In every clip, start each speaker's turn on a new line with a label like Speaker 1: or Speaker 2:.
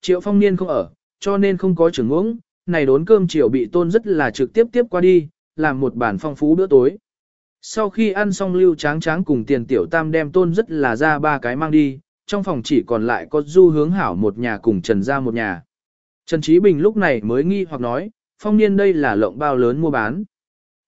Speaker 1: Triệu phong niên không ở, cho nên không có trưởng uống, này đốn cơm chiều bị tôn rất là trực tiếp tiếp qua đi, làm một bản phong phú bữa tối. Sau khi ăn xong lưu tráng tráng cùng tiền tiểu tam đem tôn rất là ra ba cái mang đi, trong phòng chỉ còn lại có du hướng hảo một nhà cùng trần ra một nhà. Trần Trí Bình lúc này mới nghi hoặc nói, phong niên đây là lộng bao lớn mua bán.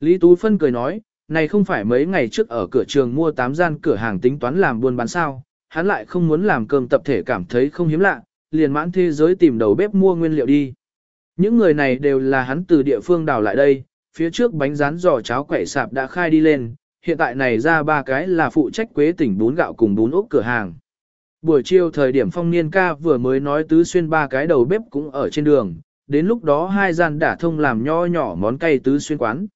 Speaker 1: Lý Tú Phân cười nói, này không phải mấy ngày trước ở cửa trường mua 8 gian cửa hàng tính toán làm buôn bán sao, hắn lại không muốn làm cơm tập thể cảm thấy không hiếm lạ, liền mãn thế giới tìm đầu bếp mua nguyên liệu đi. Những người này đều là hắn từ địa phương đào lại đây, phía trước bánh rán giò cháo quẩy sạp đã khai đi lên, hiện tại này ra ba cái là phụ trách quế tỉnh bún gạo cùng bún ốc cửa hàng. Buổi chiều thời điểm phong niên ca vừa mới nói tứ xuyên ba cái đầu bếp cũng ở trên đường, đến lúc đó hai gian đã thông làm nho nhỏ món cay tứ xuyên quán.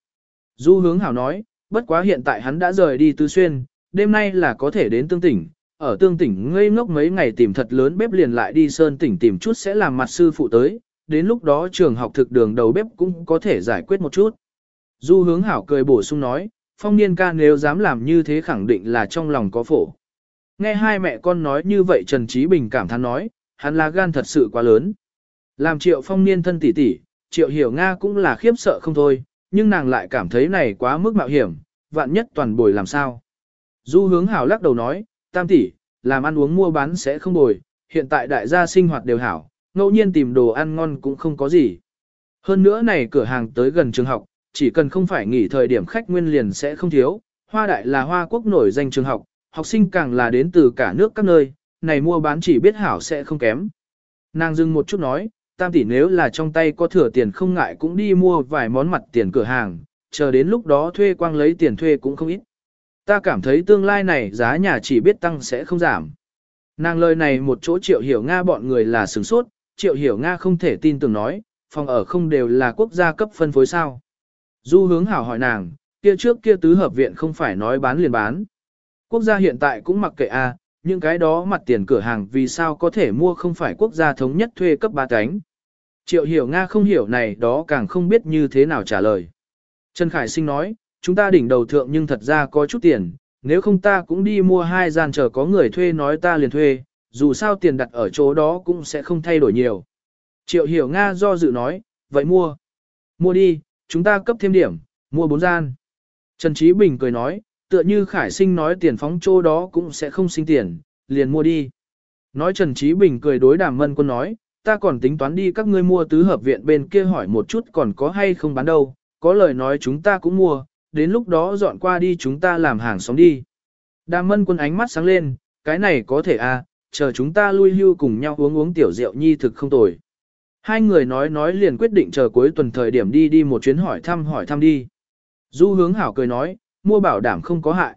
Speaker 1: Du hướng hảo nói, bất quá hiện tại hắn đã rời đi tứ xuyên, đêm nay là có thể đến tương tỉnh, ở tương tỉnh ngây ngốc mấy ngày tìm thật lớn bếp liền lại đi sơn tỉnh tìm chút sẽ làm mặt sư phụ tới, đến lúc đó trường học thực đường đầu bếp cũng có thể giải quyết một chút. Du hướng hảo cười bổ sung nói, phong niên ca nếu dám làm như thế khẳng định là trong lòng có phổ. Nghe hai mẹ con nói như vậy Trần Trí Bình cảm thán nói, hắn là gan thật sự quá lớn. Làm triệu phong niên thân tỷ tỷ, triệu hiểu Nga cũng là khiếp sợ không thôi, nhưng nàng lại cảm thấy này quá mức mạo hiểm, vạn nhất toàn bồi làm sao. Du hướng hảo lắc đầu nói, tam tỷ, làm ăn uống mua bán sẽ không bồi, hiện tại đại gia sinh hoạt đều hảo, ngẫu nhiên tìm đồ ăn ngon cũng không có gì. Hơn nữa này cửa hàng tới gần trường học, chỉ cần không phải nghỉ thời điểm khách nguyên liền sẽ không thiếu, hoa đại là hoa quốc nổi danh trường học, học sinh càng là đến từ cả nước các nơi, này mua bán chỉ biết hảo sẽ không kém. Nàng dừng một chút nói, tam tỷ nếu là trong tay có thừa tiền không ngại cũng đi mua vài món mặt tiền cửa hàng, chờ đến lúc đó thuê quang lấy tiền thuê cũng không ít. Ta cảm thấy tương lai này giá nhà chỉ biết tăng sẽ không giảm. Nàng lời này một chỗ triệu hiểu Nga bọn người là sửng sốt, triệu hiểu Nga không thể tin tưởng nói, phòng ở không đều là quốc gia cấp phân phối sao. Du hướng hảo hỏi nàng, kia trước kia tứ hợp viện không phải nói bán liền bán. Quốc gia hiện tại cũng mặc kệ a, à, những cái đó mặt tiền cửa hàng vì sao có thể mua không phải quốc gia thống nhất thuê cấp ba cánh. Triệu hiểu Nga không hiểu này đó càng không biết như thế nào trả lời. Trần Khải Sinh nói, chúng ta đỉnh đầu thượng nhưng thật ra có chút tiền, nếu không ta cũng đi mua hai gian chờ có người thuê nói ta liền thuê, dù sao tiền đặt ở chỗ đó cũng sẽ không thay đổi nhiều. Triệu hiểu Nga do dự nói, vậy mua. Mua đi, chúng ta cấp thêm điểm, mua bốn gian. Trần Trí Bình cười nói, tựa như Khải Sinh nói tiền phóng chỗ đó cũng sẽ không sinh tiền, liền mua đi. Nói Trần Trí Bình cười đối đàm mân quân nói, ta còn tính toán đi các ngươi mua tứ hợp viện bên kia hỏi một chút còn có hay không bán đâu, có lời nói chúng ta cũng mua, đến lúc đó dọn qua đi chúng ta làm hàng xóm đi. Đàm mân quân ánh mắt sáng lên, cái này có thể à, chờ chúng ta lui hưu cùng nhau uống uống tiểu rượu nhi thực không tồi. Hai người nói nói liền quyết định chờ cuối tuần thời điểm đi đi một chuyến hỏi thăm hỏi thăm đi. Du hướng hảo cười nói, mua bảo đảm không có hại.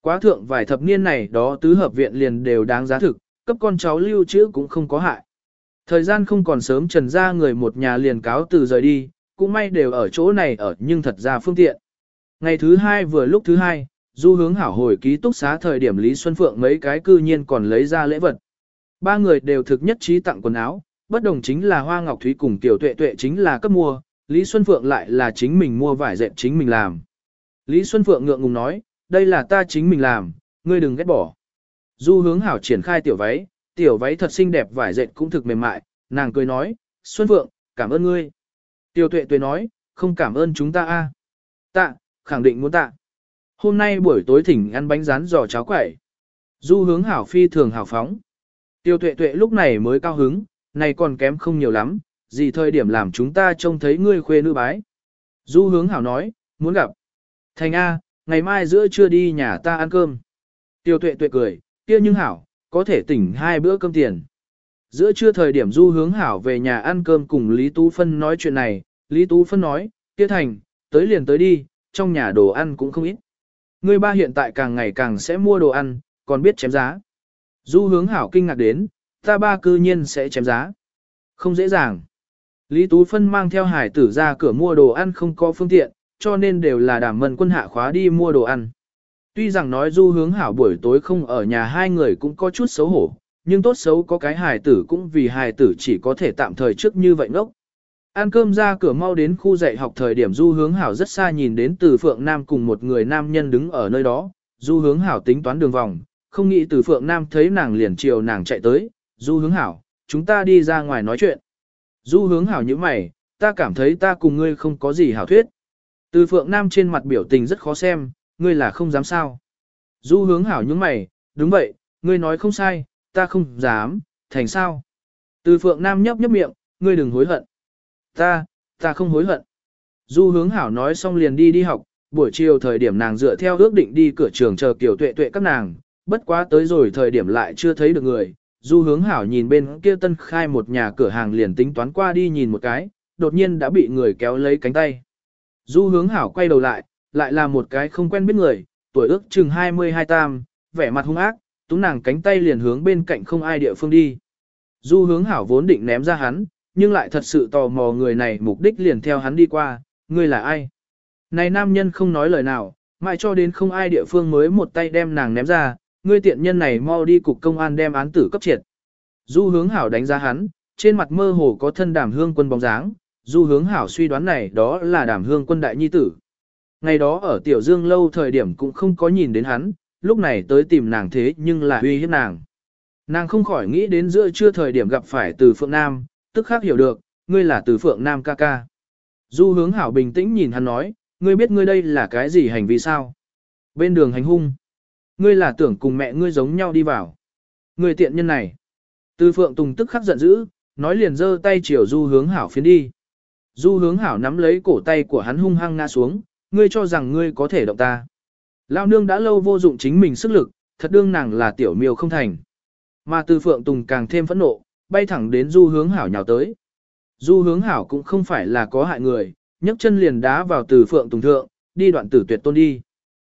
Speaker 1: Quá thượng vài thập niên này đó tứ hợp viện liền đều đáng giá thực, cấp con cháu lưu trữ cũng không có hại. Thời gian không còn sớm trần ra người một nhà liền cáo từ rời đi, cũng may đều ở chỗ này ở nhưng thật ra phương tiện. Ngày thứ hai vừa lúc thứ hai, du hướng hảo hồi ký túc xá thời điểm Lý Xuân Phượng mấy cái cư nhiên còn lấy ra lễ vật. Ba người đều thực nhất trí tặng quần áo, bất đồng chính là Hoa Ngọc Thúy cùng Tiểu Tuệ Tuệ chính là cấp mua, Lý Xuân Phượng lại là chính mình mua vải dệt chính mình làm. Lý Xuân Phượng ngượng ngùng nói, đây là ta chính mình làm, ngươi đừng ghét bỏ. Du hướng hảo triển khai tiểu váy, tiểu váy thật xinh đẹp vải dệt cũng thực mềm mại, nàng cười nói, Xuân Phượng, cảm ơn ngươi. Tiểu tuệ tuệ nói, không cảm ơn chúng ta a. Tạ, khẳng định muốn tạ. Hôm nay buổi tối thỉnh ăn bánh rán giò cháo quẩy. Du hướng hảo phi thường hào phóng. Tiêu tuệ tuệ lúc này mới cao hứng, này còn kém không nhiều lắm, gì thời điểm làm chúng ta trông thấy ngươi khuê nữ bái. Du hướng hảo nói, muốn gặp. Thành A, ngày mai giữa trưa đi nhà ta ăn cơm. Tiêu tuệ tuệ cười, kia nhưng hảo, có thể tỉnh hai bữa cơm tiền. Giữa trưa thời điểm du hướng hảo về nhà ăn cơm cùng Lý Tú Phân nói chuyện này, Lý Tú Phân nói, kia thành, tới liền tới đi, trong nhà đồ ăn cũng không ít. Người ba hiện tại càng ngày càng sẽ mua đồ ăn, còn biết chém giá. Du hướng hảo kinh ngạc đến, ta ba cư nhiên sẽ chém giá. Không dễ dàng. Lý Tú Phân mang theo hải tử ra cửa mua đồ ăn không có phương tiện, cho nên đều là đảm mần quân hạ khóa đi mua đồ ăn. Tuy rằng nói du hướng hảo buổi tối không ở nhà hai người cũng có chút xấu hổ, nhưng tốt xấu có cái hài tử cũng vì hài tử chỉ có thể tạm thời trước như vậy ngốc. Ăn cơm ra cửa mau đến khu dạy học thời điểm du hướng hảo rất xa nhìn đến từ phượng nam cùng một người nam nhân đứng ở nơi đó, du hướng hảo tính toán đường vòng, không nghĩ từ phượng nam thấy nàng liền chiều nàng chạy tới, du hướng hảo, chúng ta đi ra ngoài nói chuyện. Du hướng hảo như mày, ta cảm thấy ta cùng ngươi không có gì hảo thuyết. Từ phượng nam trên mặt biểu tình rất khó xem, ngươi là không dám sao. Du hướng hảo những mày, đúng vậy, ngươi nói không sai, ta không dám, thành sao. Từ phượng nam nhấp nhấp miệng, ngươi đừng hối hận. Ta, ta không hối hận. Du hướng hảo nói xong liền đi đi học, buổi chiều thời điểm nàng dựa theo ước định đi cửa trường chờ kiểu tuệ tuệ các nàng, bất quá tới rồi thời điểm lại chưa thấy được người. Du hướng hảo nhìn bên kia tân khai một nhà cửa hàng liền tính toán qua đi nhìn một cái, đột nhiên đã bị người kéo lấy cánh tay. Du hướng hảo quay đầu lại, lại là một cái không quen biết người, tuổi ước chừng 22 tam, vẻ mặt hung ác, túng nàng cánh tay liền hướng bên cạnh không ai địa phương đi. Du hướng hảo vốn định ném ra hắn, nhưng lại thật sự tò mò người này mục đích liền theo hắn đi qua, ngươi là ai? Này nam nhân không nói lời nào, mãi cho đến không ai địa phương mới một tay đem nàng ném ra, ngươi tiện nhân này mau đi cục công an đem án tử cấp triệt. Du hướng hảo đánh giá hắn, trên mặt mơ hồ có thân đàm hương quân bóng dáng, du hướng hảo suy đoán này đó là đàm hương quân đại nhi tử. Ngày đó ở Tiểu Dương lâu thời điểm cũng không có nhìn đến hắn, lúc này tới tìm nàng thế nhưng là uy hiếp nàng. Nàng không khỏi nghĩ đến giữa trưa thời điểm gặp phải từ Phượng Nam, tức khác hiểu được, ngươi là từ Phượng Nam ca ca. Du hướng hảo bình tĩnh nhìn hắn nói, ngươi biết ngươi đây là cái gì hành vi sao? Bên đường hành hung. Ngươi là tưởng cùng mẹ ngươi giống nhau đi vào. Ngươi tiện nhân này. Từ Phượng Tùng tức khắc giận dữ, nói liền giơ tay chiều du hướng hảo phiến đi. Du hướng hảo nắm lấy cổ tay của hắn hung hăng ngã xuống, ngươi cho rằng ngươi có thể động ta. Lao nương đã lâu vô dụng chính mình sức lực, thật đương nàng là tiểu miêu không thành. Mà từ phượng tùng càng thêm phẫn nộ, bay thẳng đến du hướng hảo nhào tới. Du hướng hảo cũng không phải là có hại người, nhấc chân liền đá vào từ phượng tùng thượng, đi đoạn tử tuyệt tôn đi.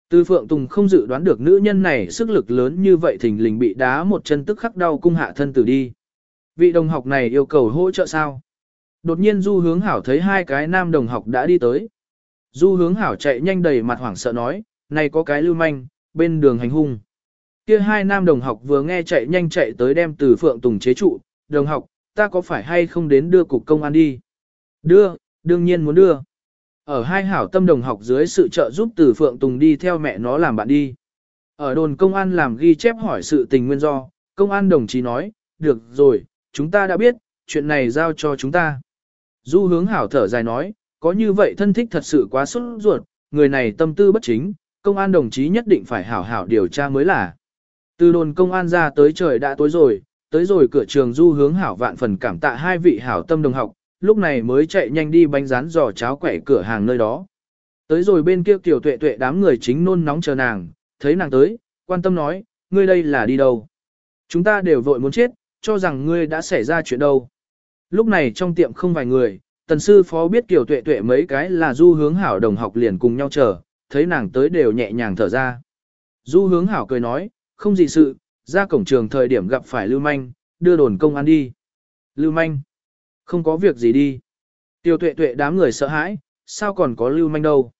Speaker 1: Từ phượng tùng không dự đoán được nữ nhân này sức lực lớn như vậy thình lình bị đá một chân tức khắc đau cung hạ thân tử đi. Vị đồng học này yêu cầu hỗ trợ sao? Đột nhiên du hướng hảo thấy hai cái nam đồng học đã đi tới. Du hướng hảo chạy nhanh đầy mặt hoảng sợ nói, này có cái lưu manh, bên đường hành hung. Kia hai nam đồng học vừa nghe chạy nhanh chạy tới đem từ Phượng Tùng chế trụ, đồng học, ta có phải hay không đến đưa cục công an đi? Đưa, đương nhiên muốn đưa. Ở hai hảo tâm đồng học dưới sự trợ giúp từ Phượng Tùng đi theo mẹ nó làm bạn đi. Ở đồn công an làm ghi chép hỏi sự tình nguyên do, công an đồng chí nói, được rồi, chúng ta đã biết, chuyện này giao cho chúng ta. Du hướng hảo thở dài nói, có như vậy thân thích thật sự quá xuất ruột, người này tâm tư bất chính, công an đồng chí nhất định phải hảo hảo điều tra mới là. Từ đồn công an ra tới trời đã tối rồi, tới rồi cửa trường du hướng hảo vạn phần cảm tạ hai vị hảo tâm đồng học, lúc này mới chạy nhanh đi bánh rán giò cháo quẩy cửa hàng nơi đó. Tới rồi bên kia tiểu tuệ tuệ đám người chính nôn nóng chờ nàng, thấy nàng tới, quan tâm nói, ngươi đây là đi đâu? Chúng ta đều vội muốn chết, cho rằng ngươi đã xảy ra chuyện đâu. Lúc này trong tiệm không vài người, tần sư phó biết kiểu tuệ tuệ mấy cái là du hướng hảo đồng học liền cùng nhau chờ, thấy nàng tới đều nhẹ nhàng thở ra. Du hướng hảo cười nói, không gì sự, ra cổng trường thời điểm gặp phải Lưu Manh, đưa đồn công an đi. Lưu Manh, không có việc gì đi. Tiêu tuệ tuệ đám người sợ hãi, sao còn có Lưu Manh đâu.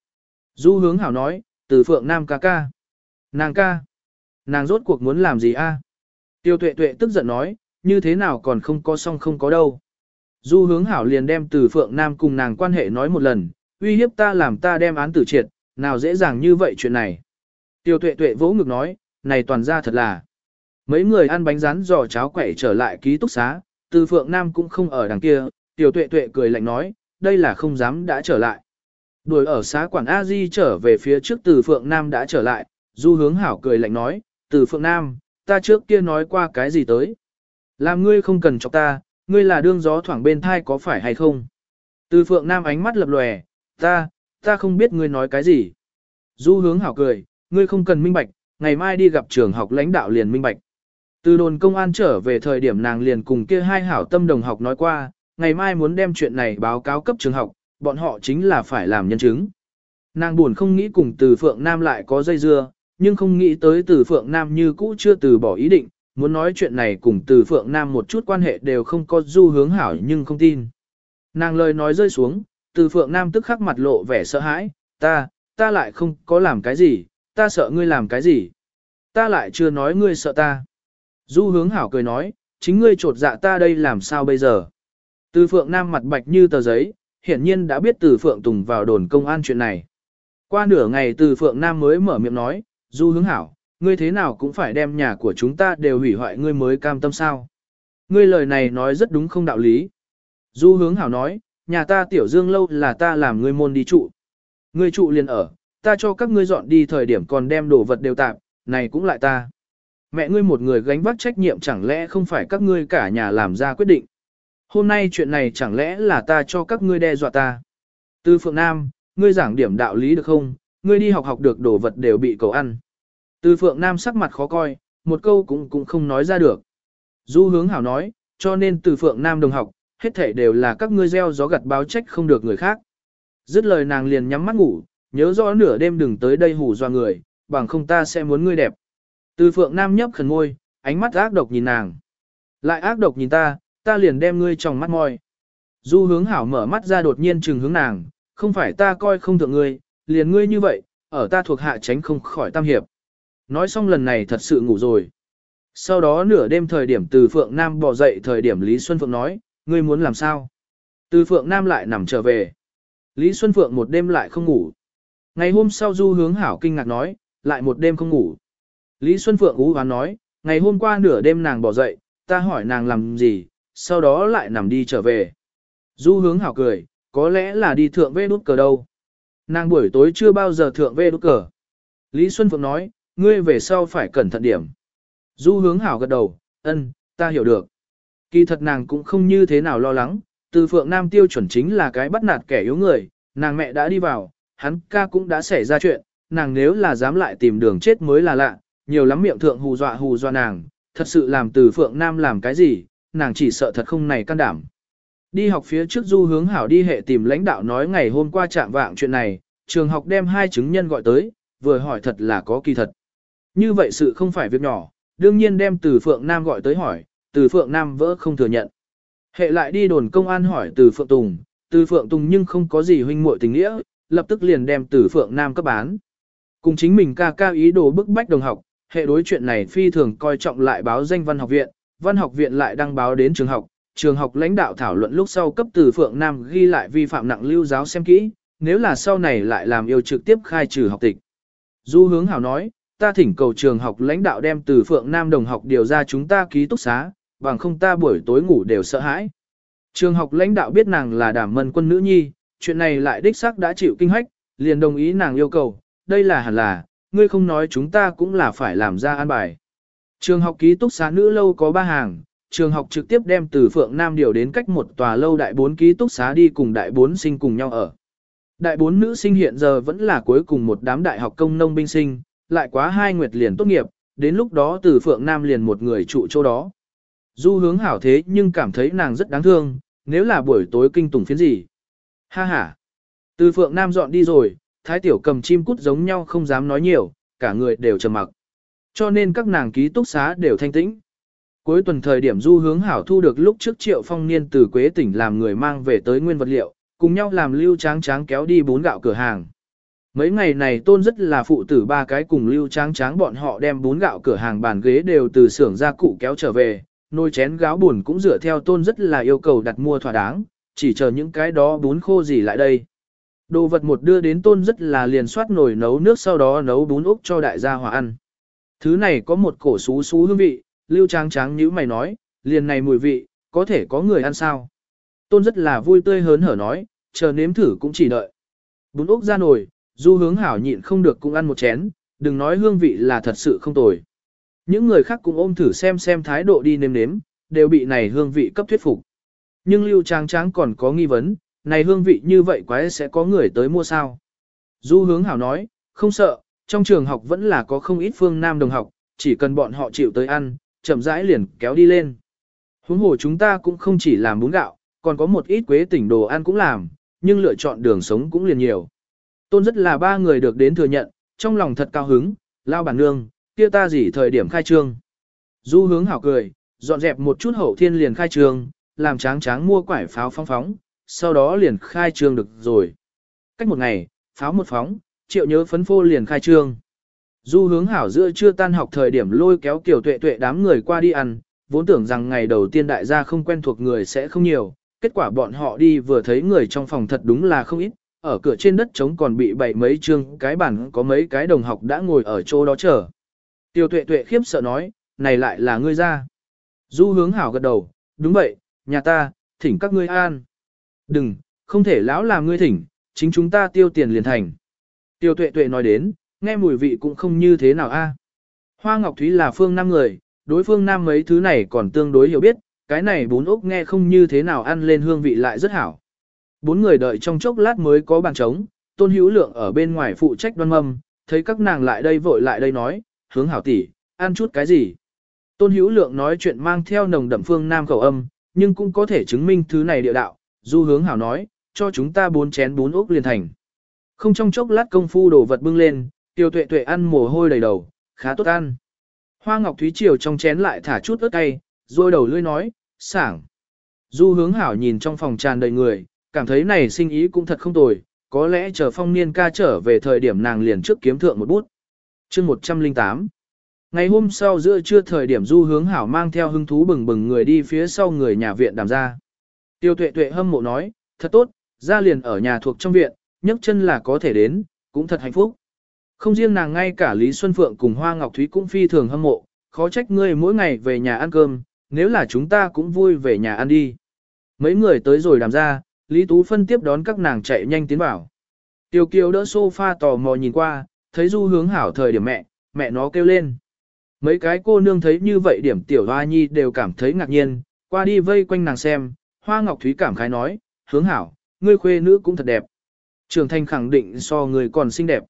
Speaker 1: Du hướng hảo nói, từ phượng nam ca ca. Nàng ca, nàng rốt cuộc muốn làm gì a? Tiêu tuệ tuệ tức giận nói, như thế nào còn không có song không có đâu. Du hướng hảo liền đem từ Phượng Nam cùng nàng quan hệ nói một lần, uy hiếp ta làm ta đem án tử triệt, nào dễ dàng như vậy chuyện này. Tiêu tuệ tuệ vỗ ngực nói, này toàn ra thật là. Mấy người ăn bánh rán giò cháo quẩy trở lại ký túc xá, từ Phượng Nam cũng không ở đằng kia, Tiểu tuệ tuệ cười lạnh nói, đây là không dám đã trở lại. Đuổi ở xá quản A Di trở về phía trước từ Phượng Nam đã trở lại, du hướng hảo cười lạnh nói, từ Phượng Nam, ta trước kia nói qua cái gì tới. Làm ngươi không cần cho ta, Ngươi là đương gió thoảng bên thai có phải hay không? Từ phượng nam ánh mắt lập lòe, ta, ta không biết ngươi nói cái gì. Du hướng hảo cười, ngươi không cần minh bạch, ngày mai đi gặp trường học lãnh đạo liền minh bạch. Từ đồn công an trở về thời điểm nàng liền cùng kia hai hảo tâm đồng học nói qua, ngày mai muốn đem chuyện này báo cáo cấp trường học, bọn họ chính là phải làm nhân chứng. Nàng buồn không nghĩ cùng từ Phượng Nam lại có dây dưa, nhưng không nghĩ tới từ Phượng Nam như cũ chưa từ bỏ ý định, muốn nói chuyện này cùng từ Phượng Nam một chút quan hệ đều không có du hướng hảo nhưng không tin. Nàng lời nói rơi xuống, từ Phượng Nam tức khắc mặt lộ vẻ sợ hãi, ta, ta lại không có làm cái gì, ta sợ ngươi làm cái gì. Ta lại chưa nói ngươi sợ ta. Du hướng hảo cười nói, chính ngươi trột dạ ta đây làm sao bây giờ. Từ Phượng Nam mặt bạch như tờ giấy, hiển nhiên đã biết từ Phượng Tùng vào đồn công an chuyện này. Qua nửa ngày từ Phượng Nam mới mở miệng nói, Du hướng hảo, ngươi thế nào cũng phải đem nhà của chúng ta đều hủy hoại ngươi mới cam tâm sao. Ngươi lời này nói rất đúng không đạo lý. Du hướng hảo nói, nhà ta tiểu dương lâu là ta làm ngươi môn đi trụ. Ngươi trụ liền ở, ta cho các ngươi dọn đi thời điểm còn đem đồ vật đều tạm, này cũng lại ta. Mẹ ngươi một người gánh vác trách nhiệm chẳng lẽ không phải các ngươi cả nhà làm ra quyết định. Hôm nay chuyện này chẳng lẽ là ta cho các ngươi đe dọa ta. Từ Phượng Nam, ngươi giảng điểm đạo lý được không, ngươi đi học học được đồ vật đều bị cầu ăn. Từ Phượng Nam sắc mặt khó coi, một câu cũng cũng không nói ra được. Du hướng hảo nói, cho nên từ Phượng Nam đồng học, hết thể đều là các ngươi gieo gió gặt báo trách không được người khác. Dứt lời nàng liền nhắm mắt ngủ, nhớ rõ nửa đêm đừng tới đây hù doa người, bằng không ta sẽ muốn ngươi đẹp. Từ Phượng Nam nhấp khẩn ngôi, ánh mắt ác độc nhìn nàng. Lại ác độc nhìn ta, ta liền đem ngươi trong mắt moi. Du hướng hảo mở mắt ra đột nhiên trừng hướng nàng, không phải ta coi không thượng ngươi, liền ngươi như vậy, ở ta thuộc hạ tránh không khỏi tam hiệp. Nói xong lần này thật sự ngủ rồi. Sau đó nửa đêm thời điểm từ Phượng Nam bỏ dậy thời điểm Lý Xuân Phượng nói, ngươi muốn làm sao? Từ Phượng Nam lại nằm trở về. Lý Xuân Phượng một đêm lại không ngủ. Ngày hôm sau Du Hướng Hảo kinh ngạc nói, lại một đêm không ngủ. Lý Xuân Phượng ú hoán nói, ngày hôm qua nửa đêm nàng bỏ dậy, ta hỏi nàng làm gì, sau đó lại nằm đi trở về. Du Hướng Hảo cười, có lẽ là đi thượng vê đút cờ đâu. Nàng buổi tối chưa bao giờ thượng vê đút cờ. Lý Xuân Phượng nói, ngươi về sau phải cẩn thận điểm. Du hướng hảo gật đầu, ân, ta hiểu được. Kỳ thật nàng cũng không như thế nào lo lắng, từ phượng nam tiêu chuẩn chính là cái bắt nạt kẻ yếu người, nàng mẹ đã đi vào, hắn ca cũng đã xảy ra chuyện, nàng nếu là dám lại tìm đường chết mới là lạ, nhiều lắm miệng thượng hù dọa hù dọa nàng, thật sự làm từ phượng nam làm cái gì, nàng chỉ sợ thật không này can đảm. Đi học phía trước du hướng hảo đi hệ tìm lãnh đạo nói ngày hôm qua chạm vạng chuyện này, trường học đem hai chứng nhân gọi tới, vừa hỏi thật là có kỳ thật. Như vậy sự không phải việc nhỏ, đương nhiên đem từ Phượng Nam gọi tới hỏi, từ Phượng Nam vỡ không thừa nhận. Hệ lại đi đồn công an hỏi từ Phượng Tùng, từ Phượng Tùng nhưng không có gì huynh muội tình nghĩa, lập tức liền đem từ Phượng Nam cấp bán. Cùng chính mình ca ca ý đồ bức bách đồng học, hệ đối chuyện này phi thường coi trọng lại báo danh văn học viện, văn học viện lại đăng báo đến trường học, trường học lãnh đạo thảo luận lúc sau cấp từ Phượng Nam ghi lại vi phạm nặng lưu giáo xem kỹ, nếu là sau này lại làm yêu trực tiếp khai trừ học tịch. Du hướng hảo nói, ta thỉnh cầu trường học lãnh đạo đem từ Phượng Nam đồng học điều ra chúng ta ký túc xá, bằng không ta buổi tối ngủ đều sợ hãi. Trường học lãnh đạo biết nàng là đảm mân quân nữ nhi, chuyện này lại đích xác đã chịu kinh hách, liền đồng ý nàng yêu cầu, đây là hẳn là, ngươi không nói chúng ta cũng là phải làm ra an bài. Trường học ký túc xá nữ lâu có ba hàng, trường học trực tiếp đem từ Phượng Nam điều đến cách một tòa lâu đại bốn ký túc xá đi cùng đại bốn sinh cùng nhau ở. Đại bốn nữ sinh hiện giờ vẫn là cuối cùng một đám đại học công nông binh sinh, lại quá hai nguyệt liền tốt nghiệp, đến lúc đó từ Phượng Nam liền một người trụ chỗ đó. Du hướng hảo thế nhưng cảm thấy nàng rất đáng thương, nếu là buổi tối kinh tủng phiến gì. Ha ha. Từ Phượng Nam dọn đi rồi, thái tiểu cầm chim cút giống nhau không dám nói nhiều, cả người đều trầm mặc. Cho nên các nàng ký túc xá đều thanh tĩnh. Cuối tuần thời điểm du hướng hảo thu được lúc trước triệu phong niên từ Quế tỉnh làm người mang về tới nguyên vật liệu, cùng nhau làm lưu tráng tráng kéo đi bốn gạo cửa hàng. Mấy ngày này tôn rất là phụ tử ba cái cùng lưu tráng tráng bọn họ đem bún gạo cửa hàng bàn ghế đều từ xưởng ra cụ kéo trở về, nồi chén gáo buồn cũng dựa theo tôn rất là yêu cầu đặt mua thỏa đáng, chỉ chờ những cái đó bún khô gì lại đây. Đồ vật một đưa đến tôn rất là liền soát nồi nấu nước sau đó nấu bún úc cho đại gia hòa ăn. Thứ này có một cổ xú xú hương vị, lưu tráng tráng như mày nói, liền này mùi vị, có thể có người ăn sao. Tôn rất là vui tươi hớn hở nói, chờ nếm thử cũng chỉ đợi. Bún úc ra nồi, du hướng hảo nhịn không được cũng ăn một chén, đừng nói hương vị là thật sự không tồi. Những người khác cũng ôm thử xem xem thái độ đi nếm nếm, đều bị này hương vị cấp thuyết phục. Nhưng lưu trang tráng còn có nghi vấn, này hương vị như vậy quái sẽ có người tới mua sao. Du hướng hảo nói, không sợ, trong trường học vẫn là có không ít phương nam đồng học, chỉ cần bọn họ chịu tới ăn, chậm rãi liền kéo đi lên. Huống hồ chúng ta cũng không chỉ làm bún gạo, còn có một ít quế tỉnh đồ ăn cũng làm, nhưng lựa chọn đường sống cũng liền nhiều. Tôn rất là ba người được đến thừa nhận, trong lòng thật cao hứng, lao bản nương, kia ta gì thời điểm khai trương. Du hướng hảo cười, dọn dẹp một chút hậu thiên liền khai trương, làm tráng tráng mua quải pháo phóng phóng, sau đó liền khai trương được rồi. Cách một ngày, pháo một phóng, triệu nhớ phấn phô liền khai trương. Du hướng hảo giữa chưa tan học thời điểm lôi kéo kiểu tuệ tuệ đám người qua đi ăn, vốn tưởng rằng ngày đầu tiên đại gia không quen thuộc người sẽ không nhiều, kết quả bọn họ đi vừa thấy người trong phòng thật đúng là không ít, ở cửa trên đất trống còn bị bày mấy chương cái bản có mấy cái đồng học đã ngồi ở chỗ đó chờ. Tiêu tuệ tuệ khiếp sợ nói, này lại là ngươi ra. Du hướng hảo gật đầu, đúng vậy, nhà ta, thỉnh các ngươi an. Đừng, không thể lão làm ngươi thỉnh, chính chúng ta tiêu tiền liền thành. Tiêu tuệ tuệ nói đến, nghe mùi vị cũng không như thế nào a. Hoa Ngọc Thúy là phương nam người, đối phương nam mấy thứ này còn tương đối hiểu biết, cái này bún ốc nghe không như thế nào ăn lên hương vị lại rất hảo. Bốn người đợi trong chốc lát mới có bàn trống, tôn hữu lượng ở bên ngoài phụ trách đoan mâm, thấy các nàng lại đây vội lại đây nói, hướng hảo tỷ, ăn chút cái gì. Tôn hữu lượng nói chuyện mang theo nồng đậm phương nam khẩu âm, nhưng cũng có thể chứng minh thứ này địa đạo, du hướng hảo nói, cho chúng ta bốn chén bún ốc liền thành. Không trong chốc lát công phu đồ vật bưng lên, tiêu tuệ tuệ ăn mồ hôi đầy đầu, khá tốt ăn. Hoa Ngọc Thúy Triều trong chén lại thả chút ớt cay, rồi đầu lưỡi nói, sảng. Du hướng hảo nhìn trong phòng tràn đầy người, cảm thấy này sinh ý cũng thật không tồi, có lẽ chờ phong niên ca trở về thời điểm nàng liền trước kiếm thượng một bút. chương 108 Ngày hôm sau giữa trưa thời điểm du hướng hảo mang theo hứng thú bừng bừng người đi phía sau người nhà viện đàm ra. Tiêu tuệ tuệ hâm mộ nói, thật tốt, ra liền ở nhà thuộc trong viện, nhấc chân là có thể đến, cũng thật hạnh phúc. Không riêng nàng ngay cả Lý Xuân Phượng cùng Hoa Ngọc Thúy cũng phi thường hâm mộ, khó trách ngươi mỗi ngày về nhà ăn cơm, nếu là chúng ta cũng vui về nhà ăn đi. Mấy người tới rồi đàm ra, Lý Tú Phân tiếp đón các nàng chạy nhanh tiến vào. Tiêu Kiều đỡ sofa tò mò nhìn qua, thấy du hướng hảo thời điểm mẹ, mẹ nó kêu lên. Mấy cái cô nương thấy như vậy điểm tiểu hoa nhi đều cảm thấy ngạc nhiên, qua đi vây quanh nàng xem, Hoa Ngọc Thúy cảm khái nói, hướng hảo, ngươi khuê nữ cũng thật đẹp. Trường Thanh khẳng định so người còn xinh đẹp.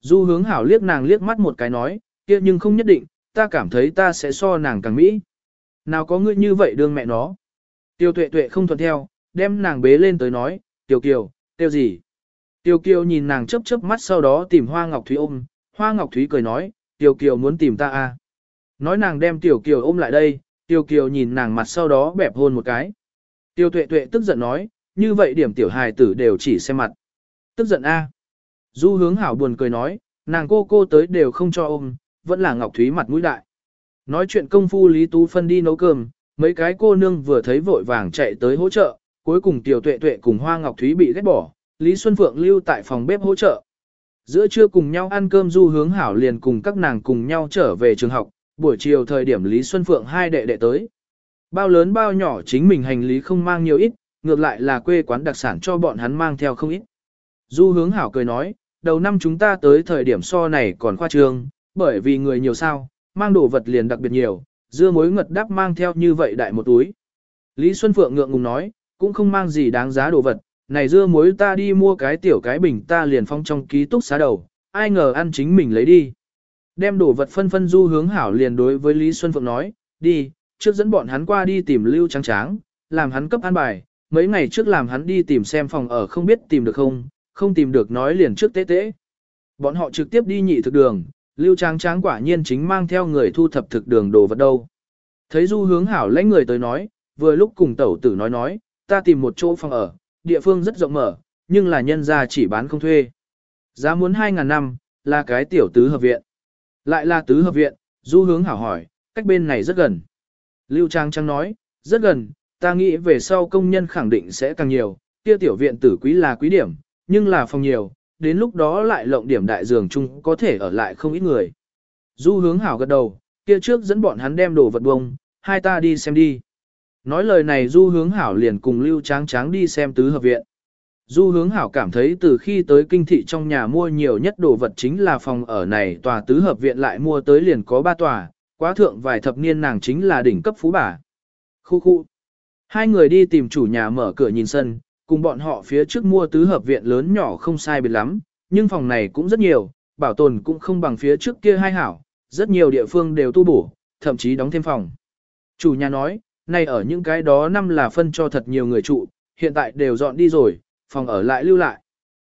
Speaker 1: Du hướng hảo liếc nàng liếc mắt một cái nói, kia nhưng không nhất định, ta cảm thấy ta sẽ so nàng càng mỹ. Nào có ngươi như vậy đương mẹ nó. Tiêu tuệ tuệ không thuận theo, đem nàng bế lên tới nói, Tiêu Kiều, tiêu gì? Tiêu Kiều nhìn nàng chớp chớp mắt sau đó tìm Hoa Ngọc Thúy ôm, Hoa Ngọc Thúy cười nói, Tiêu Kiều muốn tìm ta à? Nói nàng đem Tiêu Kiều ôm lại đây, Tiêu Kiều nhìn nàng mặt sau đó bẹp hôn một cái. Tiêu tuệ tuệ tức giận nói, như vậy điểm tiểu hài tử đều chỉ xem mặt. Tức giận a. Du hướng hảo buồn cười nói, nàng cô cô tới đều không cho ôm, vẫn là Ngọc Thúy mặt mũi đại. Nói chuyện công phu Lý Tú Phân đi nấu cơm, mấy cái cô nương vừa thấy vội vàng chạy tới hỗ trợ, cuối cùng Tiểu Tuệ Tuệ cùng Hoa Ngọc Thúy bị ghét bỏ, Lý Xuân Phượng lưu tại phòng bếp hỗ trợ. Giữa trưa cùng nhau ăn cơm du hướng hảo liền cùng các nàng cùng nhau trở về trường học, buổi chiều thời điểm Lý Xuân Phượng hai đệ đệ tới. Bao lớn bao nhỏ chính mình hành lý không mang nhiều ít, ngược lại là quê quán đặc sản cho bọn hắn mang theo không ít. Du hướng hảo cười nói, đầu năm chúng ta tới thời điểm so này còn khoa trương, bởi vì người nhiều sao, mang đồ vật liền đặc biệt nhiều, dưa muối ngật đắp mang theo như vậy đại một túi. Lý Xuân Phượng ngượng ngùng nói, cũng không mang gì đáng giá đồ vật, này dưa muối ta đi mua cái tiểu cái bình ta liền phong trong ký túc xá đầu, ai ngờ ăn chính mình lấy đi. Đem đồ vật phân phân du hướng hảo liền đối với Lý Xuân Phượng nói, đi, trước dẫn bọn hắn qua đi tìm lưu trắng tráng, làm hắn cấp an bài, mấy ngày trước làm hắn đi tìm xem phòng ở không biết tìm được không, không tìm được nói liền trước tế tế. Bọn họ trực tiếp đi nhị thực đường, lưu tráng tráng quả nhiên chính mang theo người thu thập thực đường đồ vật đâu. Thấy du hướng hảo lãnh người tới nói, vừa lúc cùng tẩu tử nói nói, ta tìm một chỗ phòng ở, địa phương rất rộng mở, nhưng là nhân gia chỉ bán không thuê. Giá muốn 2.000 năm, là cái tiểu tứ hợp viện. Lại là tứ hợp viện, du hướng hảo hỏi, cách bên này rất gần. Lưu Trang Trang nói, rất gần, ta nghĩ về sau công nhân khẳng định sẽ càng nhiều, kia tiểu viện tử quý là quý điểm, nhưng là phòng nhiều, đến lúc đó lại lộng điểm đại giường chung có thể ở lại không ít người. Du hướng hảo gật đầu, kia trước dẫn bọn hắn đem đồ vật bông, hai ta đi xem đi. Nói lời này Du hướng hảo liền cùng Lưu Tráng Tráng đi xem tứ hợp viện. Du hướng hảo cảm thấy từ khi tới kinh thị trong nhà mua nhiều nhất đồ vật chính là phòng ở này tòa tứ hợp viện lại mua tới liền có ba tòa, quá thượng vài thập niên nàng chính là đỉnh cấp phú bà. Khu khu. Hai người đi tìm chủ nhà mở cửa nhìn sân, cùng bọn họ phía trước mua tứ hợp viện lớn nhỏ không sai biệt lắm, nhưng phòng này cũng rất nhiều, bảo tồn cũng không bằng phía trước kia hai hảo, rất nhiều địa phương đều tu bổ, thậm chí đóng thêm phòng. Chủ nhà nói, nay ở những cái đó năm là phân cho thật nhiều người trụ, hiện tại đều dọn đi rồi, phòng ở lại lưu lại.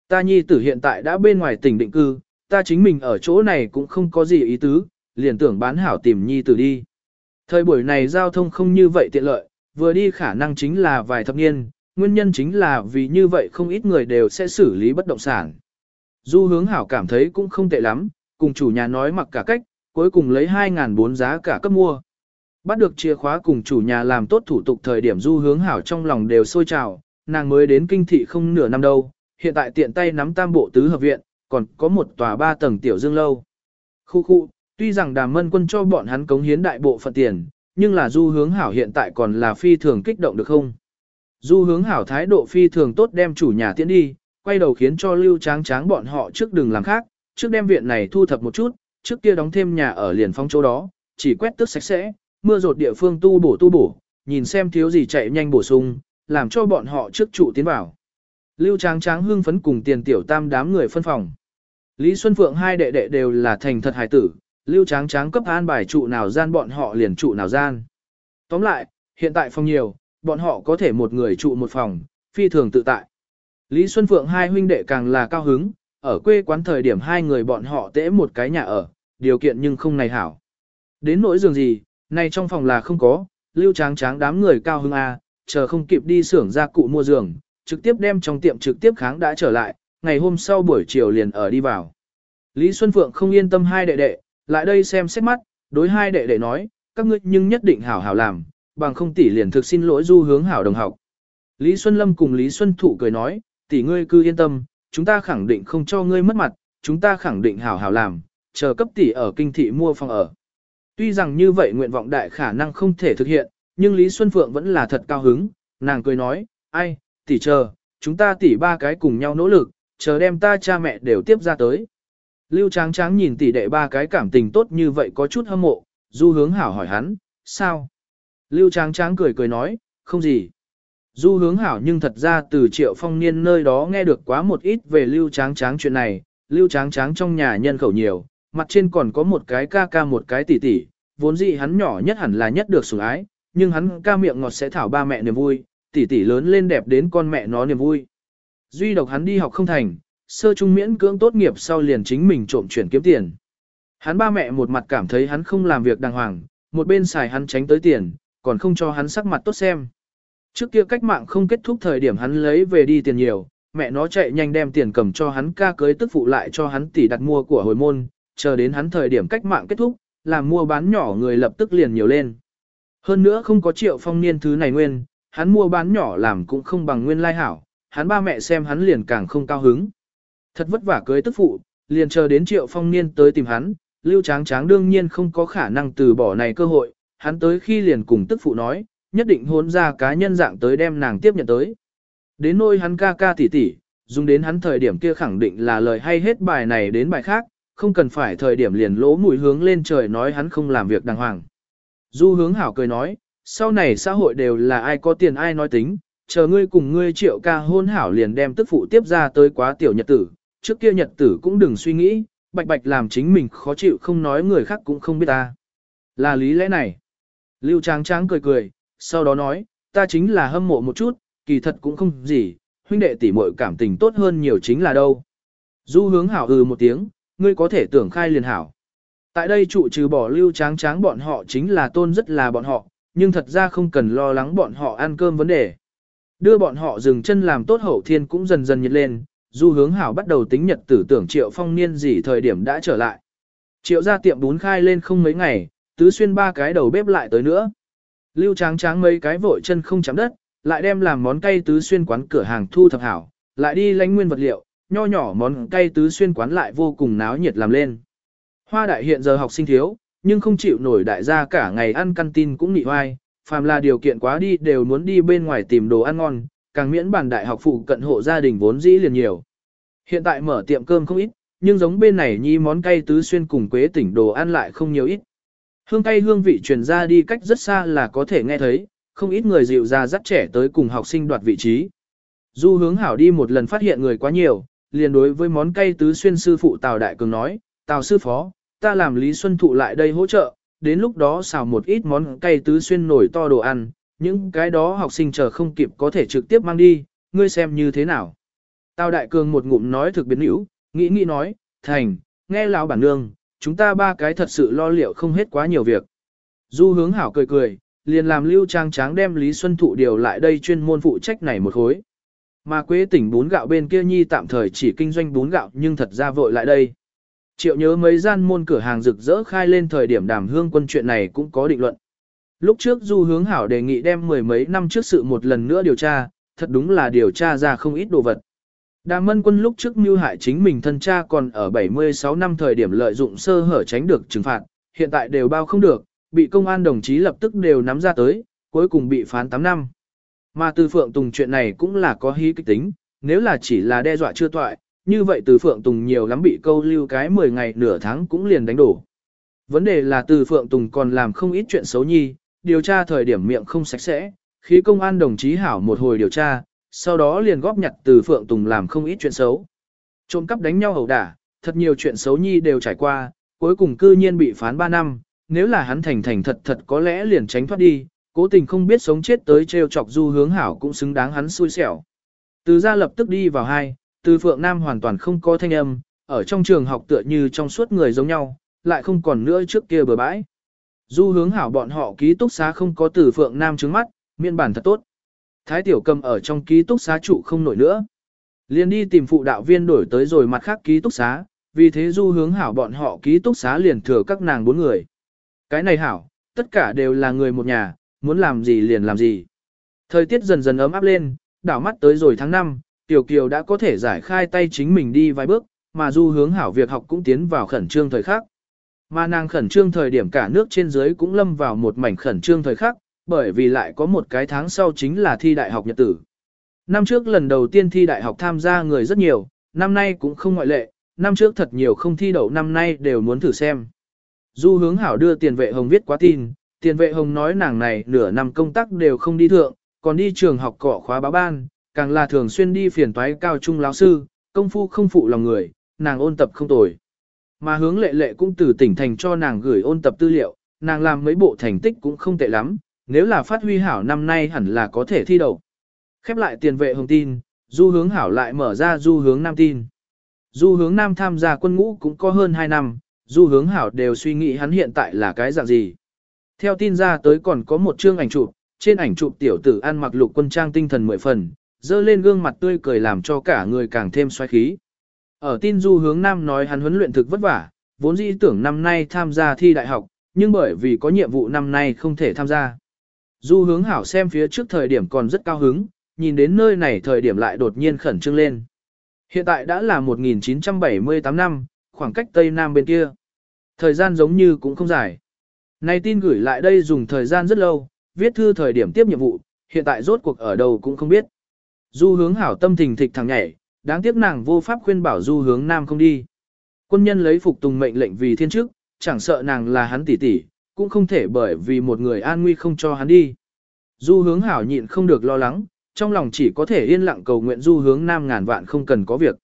Speaker 1: Ta nhi tử hiện tại đã bên ngoài tỉnh định cư, ta chính mình ở chỗ này cũng không có gì ý tứ, liền tưởng bán hảo tìm nhi tử đi. Thời buổi này giao thông không như vậy tiện lợi, vừa đi khả năng chính là vài thập niên, nguyên nhân chính là vì như vậy không ít người đều sẽ xử lý bất động sản. Du hướng hảo cảm thấy cũng không tệ lắm, cùng chủ nhà nói mặc cả cách, cuối cùng lấy 2.004 giá cả cấp mua. Bắt được chìa khóa cùng chủ nhà làm tốt thủ tục thời điểm du hướng hảo trong lòng đều sôi trào, nàng mới đến kinh thị không nửa năm đâu, hiện tại tiện tay nắm tam bộ tứ hợp viện, còn có một tòa ba tầng tiểu dương lâu. Khu khu, tuy rằng đàm mân quân cho bọn hắn cống hiến đại bộ phận tiền, nhưng là du hướng hảo hiện tại còn là phi thường kích động được không? Du hướng hảo thái độ phi thường tốt đem chủ nhà tiễn đi, quay đầu khiến cho lưu tráng tráng bọn họ trước đừng làm khác, trước đem viện này thu thập một chút, trước kia đóng thêm nhà ở liền phong chỗ đó, chỉ quét tước sạch sẽ, mưa rột địa phương tu bổ tu bổ, nhìn xem thiếu gì chạy nhanh bổ sung, làm cho bọn họ trước trụ tiến vào. Lưu tráng tráng hưng phấn cùng tiền tiểu tam đám người phân phòng. Lý Xuân Phượng hai đệ đệ đều là thành thật hài tử, lưu tráng tráng cấp an bài trụ nào gian bọn họ liền trụ nào gian. Tóm lại, hiện tại phòng nhiều, bọn họ có thể một người trụ một phòng, phi thường tự tại. Lý Xuân Phượng hai huynh đệ càng là cao hứng, ở quê quán thời điểm hai người bọn họ tễ một cái nhà ở, điều kiện nhưng không này hảo. Đến nỗi giường gì, nay trong phòng là không có, lưu tráng tráng đám người cao hứng A, chờ không kịp đi xưởng ra cụ mua giường, trực tiếp đem trong tiệm trực tiếp kháng đã trở lại, ngày hôm sau buổi chiều liền ở đi vào. Lý Xuân Phượng không yên tâm hai đệ đệ, lại đây xem xét mắt, đối hai đệ đệ nói, các ngươi nhưng nhất định hảo hảo làm, bằng không tỷ liền thực xin lỗi du hướng hảo đồng học. Lý Xuân Lâm cùng Lý Xuân Thụ cười nói, tỷ ngươi cứ yên tâm, chúng ta khẳng định không cho ngươi mất mặt, chúng ta khẳng định hảo hảo làm, chờ cấp tỷ ở kinh thị mua phòng ở. Tuy rằng như vậy nguyện vọng đại khả năng không thể thực hiện, nhưng Lý Xuân Phượng vẫn là thật cao hứng, nàng cười nói, ai, tỷ chờ, chúng ta tỷ ba cái cùng nhau nỗ lực, chờ đem ta cha mẹ đều tiếp ra tới. Lưu Tráng Tráng nhìn tỷ đệ ba cái cảm tình tốt như vậy có chút hâm mộ, Du Hướng Hảo hỏi hắn, sao? Lưu Tráng Tráng cười cười nói, không gì. Du Hướng Hảo nhưng thật ra từ Triệu Phong Niên nơi đó nghe được quá một ít về Lưu Tráng Tráng chuyện này, Lưu Tráng Tráng trong nhà nhân khẩu nhiều, mặt trên còn có một cái ca ca một cái tỷ tỷ, vốn dĩ hắn nhỏ nhất hẳn là nhất được sủng ái, nhưng hắn ca miệng ngọt sẽ thảo ba mẹ niềm vui, tỷ tỷ lớn lên đẹp đến con mẹ nó niềm vui. Duy độc hắn đi học không thành, sơ trung miễn cưỡng tốt nghiệp sau liền chính mình trộm chuyển kiếm tiền. Hắn ba mẹ một mặt cảm thấy hắn không làm việc đàng hoàng, một bên xài hắn tránh tới tiền, còn không cho hắn sắc mặt tốt xem. Trước kia cách mạng không kết thúc thời điểm hắn lấy về đi tiền nhiều, mẹ nó chạy nhanh đem tiền cầm cho hắn ca cưới tức phụ lại cho hắn tỷ đặt mua của hồi môn, chờ đến hắn thời điểm cách mạng kết thúc, làm mua bán nhỏ người lập tức liền nhiều lên. Hơn nữa không có triệu phong niên thứ này nguyên, hắn mua bán nhỏ làm cũng không bằng nguyên lai hảo, hắn ba mẹ xem hắn liền càng không cao hứng. Thật vất vả cưới tức phụ, liền chờ đến triệu phong niên tới tìm hắn, lưu tráng tráng đương nhiên không có khả năng từ bỏ này cơ hội, hắn tới khi liền cùng tức phụ nói, nhất định hôn ra cá nhân dạng tới đem nàng tiếp nhận tới. Đến nôi hắn ca ca tỉ tỉ, dùng đến hắn thời điểm kia khẳng định là lời hay hết bài này đến bài khác, không cần phải thời điểm liền lỗ mũi hướng lên trời nói hắn không làm việc đàng hoàng. Du hướng hảo cười nói, sau này xã hội đều là ai có tiền ai nói tính, chờ ngươi cùng ngươi triệu ca hôn hảo liền đem tức phụ tiếp ra tới quá tiểu nhật tử, trước kia nhật tử cũng đừng suy nghĩ, bạch bạch làm chính mình khó chịu không nói người khác cũng không biết ta. Là lý lẽ này. Lưu Tráng Tráng cười cười, sau đó nói, ta chính là hâm mộ một chút, kỳ thật cũng không gì, huynh đệ tỷ muội cảm tình tốt hơn nhiều chính là đâu. Du hướng hảo ừ một tiếng, ngươi có thể tưởng khai liền hảo. Tại đây trụ trừ bỏ lưu tráng tráng bọn họ chính là tôn rất là bọn họ, nhưng thật ra không cần lo lắng bọn họ ăn cơm vấn đề. Đưa bọn họ dừng chân làm tốt hậu thiên cũng dần dần nhiệt lên, du hướng hảo bắt đầu tính nhật tử tưởng triệu phong niên gì thời điểm đã trở lại. Triệu ra tiệm bún khai lên không mấy ngày, tứ xuyên ba cái đầu bếp lại tới nữa. Lưu tráng tráng mấy cái vội chân không chạm đất, lại đem làm món cay tứ xuyên quán cửa hàng thu thập hảo, lại đi lánh nguyên vật liệu, nho nhỏ món cay tứ xuyên quán lại vô cùng náo nhiệt làm lên. Hoa đại hiện giờ học sinh thiếu, nhưng không chịu nổi đại gia cả ngày ăn căn tin cũng nị hoai, phàm là điều kiện quá đi đều muốn đi bên ngoài tìm đồ ăn ngon, càng miễn bản đại học phụ cận hộ gia đình vốn dĩ liền nhiều. Hiện tại mở tiệm cơm không ít, nhưng giống bên này nhi món cay tứ xuyên cùng quế tỉnh đồ ăn lại không nhiều ít. Hương cay hương vị truyền ra đi cách rất xa là có thể nghe thấy, không ít người dịu ra dắt trẻ tới cùng học sinh đoạt vị trí. Du hướng hảo đi một lần phát hiện người quá nhiều, liền đối với món cay tứ xuyên sư phụ Tào Đại Cường nói, Tào sư phó, ta làm Lý Xuân Thụ lại đây hỗ trợ, đến lúc đó xào một ít món cay tứ xuyên nổi to đồ ăn, những cái đó học sinh chờ không kịp có thể trực tiếp mang đi, ngươi xem như thế nào. Tào Đại Cường một ngụm nói thực biến hữu, nghĩ nghĩ nói, thành, nghe lão bản nương, chúng ta ba cái thật sự lo liệu không hết quá nhiều việc. Du hướng hảo cười cười, liền làm lưu trang tráng đem Lý Xuân Thụ điều lại đây chuyên môn phụ trách này một khối. Mà quế tỉnh bún gạo bên kia nhi tạm thời chỉ kinh doanh bún gạo nhưng thật ra vội lại đây. Triệu nhớ mấy gian môn cửa hàng rực rỡ khai lên thời điểm đàm hương quân chuyện này cũng có định luận. Lúc trước Du Hướng Hảo đề nghị đem mười mấy năm trước sự một lần nữa điều tra, thật đúng là điều tra ra không ít đồ vật. Đàm mân quân lúc trước mưu hại chính mình thân cha còn ở 76 năm thời điểm lợi dụng sơ hở tránh được trừng phạt, hiện tại đều bao không được, bị công an đồng chí lập tức đều nắm ra tới, cuối cùng bị phán 8 năm. Mà từ Phượng Tùng chuyện này cũng là có hí kịch tính, nếu là chỉ là đe dọa chưa toại, như vậy từ Phượng Tùng nhiều lắm bị câu lưu cái 10 ngày nửa tháng cũng liền đánh đổ. Vấn đề là từ Phượng Tùng còn làm không ít chuyện xấu nhi, điều tra thời điểm miệng không sạch sẽ, khi công an đồng chí hảo một hồi điều tra, sau đó liền góp nhặt từ Phượng Tùng làm không ít chuyện xấu. Trộm cắp đánh nhau hầu đả, thật nhiều chuyện xấu nhi đều trải qua, cuối cùng cư nhiên bị phán 3 năm, nếu là hắn thành thành thật thật có lẽ liền tránh thoát đi, cố tình không biết sống chết tới trêu chọc du hướng hảo cũng xứng đáng hắn xui xẻo. Từ ra lập tức đi vào hai, từ Phượng Nam hoàn toàn không có thanh âm, ở trong trường học tựa như trong suốt người giống nhau, lại không còn nữa trước kia bừa bãi. Du hướng hảo bọn họ ký túc xá không có từ Phượng Nam trứng mắt, miên bản thật tốt. Thái tiểu cầm ở trong ký túc xá trụ không nổi nữa. liền đi tìm phụ đạo viên đổi tới rồi mặt khác ký túc xá, vì thế du hướng hảo bọn họ ký túc xá liền thừa các nàng bốn người. Cái này hảo, tất cả đều là người một nhà, muốn làm gì liền làm gì. Thời tiết dần dần ấm áp lên, đảo mắt tới rồi tháng 5, Tiểu Kiều đã có thể giải khai tay chính mình đi vài bước, mà du hướng hảo việc học cũng tiến vào khẩn trương thời khắc. Mà nàng khẩn trương thời điểm cả nước trên dưới cũng lâm vào một mảnh khẩn trương thời khắc, bởi vì lại có một cái tháng sau chính là thi đại học nhật tử. Năm trước lần đầu tiên thi đại học tham gia người rất nhiều, năm nay cũng không ngoại lệ, năm trước thật nhiều không thi đậu năm nay đều muốn thử xem. Du hướng hảo đưa tiền vệ hồng viết quá tin, tiền vệ hồng nói nàng này nửa năm công tác đều không đi thượng, còn đi trường học cọ khóa báo ban, càng là thường xuyên đi phiền toái cao trung lão sư, công phu không phụ lòng người, nàng ôn tập không tồi. Mà hướng lệ lệ cũng từ tỉnh thành cho nàng gửi ôn tập tư liệu, nàng làm mấy bộ thành tích cũng không tệ lắm, nếu là phát huy hảo năm nay hẳn là có thể thi đậu. Khép lại tiền vệ hồng tin, du hướng hảo lại mở ra du hướng nam tin. Du hướng nam tham gia quân ngũ cũng có hơn 2 năm, du hướng hảo đều suy nghĩ hắn hiện tại là cái dạng gì. Theo tin ra tới còn có một chương ảnh chụp, trên ảnh chụp tiểu tử ăn mặc lục quân trang tinh thần mười phần, dơ lên gương mặt tươi cười làm cho cả người càng thêm xoáy khí. Ở tin du hướng nam nói hắn huấn luyện thực vất vả, vốn dĩ tưởng năm nay tham gia thi đại học, nhưng bởi vì có nhiệm vụ năm nay không thể tham gia. Du hướng hảo xem phía trước thời điểm còn rất cao hứng, nhìn đến nơi này thời điểm lại đột nhiên khẩn trương lên. Hiện tại đã là 1978 năm, khoảng cách Tây Nam bên kia. Thời gian giống như cũng không dài. Này tin gửi lại đây dùng thời gian rất lâu, viết thư thời điểm tiếp nhiệm vụ, hiện tại rốt cuộc ở đâu cũng không biết. Du hướng hảo tâm thình thịch thằng nhảy, đáng tiếc nàng vô pháp khuyên bảo du hướng nam không đi. Quân nhân lấy phục tùng mệnh lệnh vì thiên chức, chẳng sợ nàng là hắn tỷ tỷ, cũng không thể bởi vì một người an nguy không cho hắn đi. Du hướng hảo nhịn không được lo lắng, trong lòng chỉ có thể yên lặng cầu nguyện du hướng nam ngàn vạn không cần có việc.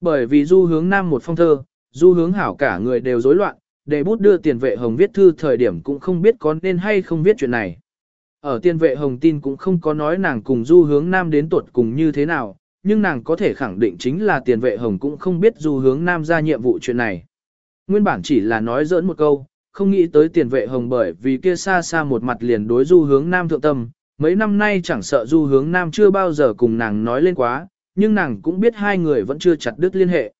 Speaker 1: Bởi vì du hướng nam một phong thơ, du hướng hảo cả người đều rối loạn, để bút đưa tiền vệ hồng viết thư thời điểm cũng không biết có nên hay không viết chuyện này. Ở tiền vệ hồng tin cũng không có nói nàng cùng du hướng nam đến tuột cùng như thế nào, nhưng nàng có thể khẳng định chính là tiền vệ hồng cũng không biết du hướng nam ra nhiệm vụ chuyện này. Nguyên bản chỉ là nói giỡn một câu, không nghĩ tới tiền vệ hồng bởi vì kia xa xa một mặt liền đối du hướng nam thượng tâm, mấy năm nay chẳng sợ du hướng nam chưa bao giờ cùng nàng nói lên quá, nhưng nàng cũng biết hai người vẫn chưa chặt đứt liên hệ.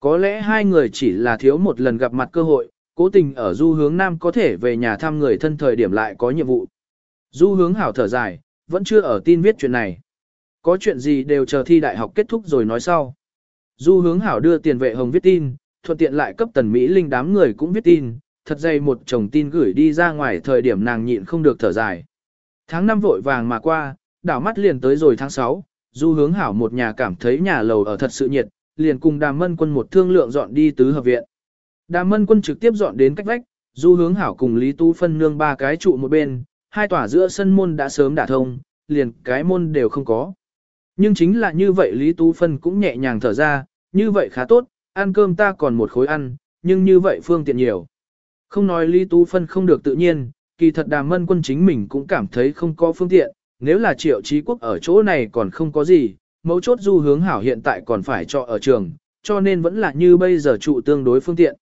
Speaker 1: Có lẽ hai người chỉ là thiếu một lần gặp mặt cơ hội, cố tình ở du hướng nam có thể về nhà thăm người thân thời điểm lại có nhiệm vụ. Du hướng hảo thở dài, vẫn chưa ở tin viết chuyện này. Có chuyện gì đều chờ thi đại học kết thúc rồi nói sau. Du hướng hảo đưa tiền vệ hồng viết tin, thuận tiện lại cấp tần Mỹ Linh đám người cũng viết tin, thật dày một chồng tin gửi đi ra ngoài thời điểm nàng nhịn không được thở dài. Tháng năm vội vàng mà qua, đảo mắt liền tới rồi tháng 6, du hướng hảo một nhà cảm thấy nhà lầu ở thật sự nhiệt, liền cùng đàm mân quân một thương lượng dọn đi tứ hợp viện. Đàm mân quân trực tiếp dọn đến cách vách, du hướng hảo cùng Lý Tu phân nương ba cái trụ một bên, hai tòa giữa sân môn đã sớm đả thông, liền cái môn đều không có. Nhưng chính là như vậy Lý Tu phân cũng nhẹ nhàng thở ra, như vậy khá tốt, ăn cơm ta còn một khối ăn, nhưng như vậy phương tiện nhiều. Không nói Lý Tu phân không được tự nhiên, kỳ thật đàm mân quân chính mình cũng cảm thấy không có phương tiện, nếu là triệu trí quốc ở chỗ này còn không có gì, mấu chốt du hướng hảo hiện tại còn phải cho ở trường, cho nên vẫn là như bây giờ trụ tương đối phương tiện.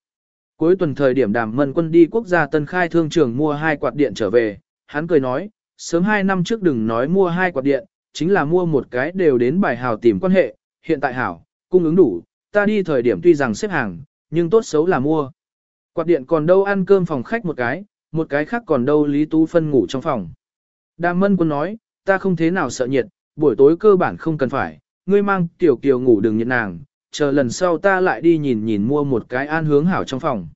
Speaker 1: Cuối tuần thời điểm đàm mân quân đi quốc gia tân khai thương trường mua hai quạt điện trở về, hắn cười nói, sớm hai năm trước đừng nói mua hai quạt điện, chính là mua một cái đều đến bài hào tìm quan hệ, hiện tại hảo, cung ứng đủ, ta đi thời điểm tuy rằng xếp hàng, nhưng tốt xấu là mua. Quạt điện còn đâu ăn cơm phòng khách một cái, một cái khác còn đâu Lý Tú Phân ngủ trong phòng. Đàm mân quân nói, ta không thế nào sợ nhiệt, buổi tối cơ bản không cần phải, ngươi mang tiểu kiều ngủ đừng nhiệt nàng, chờ lần sau ta lại đi nhìn nhìn mua một cái an hướng hảo trong phòng.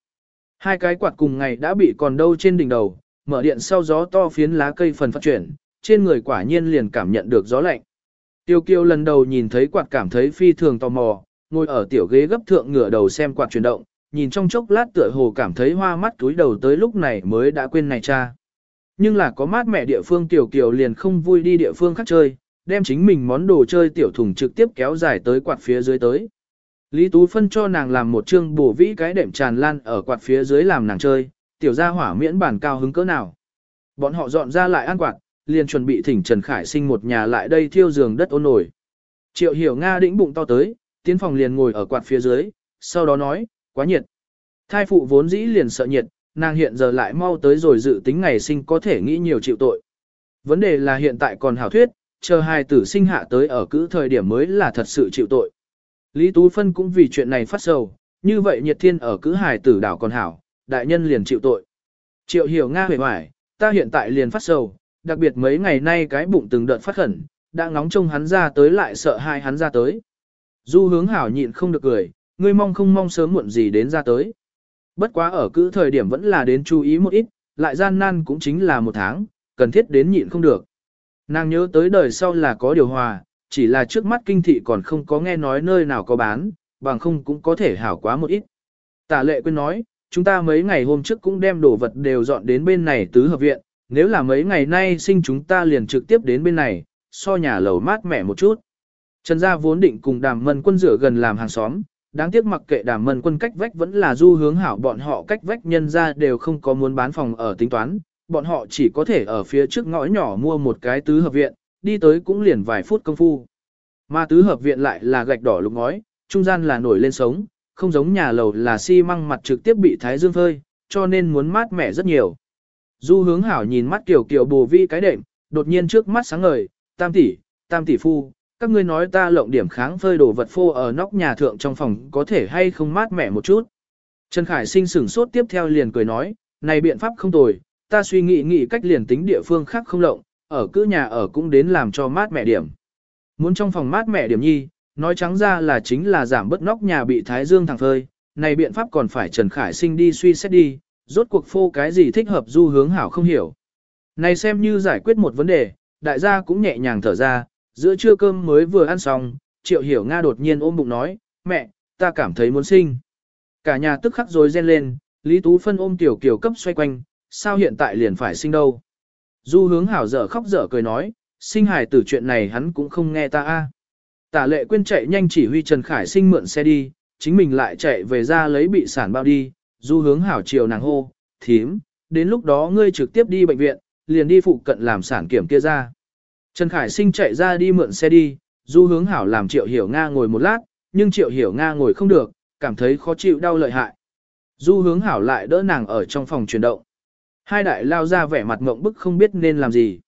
Speaker 1: Hai cái quạt cùng ngày đã bị còn đâu trên đỉnh đầu, mở điện sau gió to phiến lá cây phần phát chuyển, trên người quả nhiên liền cảm nhận được gió lạnh. Tiêu kiêu lần đầu nhìn thấy quạt cảm thấy phi thường tò mò, ngồi ở tiểu ghế gấp thượng ngửa đầu xem quạt chuyển động, nhìn trong chốc lát tựa hồ cảm thấy hoa mắt túi đầu tới lúc này mới đã quên này cha. Nhưng là có mát mẹ địa phương tiểu kiều liền không vui đi địa phương khác chơi, đem chính mình món đồ chơi tiểu thùng trực tiếp kéo dài tới quạt phía dưới tới. Lý Tú phân cho nàng làm một chương bổ vĩ cái đệm tràn lan ở quạt phía dưới làm nàng chơi, tiểu gia hỏa miễn bản cao hứng cỡ nào. Bọn họ dọn ra lại ăn quạt, liền chuẩn bị thỉnh Trần Khải sinh một nhà lại đây thiêu giường đất ôn nổi. Triệu hiểu Nga đĩnh bụng to tới, tiến phòng liền ngồi ở quạt phía dưới, sau đó nói, quá nhiệt. Thai phụ vốn dĩ liền sợ nhiệt, nàng hiện giờ lại mau tới rồi dự tính ngày sinh có thể nghĩ nhiều chịu tội. Vấn đề là hiện tại còn hảo thuyết, chờ hai tử sinh hạ tới ở cứ thời điểm mới là thật sự chịu tội. Lý Tú Phân cũng vì chuyện này phát sầu, như vậy nhiệt thiên ở cứ hài tử đảo còn hảo, đại nhân liền chịu tội. Triệu hiểu Nga hề hoài, ta hiện tại liền phát sầu, đặc biệt mấy ngày nay cái bụng từng đợt phát khẩn, đã ngóng trông hắn ra tới lại sợ hai hắn ra tới. Du hướng hảo nhịn không được cười, ngươi mong không mong sớm muộn gì đến ra tới. Bất quá ở cứ thời điểm vẫn là đến chú ý một ít, lại gian nan cũng chính là một tháng, cần thiết đến nhịn không được. Nàng nhớ tới đời sau là có điều hòa, chỉ là trước mắt kinh thị còn không có nghe nói nơi nào có bán, bằng không cũng có thể hảo quá một ít. Tả lệ quên nói, chúng ta mấy ngày hôm trước cũng đem đồ vật đều dọn đến bên này tứ hợp viện, nếu là mấy ngày nay sinh chúng ta liền trực tiếp đến bên này, so nhà lầu mát mẻ một chút. Trần gia vốn định cùng đàm mân quân rửa gần làm hàng xóm, đáng tiếc mặc kệ đàm mân quân cách vách vẫn là du hướng hảo bọn họ cách vách nhân ra đều không có muốn bán phòng ở tính toán, bọn họ chỉ có thể ở phía trước ngõ nhỏ mua một cái tứ hợp viện, đi tới cũng liền vài phút công phu. Mà tứ hợp viện lại là gạch đỏ lục ngói, trung gian là nổi lên sống, không giống nhà lầu là xi măng mặt trực tiếp bị thái dương phơi, cho nên muốn mát mẻ rất nhiều. Du hướng hảo nhìn mắt kiểu kiểu bồ vi cái đệm, đột nhiên trước mắt sáng ngời, tam tỷ, tam tỷ phu, các ngươi nói ta lộng điểm kháng phơi đồ vật phô ở nóc nhà thượng trong phòng có thể hay không mát mẻ một chút. Trần Khải sinh sửng sốt tiếp theo liền cười nói, này biện pháp không tồi, ta suy nghĩ nghĩ cách liền tính địa phương khác không lộng, ở cứ nhà ở cũng đến làm cho mát mẻ điểm. Muốn trong phòng mát mẻ điểm nhi, nói trắng ra là chính là giảm bớt nóc nhà bị thái dương thẳng phơi, này biện pháp còn phải Trần Khải sinh đi suy xét đi, rốt cuộc phô cái gì thích hợp du hướng hảo không hiểu. Này xem như giải quyết một vấn đề, đại gia cũng nhẹ nhàng thở ra, giữa trưa cơm mới vừa ăn xong, triệu hiểu Nga đột nhiên ôm bụng nói, mẹ, ta cảm thấy muốn sinh. Cả nhà tức khắc rồi ren lên, Lý Tú Phân ôm tiểu kiểu cấp xoay quanh, sao hiện tại liền phải sinh đâu. Du hướng hảo dở khóc dở cười nói, sinh hài tử chuyện này hắn cũng không nghe ta a. Tả lệ quên chạy nhanh chỉ huy Trần Khải sinh mượn xe đi, chính mình lại chạy về ra lấy bị sản bao đi, du hướng hảo chiều nàng hô, thím, đến lúc đó ngươi trực tiếp đi bệnh viện, liền đi phụ cận làm sản kiểm kia ra. Trần Khải sinh chạy ra đi mượn xe đi, du hướng hảo làm triệu hiểu Nga ngồi một lát, nhưng triệu hiểu Nga ngồi không được, cảm thấy khó chịu đau lợi hại. Du hướng hảo lại đỡ nàng ở trong phòng chuyển động. Hai đại lao ra vẻ mặt ngộng bức không biết nên làm gì.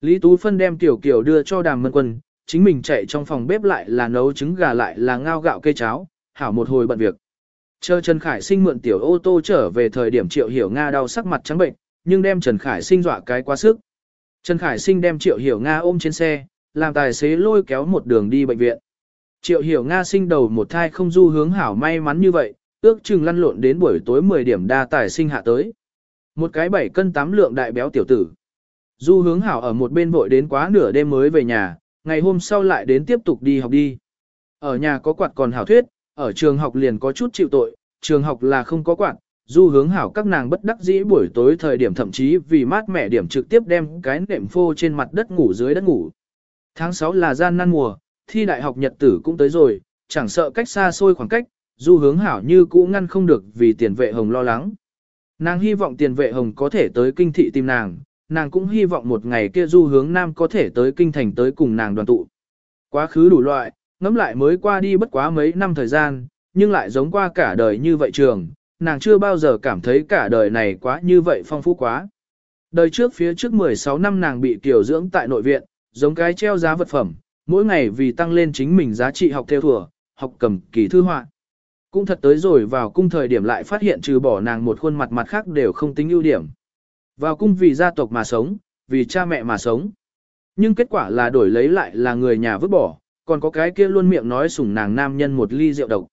Speaker 1: Lý Tú Phân đem tiểu kiểu đưa cho đàm mân quân, chính mình chạy trong phòng bếp lại là nấu trứng gà lại là ngao gạo cây cháo, hảo một hồi bận việc. Chờ Trần Khải Sinh mượn tiểu ô tô trở về thời điểm Triệu Hiểu Nga đau sắc mặt trắng bệnh, nhưng đem Trần Khải Sinh dọa cái quá sức. Trần Khải Sinh đem Triệu Hiểu Nga ôm trên xe, làm tài xế lôi kéo một đường đi bệnh viện. Triệu Hiểu Nga sinh đầu một thai không du hướng hảo may mắn như vậy, ước chừng lăn lộn đến buổi tối 10 điểm đa tài sinh hạ tới. Một cái 7 cân 8 lượng đại béo tiểu tử. Du hướng hảo ở một bên vội đến quá nửa đêm mới về nhà, ngày hôm sau lại đến tiếp tục đi học đi. Ở nhà có quạt còn hảo thuyết, ở trường học liền có chút chịu tội, trường học là không có quản, du hướng hảo các nàng bất đắc dĩ buổi tối thời điểm thậm chí vì mát mẻ điểm trực tiếp đem cái nệm phô trên mặt đất ngủ dưới đất ngủ. Tháng 6 là gian nan mùa, thi đại học nhật tử cũng tới rồi, chẳng sợ cách xa xôi khoảng cách, du hướng hảo như cũ ngăn không được vì tiền vệ hồng lo lắng. Nàng hy vọng tiền vệ hồng có thể tới kinh thị tìm nàng, nàng cũng hy vọng một ngày kia du hướng nam có thể tới kinh thành tới cùng nàng đoàn tụ. Quá khứ đủ loại, ngẫm lại mới qua đi bất quá mấy năm thời gian, nhưng lại giống qua cả đời như vậy trường, nàng chưa bao giờ cảm thấy cả đời này quá như vậy phong phú quá. Đời trước phía trước 16 năm nàng bị tiểu dưỡng tại nội viện, giống cái treo giá vật phẩm, mỗi ngày vì tăng lên chính mình giá trị học theo thừa, học cầm kỳ thư họa. Cũng thật tới rồi vào cung thời điểm lại phát hiện trừ bỏ nàng một khuôn mặt mặt khác đều không tính ưu điểm. Vào cung vì gia tộc mà sống, vì cha mẹ mà sống. Nhưng kết quả là đổi lấy lại là người nhà vứt bỏ, còn có cái kia luôn miệng nói sủng nàng nam nhân một ly rượu độc.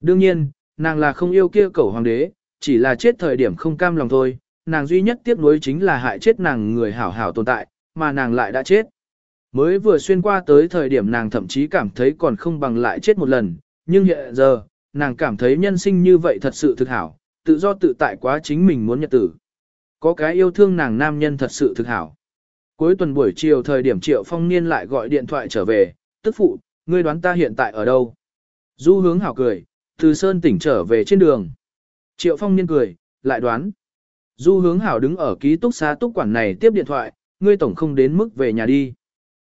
Speaker 1: Đương nhiên, nàng là không yêu kia cẩu hoàng đế, chỉ là chết thời điểm không cam lòng thôi, nàng duy nhất tiếc nuối chính là hại chết nàng người hảo hảo tồn tại, mà nàng lại đã chết. Mới vừa xuyên qua tới thời điểm nàng thậm chí cảm thấy còn không bằng lại chết một lần, nhưng hiện giờ, nàng cảm thấy nhân sinh như vậy thật sự thực hảo, tự do tự tại quá chính mình muốn nhật tử. Có cái yêu thương nàng nam nhân thật sự thực hảo. Cuối tuần buổi chiều thời điểm Triệu Phong Niên lại gọi điện thoại trở về, tức phụ, ngươi đoán ta hiện tại ở đâu? Du hướng hảo cười, từ Sơn tỉnh trở về trên đường. Triệu Phong Niên cười, lại đoán. Du hướng hảo đứng ở ký túc xá túc quản này tiếp điện thoại, ngươi tổng không đến mức về nhà đi.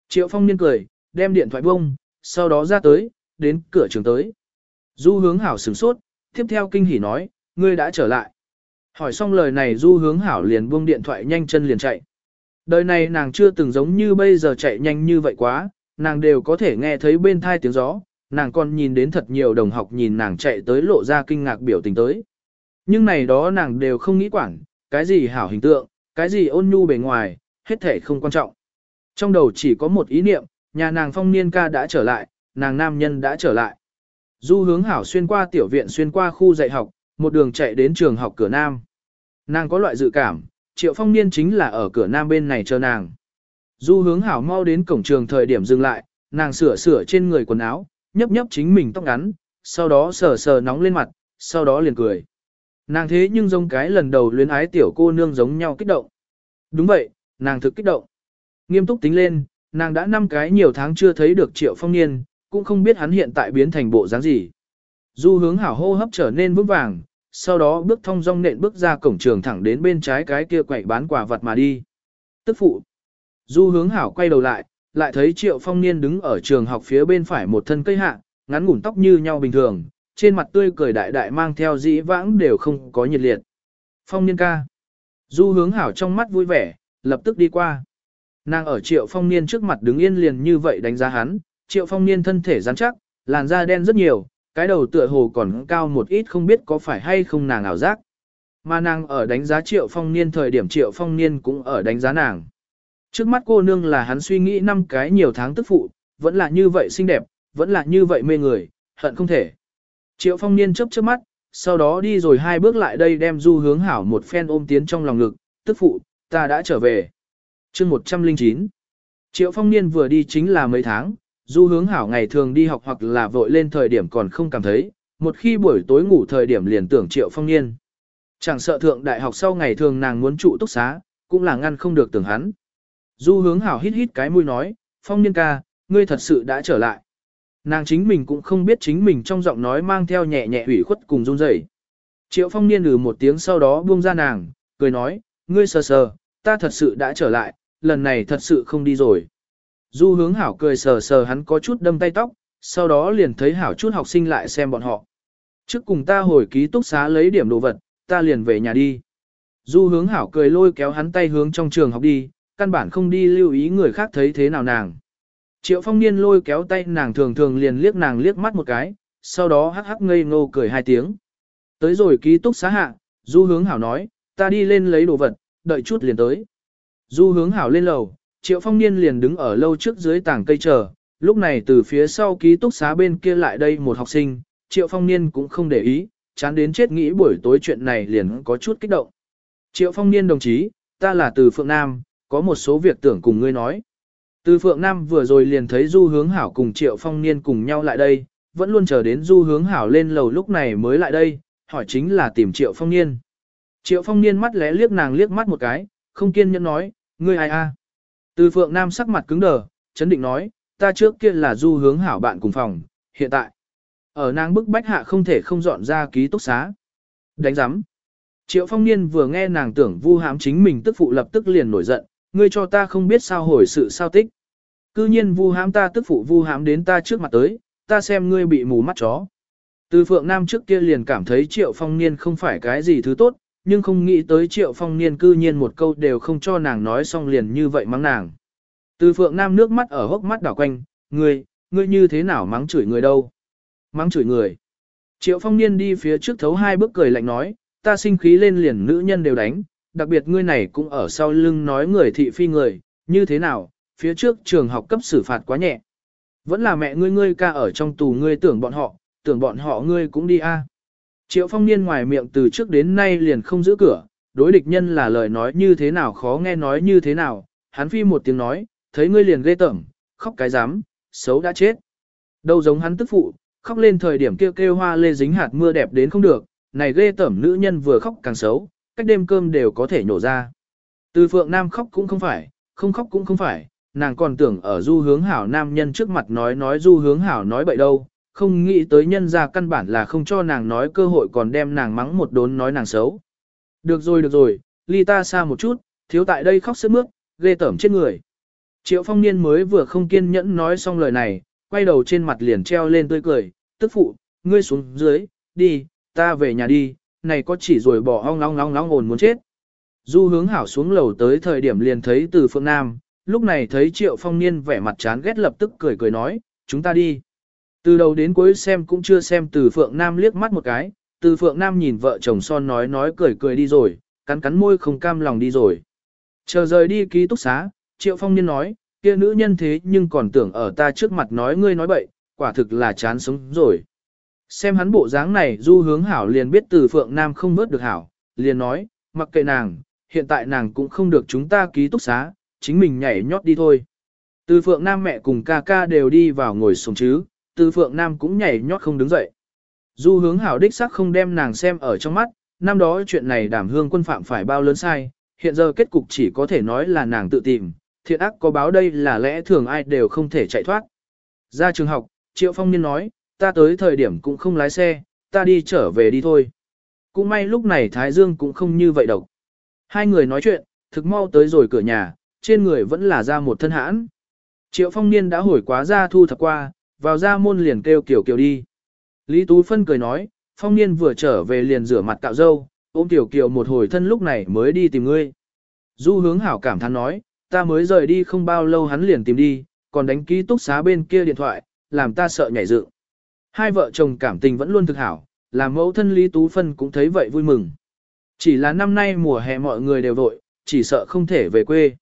Speaker 1: Triệu Phong Niên cười, đem điện thoại bông, sau đó ra tới, đến cửa trường tới. Du hướng hảo sửng sốt, tiếp theo kinh hỉ nói, ngươi đã trở lại. Hỏi xong lời này du hướng hảo liền buông điện thoại nhanh chân liền chạy. Đời này nàng chưa từng giống như bây giờ chạy nhanh như vậy quá, nàng đều có thể nghe thấy bên thai tiếng gió, nàng còn nhìn đến thật nhiều đồng học nhìn nàng chạy tới lộ ra kinh ngạc biểu tình tới. Nhưng này đó nàng đều không nghĩ quản, cái gì hảo hình tượng, cái gì ôn nhu bề ngoài, hết thể không quan trọng. Trong đầu chỉ có một ý niệm, nhà nàng phong niên ca đã trở lại, nàng nam nhân đã trở lại. Du hướng hảo xuyên qua tiểu viện xuyên qua khu dạy học, một đường chạy đến trường học cửa nam. Nàng có loại dự cảm, triệu phong niên chính là ở cửa nam bên này chờ nàng. Du hướng hảo mau đến cổng trường thời điểm dừng lại, nàng sửa sửa trên người quần áo, nhấp nhấp chính mình tóc ngắn, sau đó sờ sờ nóng lên mặt, sau đó liền cười. Nàng thế nhưng giống cái lần đầu luyến ái tiểu cô nương giống nhau kích động. Đúng vậy, nàng thực kích động. Nghiêm túc tính lên, nàng đã năm cái nhiều tháng chưa thấy được triệu phong niên, cũng không biết hắn hiện tại biến thành bộ dáng gì. Du hướng hảo hô hấp trở nên vững vàng, sau đó bước thong dong nện bước ra cổng trường thẳng đến bên trái cái kia quậy bán quà vật mà đi. Tức phụ. Du hướng hảo quay đầu lại, lại thấy triệu phong niên đứng ở trường học phía bên phải một thân cây hạ, ngắn ngủn tóc như nhau bình thường, trên mặt tươi cười đại đại mang theo dĩ vãng đều không có nhiệt liệt. Phong niên ca. Du hướng hảo trong mắt vui vẻ, lập tức đi qua. Nàng ở triệu phong niên trước mặt đứng yên liền như vậy đánh giá hắn, triệu phong niên thân thể rắn chắc, làn da đen rất nhiều, cái đầu tựa hồ còn cao một ít không biết có phải hay không nàng ảo giác. Mà nàng ở đánh giá triệu phong niên thời điểm triệu phong niên cũng ở đánh giá nàng. Trước mắt cô nương là hắn suy nghĩ năm cái nhiều tháng tức phụ, vẫn là như vậy xinh đẹp, vẫn là như vậy mê người, hận không thể. Triệu phong niên chớp chớp mắt, sau đó đi rồi hai bước lại đây đem du hướng hảo một phen ôm tiến trong lòng ngực, tức phụ, ta đã trở về. chương 109 Triệu phong niên vừa đi chính là mấy tháng, du hướng hảo ngày thường đi học hoặc là vội lên thời điểm còn không cảm thấy, một khi buổi tối ngủ thời điểm liền tưởng triệu phong niên. Chẳng sợ thượng đại học sau ngày thường nàng muốn trụ túc xá, cũng là ngăn không được tưởng hắn. Du hướng hảo hít hít cái mũi nói, phong niên ca, ngươi thật sự đã trở lại. Nàng chính mình cũng không biết chính mình trong giọng nói mang theo nhẹ nhẹ ủy khuất cùng run rẩy. Triệu phong niên lừ một tiếng sau đó buông ra nàng, cười nói, ngươi sờ sờ, ta thật sự đã trở lại, lần này thật sự không đi rồi. Du hướng hảo cười sờ sờ hắn có chút đâm tay tóc, sau đó liền thấy hảo chút học sinh lại xem bọn họ. Trước cùng ta hồi ký túc xá lấy điểm đồ vật, ta liền về nhà đi. Du hướng hảo cười lôi kéo hắn tay hướng trong trường học đi, căn bản không đi lưu ý người khác thấy thế nào nàng. Triệu phong niên lôi kéo tay nàng thường thường liền liếc nàng liếc mắt một cái, sau đó hắc hắc ngây ngô cười hai tiếng. Tới rồi ký túc xá hạ, du hướng hảo nói, ta đi lên lấy đồ vật, đợi chút liền tới. Du hướng hảo lên lầu, triệu phong niên liền đứng ở lâu trước dưới tảng cây chờ, lúc này từ phía sau ký túc xá bên kia lại đây một học sinh, triệu phong niên cũng không để ý, chán đến chết nghĩ buổi tối chuyện này liền có chút kích động. Triệu phong niên đồng chí, ta là từ Phượng Nam, có một số việc tưởng cùng ngươi nói. Từ Phượng Nam vừa rồi liền thấy Du Hướng Hảo cùng Triệu Phong Niên cùng nhau lại đây, vẫn luôn chờ đến Du Hướng Hảo lên lầu lúc này mới lại đây, hỏi chính là tìm Triệu Phong Niên. Triệu Phong Niên mắt lẽ liếc nàng liếc mắt một cái, không kiên nhẫn nói, ngươi ai a? Từ Phượng Nam sắc mặt cứng đờ, chấn định nói, ta trước kia là Du Hướng Hảo bạn cùng phòng, hiện tại. Ở nàng bức bách hạ không thể không dọn ra ký túc xá. Đánh giám. Triệu Phong Niên vừa nghe nàng tưởng vu hãm chính mình tức phụ lập tức liền nổi giận, ngươi cho ta không biết sao hồi sự sao tích. Cư nhiên vu hám ta tức phụ vu hám đến ta trước mặt tới, ta xem ngươi bị mù mắt chó. Từ Phượng Nam trước kia liền cảm thấy Triệu Phong Niên không phải cái gì thứ tốt, nhưng không nghĩ tới Triệu Phong Niên cư nhiên một câu đều không cho nàng nói xong liền như vậy mắng nàng. Từ Phượng Nam nước mắt ở hốc mắt đảo quanh, ngươi, ngươi như thế nào mắng chửi người đâu? Mắng chửi người. Triệu Phong Niên đi phía trước thấu hai bước cười lạnh nói, ta sinh khí lên liền nữ nhân đều đánh, đặc biệt ngươi này cũng ở sau lưng nói người thị phi người, như thế nào, phía trước trường học cấp xử phạt quá nhẹ. Vẫn là mẹ ngươi ngươi ca ở trong tù ngươi tưởng bọn họ, tưởng bọn họ ngươi cũng đi a. Triệu phong niên ngoài miệng từ trước đến nay liền không giữ cửa, đối địch nhân là lời nói như thế nào khó nghe nói như thế nào, hắn phi một tiếng nói, thấy ngươi liền ghê tởm, khóc cái dám, xấu đã chết. Đâu giống hắn tức phụ, khóc lên thời điểm kêu kêu hoa lê dính hạt mưa đẹp đến không được, này ghê tởm nữ nhân vừa khóc càng xấu, cách đêm cơm đều có thể nhổ ra. Từ phượng nam khóc cũng không phải, không khóc cũng không phải, nàng còn tưởng ở du hướng hảo nam nhân trước mặt nói nói du hướng hảo nói bậy đâu, không nghĩ tới nhân ra căn bản là không cho nàng nói cơ hội còn đem nàng mắng một đốn nói nàng xấu. Được rồi được rồi, ly ta xa một chút, thiếu tại đây khóc sức mướt, ghê tởm chết người. Triệu phong niên mới vừa không kiên nhẫn nói xong lời này, quay đầu trên mặt liền treo lên tươi cười, tức phụ, ngươi xuống dưới, đi, ta về nhà đi, này có chỉ rồi bỏ ong ong ong ong ồn muốn chết. Du hướng hảo xuống lầu tới thời điểm liền thấy từ phương Nam, lúc này thấy triệu phong niên vẻ mặt chán ghét lập tức cười cười nói, chúng ta đi. Từ đầu đến cuối xem cũng chưa xem từ phượng Nam liếc mắt một cái, từ phượng Nam nhìn vợ chồng son nói nói cười cười đi rồi, cắn cắn môi không cam lòng đi rồi. Chờ rời đi ký túc xá, triệu phong niên nói, kia nữ nhân thế nhưng còn tưởng ở ta trước mặt nói ngươi nói bậy, quả thực là chán sống rồi. Xem hắn bộ dáng này du hướng hảo liền biết từ phượng Nam không vớt được hảo, liền nói, mặc kệ nàng, hiện tại nàng cũng không được chúng ta ký túc xá, chính mình nhảy nhót đi thôi. Từ phượng Nam mẹ cùng ca ca đều đi vào ngồi xuống chứ, từ phượng Nam cũng nhảy nhót không đứng dậy. Du hướng hảo đích sắc không đem nàng xem ở trong mắt, năm đó chuyện này đảm hương quân phạm phải bao lớn sai, hiện giờ kết cục chỉ có thể nói là nàng tự tìm, thiện ác có báo đây là lẽ thường ai đều không thể chạy thoát. Ra trường học, Triệu Phong Niên nói, ta tới thời điểm cũng không lái xe, ta đi trở về đi thôi. Cũng may lúc này Thái Dương cũng không như vậy độc. Hai người nói chuyện, thực mau tới rồi cửa nhà, trên người vẫn là ra một thân hãn. Triệu Phong Niên đã hồi quá ra thu thập qua, vào ra môn liền kêu kiểu kiểu đi. Lý Tú Phân cười nói, Phong Niên vừa trở về liền rửa mặt cạo râu, ôm tiểu kiều một hồi thân lúc này mới đi tìm ngươi. Du hướng hảo cảm thán nói, ta mới rời đi không bao lâu hắn liền tìm đi, còn đánh ký túc xá bên kia điện thoại, làm ta sợ nhảy dựng. Hai vợ chồng cảm tình vẫn luôn thực hảo, làm mẫu thân Lý Tú Phân cũng thấy vậy vui mừng. Chỉ là năm nay mùa hè mọi người đều vội, chỉ sợ không thể về quê.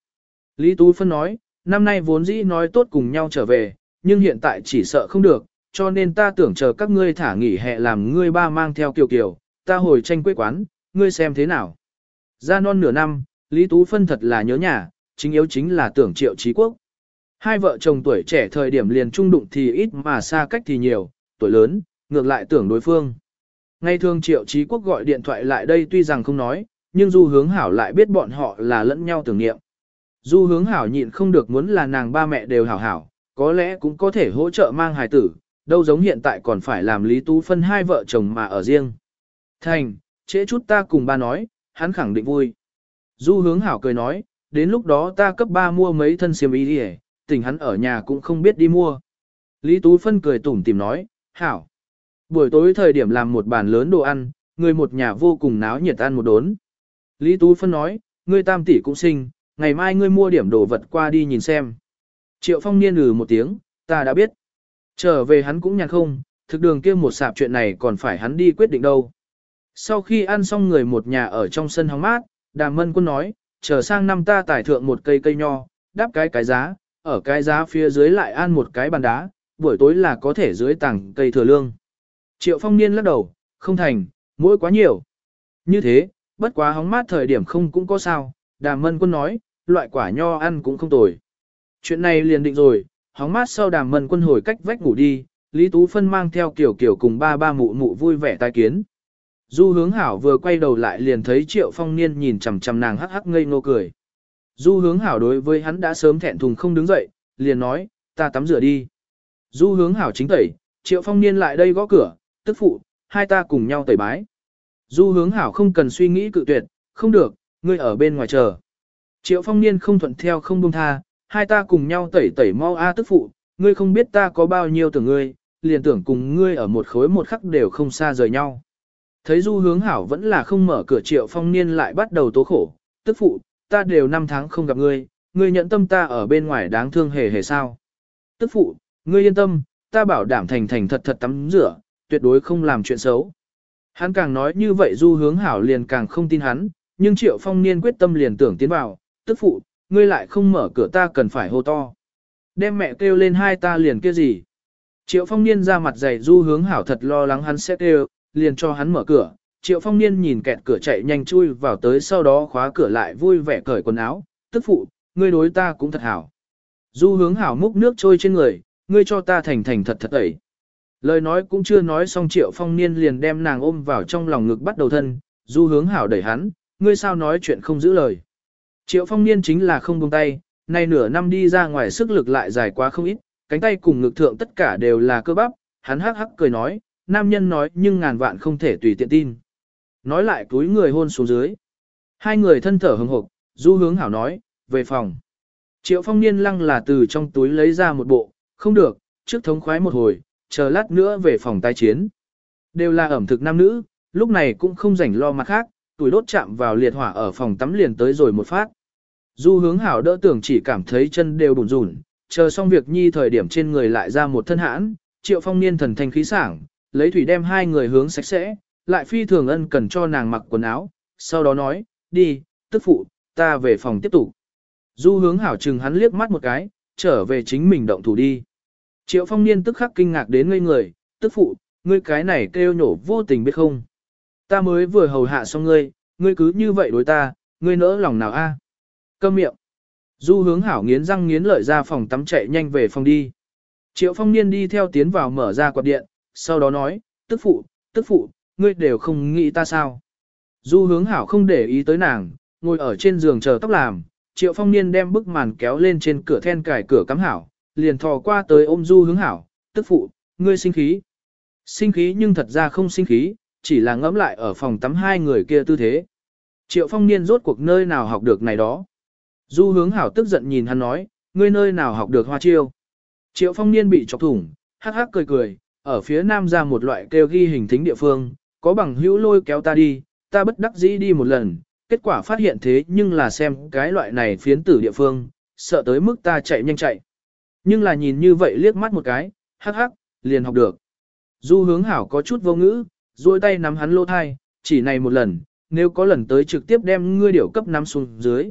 Speaker 1: Lý Tú Phân nói, năm nay vốn dĩ nói tốt cùng nhau trở về, nhưng hiện tại chỉ sợ không được, cho nên ta tưởng chờ các ngươi thả nghỉ hè làm ngươi ba mang theo kiều kiều, ta hồi tranh quê quán, ngươi xem thế nào. Ra non nửa năm, Lý Tú Phân thật là nhớ nhà, chính yếu chính là tưởng triệu trí quốc. Hai vợ chồng tuổi trẻ thời điểm liền trung đụng thì ít mà xa cách thì nhiều, tuổi lớn, ngược lại tưởng đối phương. Ngay thường triệu trí quốc gọi điện thoại lại đây tuy rằng không nói, nhưng du hướng hảo lại biết bọn họ là lẫn nhau tưởng niệm. Du hướng hảo nhịn không được muốn là nàng ba mẹ đều hảo hảo, có lẽ cũng có thể hỗ trợ mang hài tử, đâu giống hiện tại còn phải làm Lý Tú phân hai vợ chồng mà ở riêng. Thành, trễ chút ta cùng ba nói, hắn khẳng định vui. Du hướng hảo cười nói, đến lúc đó ta cấp ba mua mấy thân xiêm y đi tỉnh hắn ở nhà cũng không biết đi mua. Lý Tú Phân cười tủm tìm nói, hảo. Buổi tối thời điểm làm một bàn lớn đồ ăn, người một nhà vô cùng náo nhiệt ăn một đốn. Lý Tú Phân nói, ngươi tam tỷ cũng sinh, ngày mai ngươi mua điểm đồ vật qua đi nhìn xem. Triệu Phong niên lừ một tiếng, ta đã biết. Trở về hắn cũng nhàn không, thực đường kia một sạp chuyện này còn phải hắn đi quyết định đâu. Sau khi ăn xong người một nhà ở trong sân hóng mát, đàm mân quân nói, chờ sang năm ta tải thượng một cây cây nho, đáp cái cái giá, ở cái giá phía dưới lại ăn một cái bàn đá, buổi tối là có thể dưới tảng cây thừa lương. Triệu phong niên lắc đầu, không thành, mỗi quá nhiều. Như thế, bất quá hóng mát thời điểm không cũng có sao, đàm mân quân nói, loại quả nho ăn cũng không tồi. Chuyện này liền định rồi, hóng mát sau đàm mân quân hồi cách vách ngủ đi, Lý Tú Phân mang theo kiểu kiểu cùng ba ba mụ mụ vui vẻ tai kiến. Du hướng hảo vừa quay đầu lại liền thấy triệu phong niên nhìn chằm chằm nàng hắc hắc ngây ngô cười. Du hướng hảo đối với hắn đã sớm thẹn thùng không đứng dậy, liền nói, ta tắm rửa đi. Du hướng hảo chính tẩy, triệu phong niên lại đây gõ cửa, tức phụ, hai ta cùng nhau tẩy bái. Du hướng hảo không cần suy nghĩ cự tuyệt, không được, ngươi ở bên ngoài chờ. Triệu phong niên không thuận theo không buông tha, hai ta cùng nhau tẩy tẩy mau a tức phụ, ngươi không biết ta có bao nhiêu tưởng ngươi, liền tưởng cùng ngươi ở một khối một khắc đều không xa rời nhau. Thấy du hướng hảo vẫn là không mở cửa triệu phong niên lại bắt đầu tố khổ, tức phụ, ta đều năm tháng không gặp ngươi, ngươi nhận tâm ta ở bên ngoài đáng thương hề hề sao. Tức phụ, ngươi yên tâm, ta bảo đảm thành thành thật thật tắm rửa, tuyệt đối không làm chuyện xấu. Hắn càng nói như vậy du hướng hảo liền càng không tin hắn, nhưng triệu phong niên quyết tâm liền tưởng tiến vào, tức phụ, ngươi lại không mở cửa ta cần phải hô to. Đem mẹ kêu lên hai ta liền kia gì. Triệu phong niên ra mặt dày du hướng hảo thật lo lắng hắn sẽ kêu, liền cho hắn mở cửa, Triệu phong niên nhìn kẹt cửa chạy nhanh chui vào tới sau đó khóa cửa lại vui vẻ cởi quần áo, tức phụ, ngươi đối ta cũng thật hảo. Du hướng hảo múc nước trôi trên người, ngươi cho ta thành thành thật thật ấy. Lời nói cũng chưa nói xong triệu phong niên liền đem nàng ôm vào trong lòng ngực bắt đầu thân, du hướng hảo đẩy hắn, ngươi sao nói chuyện không giữ lời. Triệu phong niên chính là không buông tay, nay nửa năm đi ra ngoài sức lực lại dài quá không ít, cánh tay cùng ngực thượng tất cả đều là cơ bắp, hắn hắc hắc cười nói, nam nhân nói nhưng ngàn vạn không thể tùy tiện tin. Nói lại túi người hôn xuống dưới. Hai người thân thở hừng hộp, du hướng hảo nói, về phòng. Triệu phong niên lăng là từ trong túi lấy ra một bộ, không được, trước thống khoái một hồi, chờ lát nữa về phòng tái chiến. Đều là ẩm thực nam nữ, lúc này cũng không rảnh lo mặt khác, tuổi đốt chạm vào liệt hỏa ở phòng tắm liền tới rồi một phát. Du hướng hảo đỡ tưởng chỉ cảm thấy chân đều bùn rùn, chờ xong việc nhi thời điểm trên người lại ra một thân hãn, triệu phong niên thần thanh khí sảng, lấy thủy đem hai người hướng sạch sẽ, lại phi thường ân cần cho nàng mặc quần áo, sau đó nói, đi, tức phụ, ta về phòng tiếp tục. Du hướng hảo chừng hắn liếc mắt một cái, trở về chính mình động thủ đi. Triệu phong niên tức khắc kinh ngạc đến ngây người, tức phụ, ngươi cái này kêu nhổ vô tình biết không. Ta mới vừa hầu hạ xong ngươi, ngươi cứ như vậy đối ta, ngươi nỡ lòng nào a? Câm miệng. Du hướng hảo nghiến răng nghiến lợi ra phòng tắm chạy nhanh về phòng đi. Triệu phong niên đi theo tiến vào mở ra quạt điện, sau đó nói, tức phụ, tức phụ, ngươi đều không nghĩ ta sao. Du hướng hảo không để ý tới nàng, ngồi ở trên giường chờ tóc làm, triệu phong niên đem bức màn kéo lên trên cửa then cài cửa cắm hảo, liền thò qua tới ôm du hướng hảo, tức phụ, ngươi sinh khí. Sinh khí nhưng thật ra không sinh khí, chỉ là ngẫm lại ở phòng tắm hai người kia tư thế. Triệu phong niên rốt cuộc nơi nào học được này đó. Du hướng hảo tức giận nhìn hắn nói, ngươi nơi nào học được hoa chiêu. Triệu phong niên bị chọc thủng, hắc hắc cười cười, ở phía nam ra một loại kêu ghi hình thính địa phương, có bằng hữu lôi kéo ta đi, ta bất đắc dĩ đi một lần, kết quả phát hiện thế nhưng là xem cái loại này phiến tử địa phương, sợ tới mức ta chạy nhanh chạy. Nhưng là nhìn như vậy liếc mắt một cái, hắc hắc, liền học được. Du hướng hảo có chút vô ngữ, duỗi tay nắm hắn lô thai, chỉ này một lần, nếu có lần tới trực tiếp đem ngươi điểu cấp nắm xuống dưới.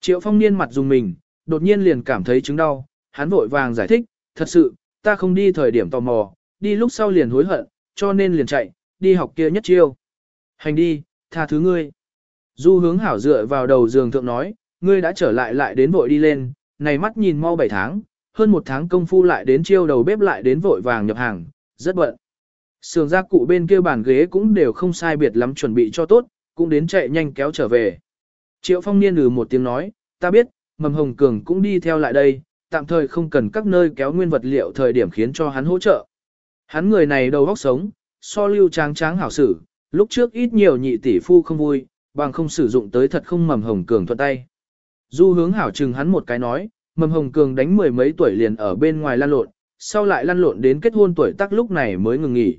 Speaker 1: Triệu phong niên mặt dùng mình, đột nhiên liền cảm thấy chứng đau, hắn vội vàng giải thích, thật sự, ta không đi thời điểm tò mò, đi lúc sau liền hối hận, cho nên liền chạy, đi học kia nhất chiêu. Hành đi, tha thứ ngươi. Du hướng hảo dựa vào đầu giường thượng nói, ngươi đã trở lại lại đến vội đi lên, này mắt nhìn mau 7 tháng, hơn một tháng công phu lại đến chiêu đầu bếp lại đến vội vàng nhập hàng, rất bận. Sườn gia cụ bên kia bàn ghế cũng đều không sai biệt lắm chuẩn bị cho tốt, cũng đến chạy nhanh kéo trở về. Triệu phong niên ừ một tiếng nói, ta biết, mầm hồng cường cũng đi theo lại đây, tạm thời không cần các nơi kéo nguyên vật liệu thời điểm khiến cho hắn hỗ trợ. Hắn người này đầu óc sống, so lưu tráng tráng hảo sử, lúc trước ít nhiều nhị tỷ phu không vui, bằng không sử dụng tới thật không mầm hồng cường thuận tay. Du hướng hảo chừng hắn một cái nói, mầm hồng cường đánh mười mấy tuổi liền ở bên ngoài lan lộn, sau lại lăn lộn đến kết hôn tuổi tác lúc này mới ngừng nghỉ.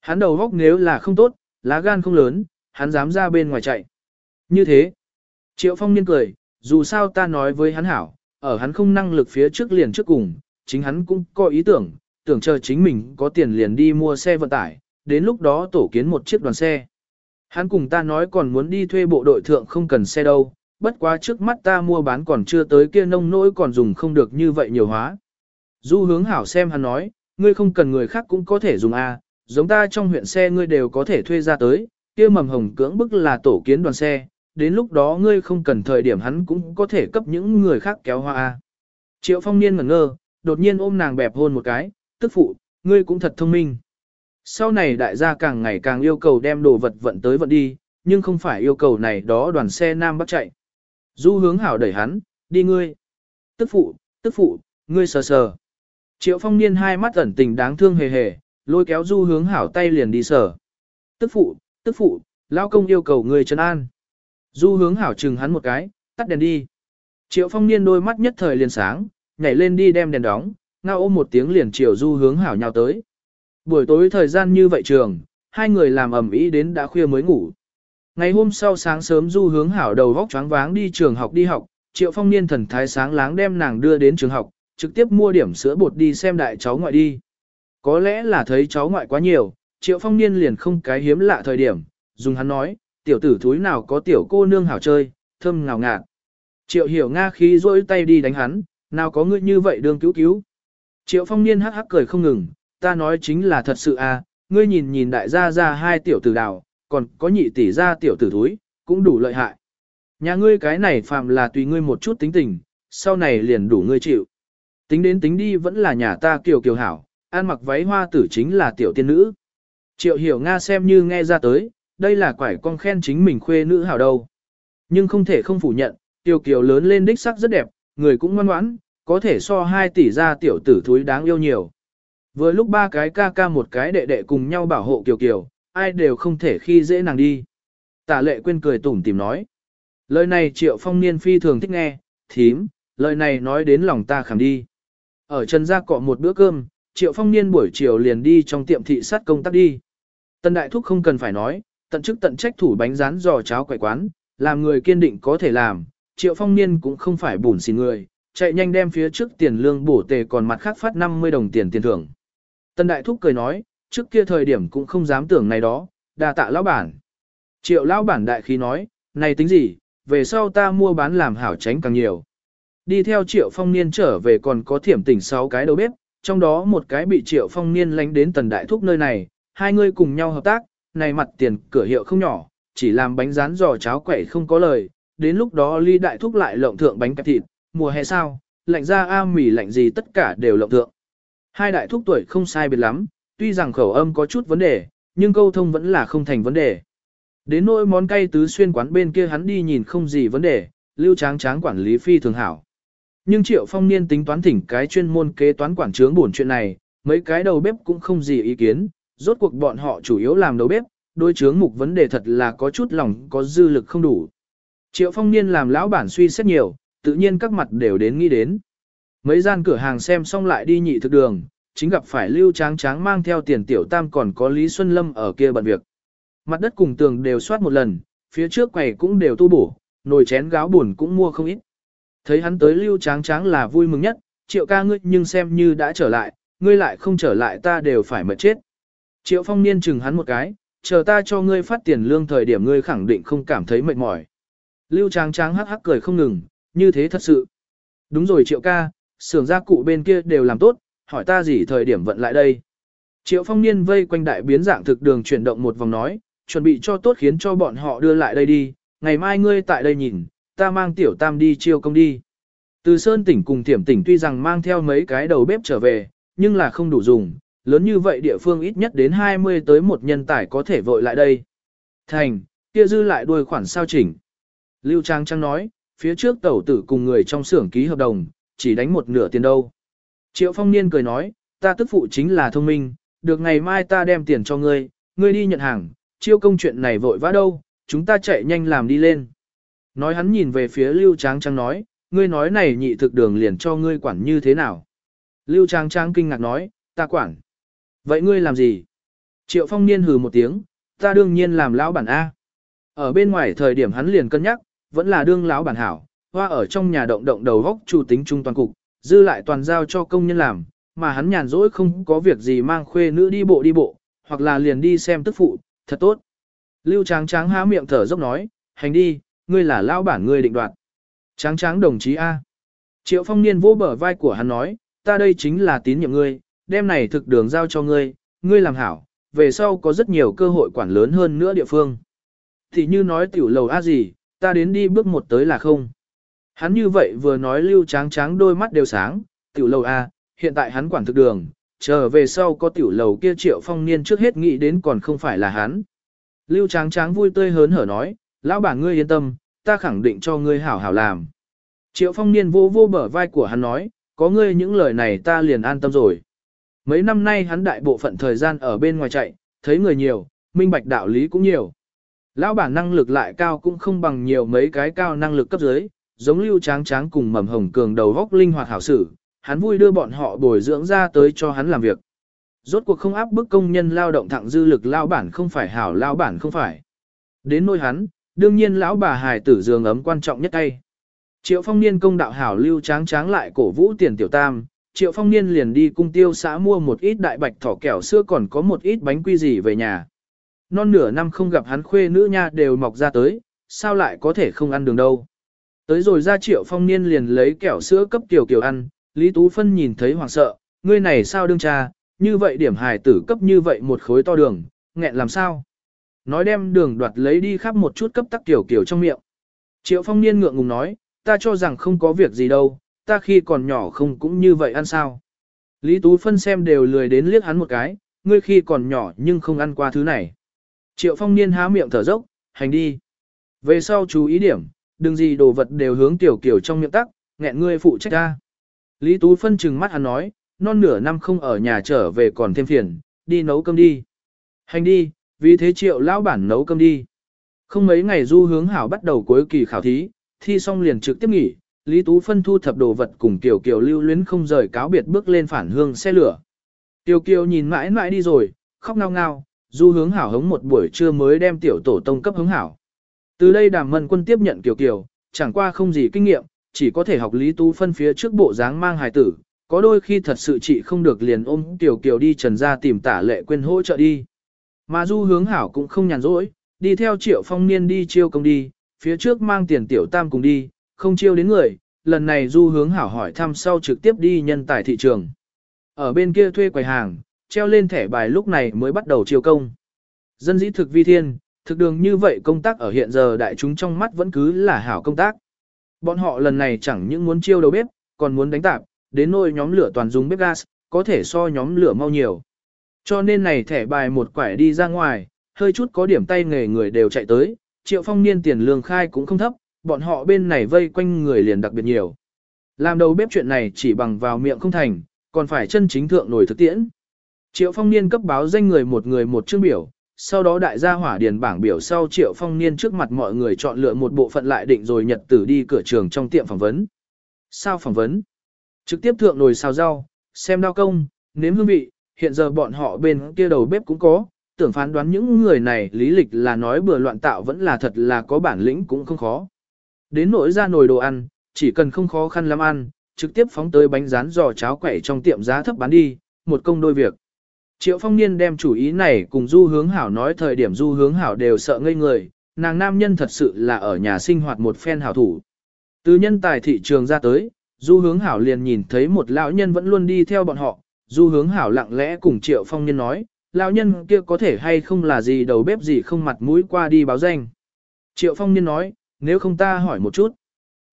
Speaker 1: Hắn đầu góc nếu là không tốt, lá gan không lớn, hắn dám ra bên ngoài chạy. Như thế, Triệu Phong niên cười, dù sao ta nói với hắn hảo, ở hắn không năng lực phía trước liền trước cùng, chính hắn cũng có ý tưởng, tưởng chờ chính mình có tiền liền đi mua xe vận tải, đến lúc đó tổ kiến một chiếc đoàn xe. Hắn cùng ta nói còn muốn đi thuê bộ đội thượng không cần xe đâu, bất quá trước mắt ta mua bán còn chưa tới kia nông nỗi còn dùng không được như vậy nhiều hóa. Du hướng hảo xem hắn nói, ngươi không cần người khác cũng có thể dùng A, giống ta trong huyện xe ngươi đều có thể thuê ra tới, kia mầm hồng cưỡng bức là tổ kiến đoàn xe, đến lúc đó ngươi không cần thời điểm hắn cũng có thể cấp những người khác kéo hoa A. Triệu phong niên ngẩn ngơ, đột nhiên ôm nàng bẹp hôn một cái, tức phụ, ngươi cũng thật thông minh. Sau này đại gia càng ngày càng yêu cầu đem đồ vật vận tới vận đi, nhưng không phải yêu cầu này đó đoàn xe Nam Bắc chạy. Du hướng hảo đẩy hắn, đi ngươi. Tức phụ, tức phụ, ngươi sờ sờ. Triệu phong niên hai mắt ẩn tình đáng thương hề hề, lôi kéo du hướng hảo tay liền đi sờ. Tức phụ, tức phụ, lao công yêu cầu ngươi trấn an. Du hướng hảo chừng hắn một cái, tắt đèn đi. Triệu phong niên đôi mắt nhất thời liền sáng, nhảy lên đi đem đèn đóng, ngao ôm một tiếng liền chiều du hướng hảo nhau tới. Buổi tối thời gian như vậy trường, hai người làm ẩm ý đến đã khuya mới ngủ. Ngày hôm sau sáng sớm du hướng hảo đầu vóc choáng váng đi trường học đi học, triệu phong niên thần thái sáng láng đem nàng đưa đến trường học, trực tiếp mua điểm sữa bột đi xem đại cháu ngoại đi. Có lẽ là thấy cháu ngoại quá nhiều, triệu phong niên liền không cái hiếm lạ thời điểm, dùng hắn nói, tiểu tử thúi nào có tiểu cô nương hảo chơi, thơm ngào ngạt. Triệu hiểu Nga khí rỗi tay đi đánh hắn, nào có ngươi như vậy đương cứu cứu. Triệu phong niên hắc hắc cười không ngừng, ta nói chính là thật sự à, ngươi nhìn nhìn đại gia ra hai tiểu tử đào, còn có nhị tỷ gia tiểu tử thúi, cũng đủ lợi hại. Nhà ngươi cái này phạm là tùy ngươi một chút tính tình, sau này liền đủ ngươi chịu. Tính đến tính đi vẫn là nhà ta kiều kiều hảo, ăn mặc váy hoa tử chính là tiểu tiên nữ. Triệu hiểu Nga xem như nghe ra tới, đây là quải con khen chính mình khuê nữ hảo đâu. Nhưng không thể không phủ nhận, tiểu kiều lớn lên đích sắc rất đẹp, người cũng ngoan ngoãn, có thể so hai tỷ ra tiểu tử thúi đáng yêu nhiều. Vừa lúc ba cái ca ca một cái đệ đệ cùng nhau bảo hộ kiều kiều, ai đều không thể khi dễ nàng đi. Tả lệ quên cười tủm tìm nói. Lời này triệu phong niên phi thường thích nghe, thím, lời này nói đến lòng ta khẳng đi. Ở chân gia cọ một bữa cơm, triệu phong niên buổi chiều liền đi trong tiệm thị sát công tác đi. Tân đại thúc không cần phải nói, tận chức tận trách thủ bánh rán giò cháo quậy quán, làm người kiên định có thể làm, triệu phong niên cũng không phải bùn xỉn người, chạy nhanh đem phía trước tiền lương bổ tề còn mặt khác phát 50 đồng tiền tiền thưởng. Tân đại thúc cười nói, trước kia thời điểm cũng không dám tưởng này đó, đa tạ lão bản. Triệu lão bản đại khí nói, này tính gì, về sau ta mua bán làm hảo tránh càng nhiều. Đi theo triệu phong niên trở về còn có thiểm tỉnh 6 cái đầu bếp, trong đó một cái bị triệu phong niên lánh đến tần đại thúc nơi này, hai người cùng nhau hợp tác, này mặt tiền cửa hiệu không nhỏ, chỉ làm bánh rán giò cháo quẩy không có lời, đến lúc đó ly đại thúc lại lộng thượng bánh kẹp thịt, mùa hè sao, lạnh ra a mì lạnh gì tất cả đều lộng thượng. Hai đại thúc tuổi không sai biệt lắm, tuy rằng khẩu âm có chút vấn đề, nhưng câu thông vẫn là không thành vấn đề. Đến nỗi món cay tứ xuyên quán bên kia hắn đi nhìn không gì vấn đề, lưu tráng tráng quản lý phi thường hảo. Nhưng triệu phong niên tính toán thỉnh cái chuyên môn kế toán quản trướng buồn chuyện này, mấy cái đầu bếp cũng không gì ý kiến, rốt cuộc bọn họ chủ yếu làm đầu bếp, đôi chướng mục vấn đề thật là có chút lòng có dư lực không đủ. Triệu phong niên làm lão bản suy xét nhiều, tự nhiên các mặt đều đến nghĩ đến. Mấy gian cửa hàng xem xong lại đi nhị thực đường, chính gặp phải lưu tráng tráng mang theo tiền tiểu tam còn có Lý Xuân Lâm ở kia bận việc. Mặt đất cùng tường đều soát một lần, phía trước quầy cũng đều tu bổ, nồi chén gáo buồn cũng mua không ít. Thấy hắn tới lưu tráng tráng là vui mừng nhất, triệu ca ngươi nhưng xem như đã trở lại, ngươi lại không trở lại ta đều phải mệt chết. Triệu phong niên chừng hắn một cái, chờ ta cho ngươi phát tiền lương thời điểm ngươi khẳng định không cảm thấy mệt mỏi. Lưu tráng tráng hắc hắc cười không ngừng, như thế thật sự. Đúng rồi triệu ca, xưởng gia cụ bên kia đều làm tốt, hỏi ta gì thời điểm vận lại đây. Triệu phong niên vây quanh đại biến dạng thực đường chuyển động một vòng nói, chuẩn bị cho tốt khiến cho bọn họ đưa lại đây đi, ngày mai ngươi tại đây nhìn, ta mang tiểu tam đi chiêu công đi. Từ Sơn tỉnh cùng Tiểm tỉnh tuy rằng mang theo mấy cái đầu bếp trở về, nhưng là không đủ dùng, lớn như vậy địa phương ít nhất đến 20 tới một nhân tài có thể vội lại đây. Thành, kia dư lại đuôi khoản sao chỉnh. Lưu Trang Trang nói, phía trước tẩu tử cùng người trong xưởng ký hợp đồng, chỉ đánh một nửa tiền đâu. Triệu Phong Niên cười nói, ta tức phụ chính là thông minh, được ngày mai ta đem tiền cho ngươi, ngươi đi nhận hàng, chiêu công chuyện này vội vã đâu, chúng ta chạy nhanh làm đi lên. Nói hắn nhìn về phía Lưu Tráng Tráng nói, ngươi nói này nhị thực đường liền cho ngươi quản như thế nào. Lưu Tráng Tráng kinh ngạc nói, ta quản. Vậy ngươi làm gì? Triệu Phong Niên hừ một tiếng, ta đương nhiên làm lão bản A. Ở bên ngoài thời điểm hắn liền cân nhắc, vẫn là đương lão bản hảo, hoa ở trong nhà động động đầu góc chủ tính trung toàn cục, dư lại toàn giao cho công nhân làm, mà hắn nhàn rỗi không có việc gì mang khuê nữ đi bộ đi bộ, hoặc là liền đi xem tức phụ, thật tốt. Lưu Tráng Tráng há miệng thở dốc nói, hành đi, ngươi là lão bản ngươi định đoạt. Tráng Tráng đồng chí A. Triệu Phong Niên vô bờ vai của hắn nói, ta đây chính là tín nhiệm ngươi, đem này thực đường giao cho ngươi, ngươi làm hảo, về sau có rất nhiều cơ hội quản lớn hơn nữa địa phương. Thì như nói tiểu lầu A gì, ta đến đi bước một tới là không. Hắn như vậy vừa nói lưu tráng tráng đôi mắt đều sáng, tiểu lầu A, hiện tại hắn quản thực đường, chờ về sau có tiểu lầu kia triệu phong niên trước hết nghĩ đến còn không phải là hắn. Lưu tráng tráng vui tươi hớn hở nói, lão bản ngươi yên tâm, ta khẳng định cho ngươi hảo hảo làm. Triệu phong niên vô vô bở vai của hắn nói, có ngươi những lời này ta liền an tâm rồi. Mấy năm nay hắn đại bộ phận thời gian ở bên ngoài chạy, thấy người nhiều, minh bạch đạo lý cũng nhiều. Lão bản năng lực lại cao cũng không bằng nhiều mấy cái cao năng lực cấp dưới, giống lưu tráng tráng cùng mầm hồng cường đầu góc linh hoạt hảo sử, hắn vui đưa bọn họ bồi dưỡng ra tới cho hắn làm việc. Rốt cuộc không áp bức công nhân lao động thẳng dư lực lao bản không phải hảo lao bản không phải. Đến nôi hắn, đương nhiên lão bà hài tử giường ấm quan trọng nhất tay. Triệu phong niên công đạo hảo lưu tráng tráng lại cổ vũ tiền tiểu tam, triệu phong niên liền đi cung tiêu xã mua một ít đại bạch thỏ kẹo sữa còn có một ít bánh quy gì về nhà. Non nửa năm không gặp hắn khuê nữ nha đều mọc ra tới, sao lại có thể không ăn đường đâu. Tới rồi ra triệu phong niên liền lấy kẹo sữa cấp tiểu kiều ăn, Lý Tú Phân nhìn thấy hoảng sợ, ngươi này sao đương cha, như vậy điểm hài tử cấp như vậy một khối to đường, nghẹn làm sao? nói đem đường đoạt lấy đi khắp một chút cấp tắc tiểu kiểu trong miệng. Triệu phong niên ngượng ngùng nói, ta cho rằng không có việc gì đâu, ta khi còn nhỏ không cũng như vậy ăn sao. Lý Tú Phân xem đều lười đến liếc hắn một cái, ngươi khi còn nhỏ nhưng không ăn qua thứ này. Triệu phong niên há miệng thở dốc, hành đi. Về sau chú ý điểm, đừng gì đồ vật đều hướng tiểu kiểu trong miệng tắc, nghẹn ngươi phụ trách ta. Lý Tú Phân trừng mắt hắn nói, non nửa năm không ở nhà trở về còn thêm phiền, đi nấu cơm đi. Hành đi, vì thế triệu lão bản nấu cơm đi. Không mấy ngày du hướng hảo bắt đầu cuối kỳ khảo thí, thi xong liền trực tiếp nghỉ, Lý Tú Phân thu thập đồ vật cùng Kiều Kiều lưu luyến không rời cáo biệt bước lên phản hương xe lửa. Kiều Kiều nhìn mãi mãi đi rồi, khóc ngao ngao, du hướng hảo hống một buổi trưa mới đem tiểu tổ tông cấp hướng hảo. Từ đây đàm mân quân tiếp nhận Kiều Kiều, chẳng qua không gì kinh nghiệm, chỉ có thể học Lý Tú Phân phía trước bộ dáng mang hài tử, có đôi khi thật sự chị không được liền ôm Kiều Kiều đi trần ra tìm tả lệ quên hỗ trợ đi. Mà du hướng hảo cũng không nhàn rỗi, đi theo triệu phong niên đi chiêu công đi, phía trước mang tiền tiểu tam cùng đi, không chiêu đến người, lần này du hướng hảo hỏi thăm sau trực tiếp đi nhân tài thị trường. Ở bên kia thuê quầy hàng, treo lên thẻ bài lúc này mới bắt đầu chiêu công. Dân dĩ thực vi thiên, thực đường như vậy công tác ở hiện giờ đại chúng trong mắt vẫn cứ là hảo công tác. Bọn họ lần này chẳng những muốn chiêu đầu bếp, còn muốn đánh tạp, đến nôi nhóm lửa toàn dùng bếp gas, có thể so nhóm lửa mau nhiều. Cho nên này thẻ bài một quải đi ra ngoài, hơi chút có điểm tay nghề người đều chạy tới, triệu phong niên tiền lương khai cũng không thấp, bọn họ bên này vây quanh người liền đặc biệt nhiều. Làm đầu bếp chuyện này chỉ bằng vào miệng không thành, còn phải chân chính thượng nổi thực tiễn. Triệu phong niên cấp báo danh người một người một chương biểu, sau đó đại gia hỏa điền bảng biểu sau triệu phong niên trước mặt mọi người chọn lựa một bộ phận lại định rồi nhật tử đi cửa trường trong tiệm phỏng vấn. Sao phỏng vấn? Trực tiếp thượng nồi xào rau, xem đao công, nếm hương vị, hiện giờ bọn họ bên kia đầu bếp cũng có, tưởng phán đoán những người này lý lịch là nói bừa loạn tạo vẫn là thật là có bản lĩnh cũng không khó. Đến nỗi ra nồi đồ ăn, chỉ cần không khó khăn lắm ăn, trực tiếp phóng tới bánh rán giò cháo quẩy trong tiệm giá thấp bán đi, một công đôi việc. Triệu phong niên đem chủ ý này cùng du hướng hảo nói thời điểm du hướng hảo đều sợ ngây người, nàng nam nhân thật sự là ở nhà sinh hoạt một phen hảo thủ. Từ nhân tài thị trường ra tới, du hướng hảo liền nhìn thấy một lão nhân vẫn luôn đi theo bọn họ, du hướng hảo lặng lẽ cùng triệu phong niên nói, lão nhân kia có thể hay không là gì đầu bếp gì không mặt mũi qua đi báo danh. Triệu phong niên nói, nếu không ta hỏi một chút.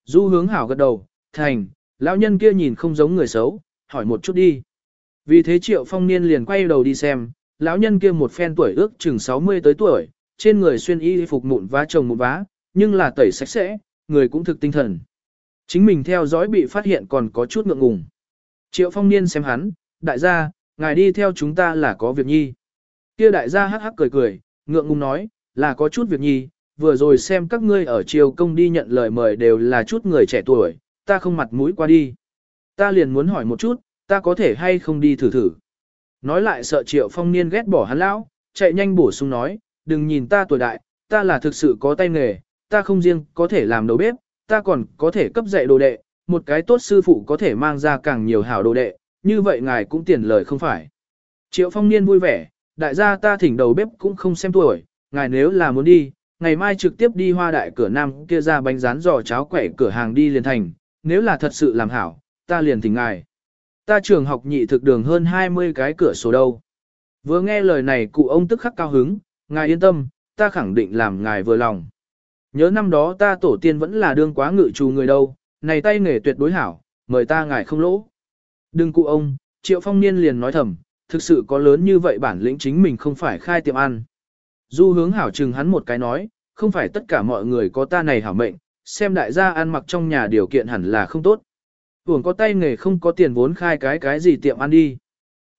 Speaker 1: Du hướng hảo gật đầu, thành, lão nhân kia nhìn không giống người xấu, hỏi một chút đi. Vì thế triệu phong niên liền quay đầu đi xem, lão nhân kia một phen tuổi ước chừng 60 tới tuổi, trên người xuyên y phục mụn vá chồng một vá, nhưng là tẩy sạch sẽ, người cũng thực tinh thần. Chính mình theo dõi bị phát hiện còn có chút ngượng ngùng. Triệu phong niên xem hắn, đại gia, ngài đi theo chúng ta là có việc nhi. Kia đại gia hắc hắc cười cười, ngượng ngùng nói, là có chút việc nhi, vừa rồi xem các ngươi ở triều công đi nhận lời mời đều là chút người trẻ tuổi, ta không mặt mũi qua đi. Ta liền muốn hỏi một chút, ta có thể hay không đi thử thử. Nói lại sợ triệu phong niên ghét bỏ hắn lão, chạy nhanh bổ sung nói, đừng nhìn ta tuổi đại, ta là thực sự có tay nghề, ta không riêng có thể làm đầu bếp, ta còn có thể cấp dạy đồ đệ, một cái tốt sư phụ có thể mang ra càng nhiều hảo đồ đệ, như vậy ngài cũng tiền lời không phải. Triệu phong niên vui vẻ, đại gia ta thỉnh đầu bếp cũng không xem tuổi, ngài nếu là muốn đi, ngày mai trực tiếp đi hoa đại cửa nam kia ra bánh rán giò cháo quẻ cửa hàng đi liền thành, nếu là thật sự làm hảo, ta liền thỉnh ngài. Ta trường học nhị thực đường hơn 20 cái cửa sổ đâu. Vừa nghe lời này cụ ông tức khắc cao hứng, ngài yên tâm, ta khẳng định làm ngài vừa lòng. Nhớ năm đó ta tổ tiên vẫn là đương quá ngự trù người đâu, này tay nghề tuyệt đối hảo, mời ta ngài không lỗ. Đừng cụ ông, triệu phong niên liền nói thầm, thực sự có lớn như vậy bản lĩnh chính mình không phải khai tiệm ăn. Du hướng hảo chừng hắn một cái nói, không phải tất cả mọi người có ta này hảo mệnh, xem đại gia ăn mặc trong nhà điều kiện hẳn là không tốt. Hưởng có tay nghề không có tiền vốn khai cái cái gì tiệm ăn đi.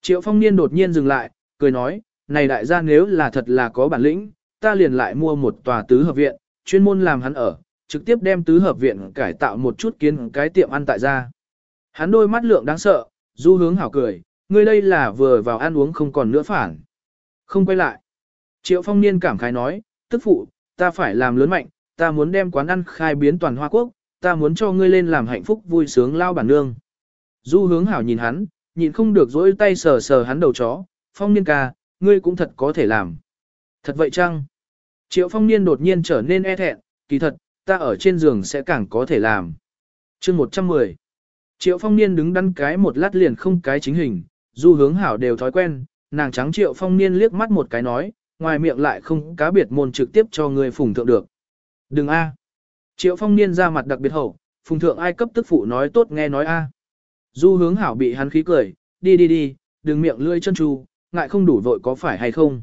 Speaker 1: Triệu phong niên đột nhiên dừng lại, cười nói, này đại gia nếu là thật là có bản lĩnh, ta liền lại mua một tòa tứ hợp viện, chuyên môn làm hắn ở, trực tiếp đem tứ hợp viện cải tạo một chút kiến cái tiệm ăn tại gia. Hắn đôi mắt lượng đáng sợ, du hướng hảo cười, ngươi đây là vừa vào ăn uống không còn nữa phản. Không quay lại. Triệu phong niên cảm khái nói, tức phụ, ta phải làm lớn mạnh, ta muốn đem quán ăn khai biến toàn Hoa Quốc, ta muốn cho ngươi lên làm hạnh phúc vui sướng lao bản nương. Du hướng hảo nhìn hắn, nhìn không được dỗi tay sờ sờ hắn đầu chó, phong niên ca, ngươi cũng thật có thể làm. Thật vậy chăng? Triệu phong niên đột nhiên trở nên e thẹn, kỳ thật, ta ở trên giường sẽ càng có thể làm. chương 110 Triệu phong niên đứng đắn cái một lát liền không cái chính hình, du hướng hảo đều thói quen, nàng trắng triệu phong niên liếc mắt một cái nói, ngoài miệng lại không cá biệt môn trực tiếp cho người phùng thượng được. Đừng a. Triệu phong niên ra mặt đặc biệt hậu, phùng thượng ai cấp tức phụ nói tốt nghe nói a. Du hướng hảo bị hắn khí cười, đi đi đi, đừng miệng lưỡi chân tru, ngại không đủ vội có phải hay không.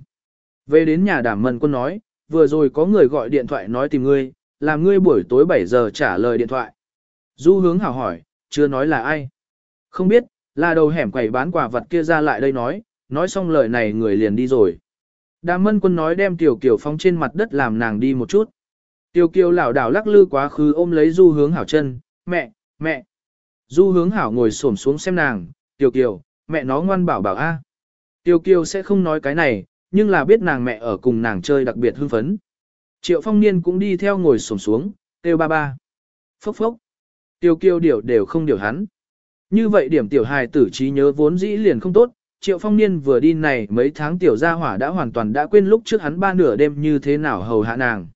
Speaker 1: Về đến nhà đảm mần quân nói, vừa rồi có người gọi điện thoại nói tìm ngươi, làm ngươi buổi tối 7 giờ trả lời điện thoại. Du hướng hảo hỏi, chưa nói là ai. Không biết, là đầu hẻm quầy bán quà vật kia ra lại đây nói, nói xong lời này người liền đi rồi. Đàm mân quân nói đem tiểu kiểu phong trên mặt đất làm nàng đi một chút. Tiêu kiều lảo đảo lắc lư quá khứ ôm lấy du hướng hảo chân, mẹ, mẹ. Du hướng hảo ngồi xổm xuống xem nàng, tiểu kiều, mẹ nó ngoan bảo bảo a. Tiêu kiều sẽ không nói cái này, nhưng là biết nàng mẹ ở cùng nàng chơi đặc biệt hưng phấn. Triệu phong niên cũng đi theo ngồi xổm xuống, kêu ba ba. Phốc phốc. Tiêu Kiều điều đều không điều hắn. Như vậy điểm tiểu hài tử trí nhớ vốn dĩ liền không tốt, triệu phong niên vừa đi này mấy tháng tiểu gia hỏa đã hoàn toàn đã quên lúc trước hắn ba nửa đêm như thế nào hầu hạ nàng.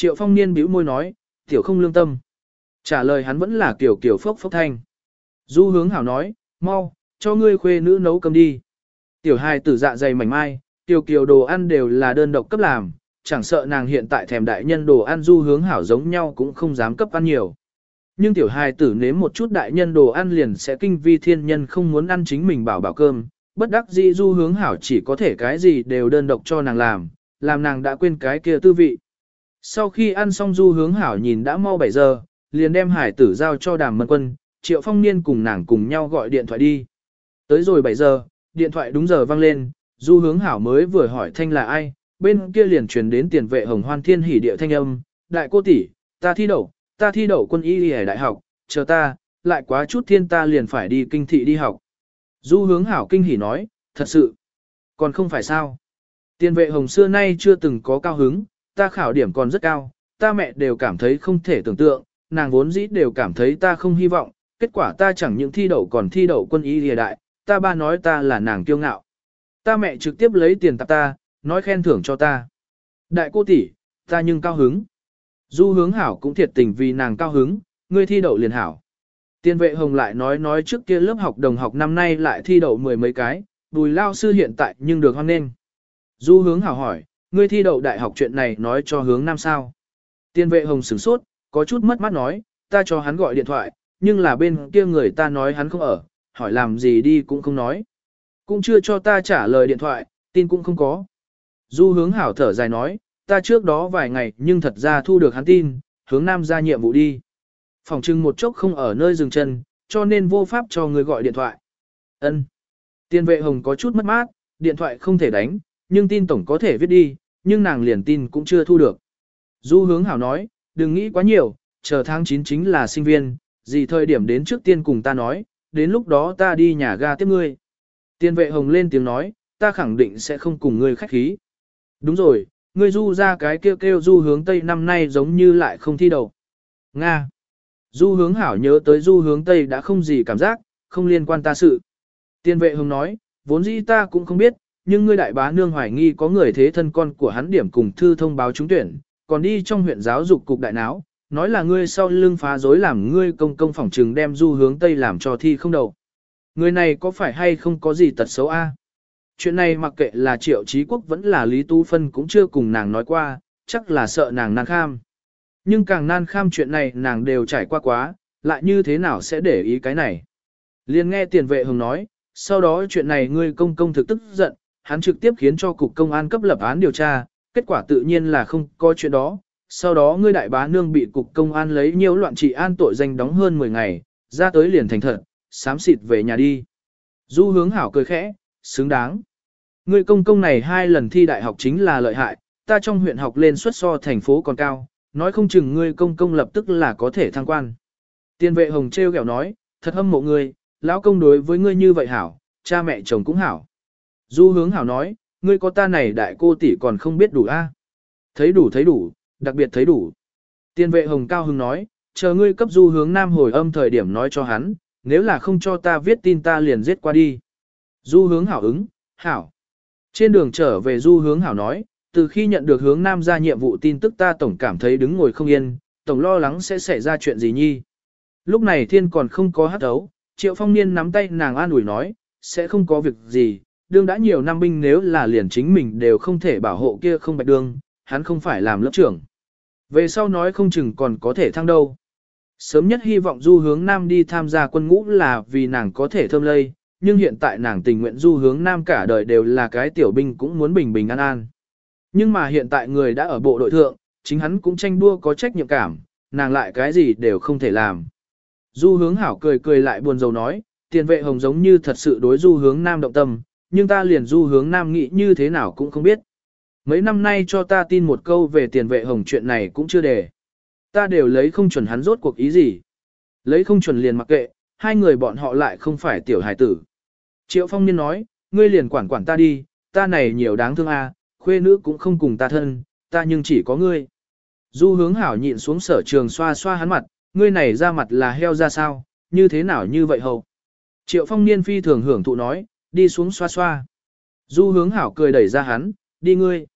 Speaker 1: Triệu phong niên bĩu môi nói, tiểu không lương tâm. Trả lời hắn vẫn là kiểu kiểu phốc phốc thanh. Du hướng hảo nói, mau, cho ngươi khuê nữ nấu cơm đi. Tiểu hài tử dạ dày mảnh mai, tiểu kiều đồ ăn đều là đơn độc cấp làm, chẳng sợ nàng hiện tại thèm đại nhân đồ ăn du hướng hảo giống nhau cũng không dám cấp ăn nhiều. Nhưng tiểu hài tử nếm một chút đại nhân đồ ăn liền sẽ kinh vi thiên nhân không muốn ăn chính mình bảo bảo cơm, bất đắc dĩ du hướng hảo chỉ có thể cái gì đều đơn độc cho nàng làm, làm nàng đã quên cái kia tư vị. Sau khi ăn xong du hướng hảo nhìn đã mau 7 giờ, liền đem hải tử giao cho đàm mân quân, triệu phong niên cùng nàng cùng nhau gọi điện thoại đi. Tới rồi 7 giờ, điện thoại đúng giờ vang lên, du hướng hảo mới vừa hỏi thanh là ai, bên kia liền truyền đến tiền vệ hồng hoan thiên hỉ địa thanh âm, đại cô tỷ, ta thi đậu, ta thi đậu quân y ở đại học, chờ ta, lại quá chút thiên ta liền phải đi kinh thị đi học. Du hướng hảo kinh hỉ nói, thật sự, còn không phải sao. Tiền vệ hồng xưa nay chưa từng có cao hứng, ta khảo điểm còn rất cao, ta mẹ đều cảm thấy không thể tưởng tượng, nàng vốn dĩ đều cảm thấy ta không hy vọng, kết quả ta chẳng những thi đậu còn thi đậu quân y lìa đại, ta ba nói ta là nàng kiêu ngạo. Ta mẹ trực tiếp lấy tiền tạp ta, nói khen thưởng cho ta. Đại cô tỷ, ta nhưng cao hứng. Du hướng hảo cũng thiệt tình vì nàng cao hứng, ngươi thi đậu liền hảo. Tiên vệ hồng lại nói nói trước kia lớp học đồng học năm nay lại thi đậu mười mấy cái, bùi lao sư hiện tại nhưng được hoan nghênh. Du hướng hảo hỏi, ngươi thi đậu đại học chuyện này nói cho hướng Nam sao. Tiên vệ hồng sửng sốt, có chút mất mắt nói, ta cho hắn gọi điện thoại, nhưng là bên kia người ta nói hắn không ở, hỏi làm gì đi cũng không nói. Cũng chưa cho ta trả lời điện thoại, tin cũng không có. Du hướng hảo thở dài nói, ta trước đó vài ngày nhưng thật ra thu được hắn tin, hướng nam ra nhiệm vụ đi. Phòng trưng một chốc không ở nơi dừng chân, cho nên vô pháp cho người gọi điện thoại. Ân. Tiên vệ hồng có chút mất mát, điện thoại không thể đánh, nhưng tin tổng có thể viết đi, nhưng nàng liền tin cũng chưa thu được. Du hướng hảo nói, đừng nghĩ quá nhiều, chờ tháng 9 chính là sinh viên, gì thời điểm đến trước tiên cùng ta nói, đến lúc đó ta đi nhà ga tiếp ngươi. Tiên vệ hồng lên tiếng nói, ta khẳng định sẽ không cùng ngươi khách khí. Đúng rồi, ngươi du ra cái kêu kêu du hướng Tây năm nay giống như lại không thi đầu. Nga. Du hướng hảo nhớ tới du hướng Tây đã không gì cảm giác, không liên quan ta sự. Tiên vệ hồng nói, vốn dĩ ta cũng không biết, nhưng ngươi đại bá nương hoài nghi có người thế thân con của hắn điểm cùng thư thông báo trúng tuyển, còn đi trong huyện giáo dục cục đại náo, nói là ngươi sau lưng phá rối làm ngươi công công phỏng trừng đem du hướng Tây làm cho thi không đầu. Người này có phải hay không có gì tật xấu a? chuyện này mặc kệ là triệu trí quốc vẫn là Lý Tu Phân cũng chưa cùng nàng nói qua, chắc là sợ nàng nan kham. Nhưng càng nan kham chuyện này nàng đều trải qua quá, lại như thế nào sẽ để ý cái này. Liên nghe tiền vệ hồng nói, sau đó chuyện này ngươi công công thực tức giận, hắn trực tiếp khiến cho cục công an cấp lập án điều tra, kết quả tự nhiên là không có chuyện đó. Sau đó ngươi đại bá nương bị cục công an lấy nhiều loạn trị an tội danh đóng hơn 10 ngày, ra tới liền thành thật, sám xịt về nhà đi. Du hướng hảo cười khẽ, xứng đáng. Ngươi công công này hai lần thi đại học chính là lợi hại, ta trong huyện học lên suất so thành phố còn cao, nói không chừng ngươi công công lập tức là có thể thăng quan. Tiên vệ hồng treo kẹo nói, thật hâm mộ ngươi, lão công đối với ngươi như vậy hảo, cha mẹ chồng cũng hảo. Du hướng hảo nói, ngươi có ta này đại cô tỷ còn không biết đủ a à? Thấy đủ thấy đủ, đặc biệt thấy đủ. Tiên vệ hồng cao hưng nói, chờ ngươi cấp du hướng nam hồi âm thời điểm nói cho hắn, nếu là không cho ta viết tin ta liền giết qua đi. Du hướng hảo ứng, hảo. Trên đường trở về du hướng hảo nói, từ khi nhận được hướng nam ra nhiệm vụ tin tức ta tổng cảm thấy đứng ngồi không yên, tổng lo lắng sẽ xảy ra chuyện gì nhi. Lúc này thiên còn không có hát đấu, triệu phong niên nắm tay nàng an ủi nói, sẽ không có việc gì, đương đã nhiều năm binh nếu là liền chính mình đều không thể bảo hộ kia không bạch đương, hắn không phải làm lớp trưởng. Về sau nói không chừng còn có thể thăng đâu. Sớm nhất hy vọng du hướng nam đi tham gia quân ngũ là vì nàng có thể thơm lây, nhưng hiện tại nàng tình nguyện du hướng nam cả đời đều là cái tiểu binh cũng muốn bình bình an an. Nhưng mà hiện tại người đã ở bộ đội thượng, chính hắn cũng tranh đua có trách nhiệm cảm, nàng lại cái gì đều không thể làm. Du hướng hảo cười cười lại buồn rầu nói, tiền vệ hồng giống như thật sự đối du hướng nam động tâm, nhưng ta liền du hướng nam nghị như thế nào cũng không biết. Mấy năm nay cho ta tin một câu về tiền vệ hồng chuyện này cũng chưa để. Ta đều lấy không chuẩn hắn rốt cuộc ý gì. Lấy không chuẩn liền mặc kệ, hai người bọn họ lại không phải tiểu hài tử. Triệu phong niên nói, ngươi liền quản quản ta đi, ta này nhiều đáng thương a, khuê nữ cũng không cùng ta thân, ta nhưng chỉ có ngươi. Du hướng hảo nhịn xuống sở trường xoa xoa hắn mặt, ngươi này ra mặt là heo ra sao, như thế nào như vậy hầu. Triệu phong niên phi thường hưởng thụ nói, đi xuống xoa xoa. Du hướng hảo cười đẩy ra hắn, đi ngươi.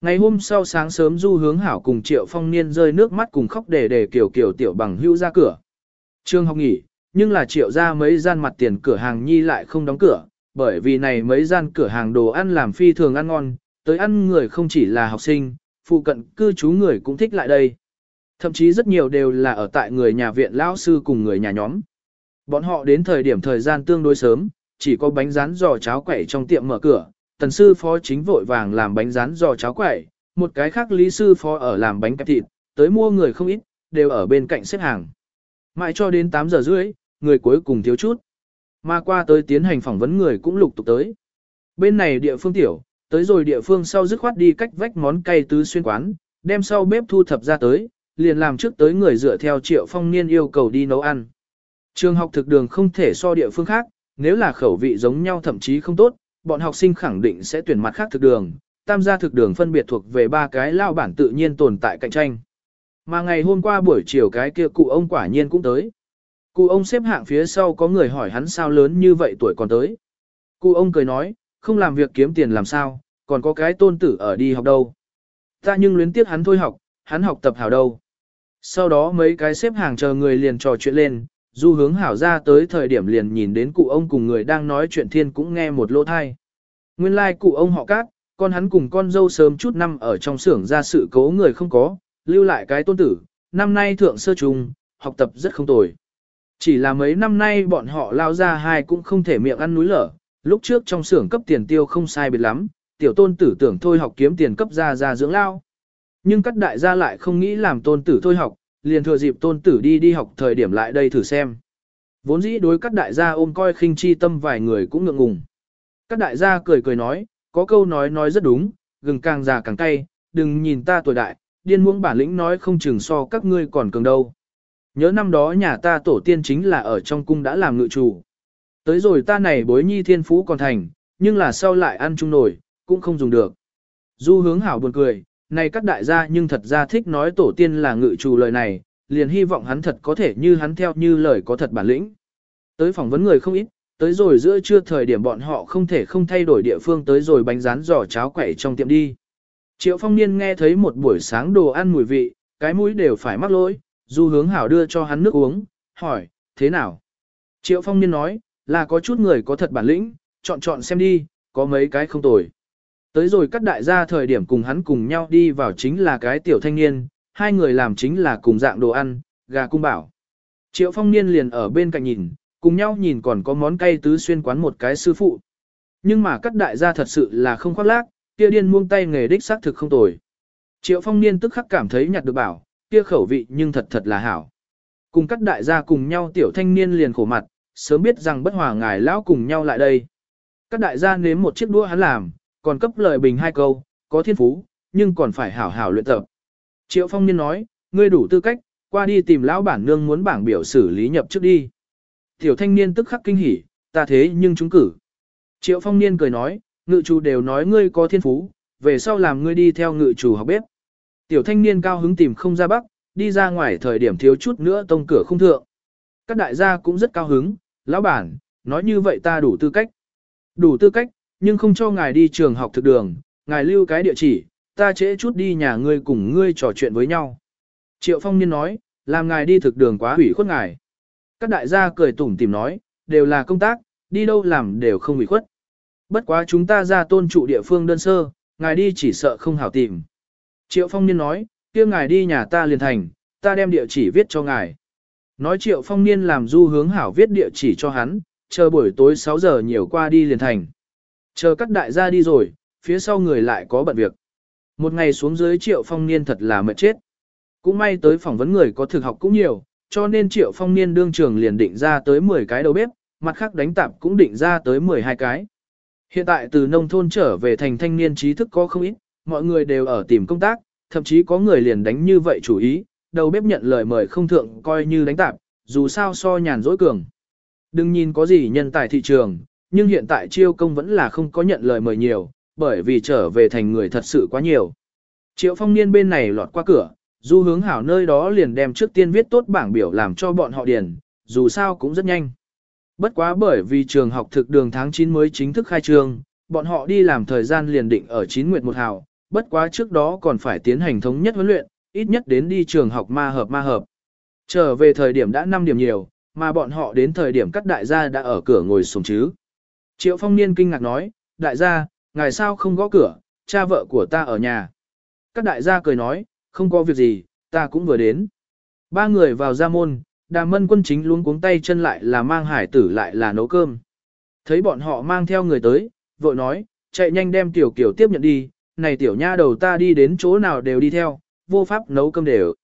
Speaker 1: Ngày hôm sau sáng sớm Du hướng hảo cùng Triệu phong niên rơi nước mắt cùng khóc để để kiểu kiểu tiểu bằng hữu ra cửa. Trương học nghỉ, nhưng là Triệu ra mấy gian mặt tiền cửa hàng nhi lại không đóng cửa, bởi vì này mấy gian cửa hàng đồ ăn làm phi thường ăn ngon, tới ăn người không chỉ là học sinh, phụ cận cư trú người cũng thích lại đây. Thậm chí rất nhiều đều là ở tại người nhà viện lão sư cùng người nhà nhóm. Bọn họ đến thời điểm thời gian tương đối sớm, chỉ có bánh rán giò cháo quẩy trong tiệm mở cửa, tần sư phó chính vội vàng làm bánh rán giò cháo quẩy, một cái khác lý sư phó ở làm bánh kẹp thịt, tới mua người không ít, đều ở bên cạnh xếp hàng. Mãi cho đến 8 giờ rưỡi, người cuối cùng thiếu chút. Mà qua tới tiến hành phỏng vấn người cũng lục tục tới. Bên này địa phương tiểu, tới rồi địa phương sau dứt khoát đi cách vách món cay tứ xuyên quán, đem sau bếp thu thập ra tới, liền làm trước tới người dựa theo triệu phong niên yêu cầu đi nấu ăn. Trường học thực đường không thể so địa phương khác, nếu là khẩu vị giống nhau thậm chí không tốt, bọn học sinh khẳng định sẽ tuyển mặt khác thực đường, tam gia thực đường phân biệt thuộc về ba cái lao bản tự nhiên tồn tại cạnh tranh. Mà ngày hôm qua buổi chiều cái kia cụ ông quả nhiên cũng tới. Cụ ông xếp hạng phía sau có người hỏi hắn sao lớn như vậy tuổi còn tới. Cụ ông cười nói, không làm việc kiếm tiền làm sao, còn có cái tôn tử ở đi học đâu. Ta nhưng luyến tiếc hắn thôi học, hắn học tập hảo đâu. Sau đó mấy cái xếp hàng chờ người liền trò chuyện lên, du hướng hảo ra tới thời điểm liền nhìn đến cụ ông cùng người đang nói chuyện thiên cũng nghe một lỗ thai. Nguyên lai like cụ ông họ cát, con hắn cùng con dâu sớm chút năm ở trong xưởng ra sự cố người không có, lưu lại cái tôn tử, năm nay thượng sơ trùng, học tập rất không tồi. Chỉ là mấy năm nay bọn họ lao ra hai cũng không thể miệng ăn núi lở, lúc trước trong xưởng cấp tiền tiêu không sai biệt lắm, tiểu tôn tử tưởng thôi học kiếm tiền cấp ra ra dưỡng lao. Nhưng các đại gia lại không nghĩ làm tôn tử thôi học, liền thừa dịp tôn tử đi đi học thời điểm lại đây thử xem. Vốn dĩ đối các đại gia ôm coi khinh chi tâm vài người cũng ngượng ngùng. Các đại gia cười cười nói, có câu nói nói rất đúng, gừng càng già càng cay, đừng nhìn ta tuổi đại, điên muỗng bản lĩnh nói không chừng so các ngươi còn cường đâu. Nhớ năm đó nhà ta tổ tiên chính là ở trong cung đã làm ngự chủ. Tới rồi ta này bối nhi thiên phú còn thành, nhưng là sau lại ăn chung nổi, cũng không dùng được. Du hướng hảo buồn cười, này các đại gia nhưng thật ra thích nói tổ tiên là ngự chủ lời này, liền hy vọng hắn thật có thể như hắn theo như lời có thật bản lĩnh. Tới phỏng vấn người không ít, tới rồi giữa trưa thời điểm bọn họ không thể không thay đổi địa phương tới rồi bánh rán giò cháo quẩy trong tiệm đi. Triệu phong niên nghe thấy một buổi sáng đồ ăn mùi vị, cái mũi đều phải mắc lỗi, du hướng hảo đưa cho hắn nước uống, hỏi, thế nào? Triệu phong niên nói, là có chút người có thật bản lĩnh, chọn chọn xem đi, có mấy cái không tồi. Tới rồi các đại gia thời điểm cùng hắn cùng nhau đi vào chính là cái tiểu thanh niên, hai người làm chính là cùng dạng đồ ăn, gà cung bảo. Triệu phong niên liền ở bên cạnh nhìn, cùng nhau nhìn còn có món cay tứ xuyên quán một cái sư phụ. Nhưng mà các đại gia thật sự là không khoác lác, kia điên muông tay nghề đích xác thực không tồi. Triệu phong niên tức khắc cảm thấy nhặt được bảo, kia khẩu vị nhưng thật thật là hảo. Cùng các đại gia cùng nhau tiểu thanh niên liền khổ mặt, sớm biết rằng bất hòa ngài lão cùng nhau lại đây. Các đại gia nếm một chiếc đũa hắn làm, còn cấp lời bình hai câu, có thiên phú, nhưng còn phải hảo hảo luyện tập. Triệu Phong Niên nói, ngươi đủ tư cách, qua đi tìm lão bản nương muốn bảng biểu xử lý nhập trước đi. Tiểu thanh niên tức khắc kinh hỉ, ta thế nhưng chúng cử. Triệu Phong Niên cười nói, ngự chủ đều nói ngươi có thiên phú, về sau làm ngươi đi theo ngự chủ học bếp. Tiểu thanh niên cao hứng tìm không ra bắc, đi ra ngoài thời điểm thiếu chút nữa tông cửa không thượng. Các đại gia cũng rất cao hứng, lão bản, nói như vậy ta đủ tư cách. Đủ tư cách, nhưng không cho ngài đi trường học thực đường, ngài lưu cái địa chỉ, ta trễ chút đi nhà ngươi cùng ngươi trò chuyện với nhau. Triệu Phong Niên nói, làm ngài đi thực đường quá hủy khuất ngài. Các đại gia cười tủm tìm nói, đều là công tác, đi đâu làm đều không hủy khuất. Bất quá chúng ta ra tôn trụ địa phương đơn sơ, ngài đi chỉ sợ không hảo tìm. Triệu Phong Niên nói, kia ngài đi nhà ta liền thành, ta đem địa chỉ viết cho ngài. Nói Triệu Phong Niên làm du hướng hảo viết địa chỉ cho hắn, chờ buổi tối 6 giờ nhiều qua đi liền thành. Chờ các đại gia đi rồi, phía sau người lại có bận việc. Một ngày xuống dưới Triệu Phong Niên thật là mệt chết. Cũng may tới phỏng vấn người có thực học cũng nhiều, cho nên Triệu Phong Niên đương trường liền định ra tới 10 cái đầu bếp, mặt khác đánh tạp cũng định ra tới 12 cái. Hiện tại từ nông thôn trở về thành thanh niên trí thức có không ít, mọi người đều ở tìm công tác, thậm chí có người liền đánh như vậy chủ ý, đầu bếp nhận lời mời không thượng coi như đánh tạp, dù sao so nhàn dỗi cường. Đừng nhìn có gì nhân tài thị trường, nhưng hiện tại chiêu công vẫn là không có nhận lời mời nhiều, bởi vì trở về thành người thật sự quá nhiều. Triệu phong niên bên này lọt qua cửa, du hướng hảo nơi đó liền đem trước tiên viết tốt bảng biểu làm cho bọn họ điền, dù sao cũng rất nhanh. Bất quá bởi vì trường học thực đường tháng 9 mới chính thức khai trương, bọn họ đi làm thời gian liền định ở 9 nguyệt một hào, bất quá trước đó còn phải tiến hành thống nhất huấn luyện, ít nhất đến đi trường học ma hợp ma hợp. Trở về thời điểm đã 5 điểm nhiều, mà bọn họ đến thời điểm các đại gia đã ở cửa ngồi sùng chứ. Triệu phong niên kinh ngạc nói, đại gia, ngài sao không gõ cửa, cha vợ của ta ở nhà. Các đại gia cười nói, không có việc gì, ta cũng vừa đến. Ba người vào ra môn, đàm mân quân chính luôn cuống tay chân lại là mang hải tử lại là nấu cơm. Thấy bọn họ mang theo người tới, vội nói, chạy nhanh đem tiểu kiểu tiếp nhận đi, này tiểu nha đầu ta đi đến chỗ nào đều đi theo, vô pháp nấu cơm đều.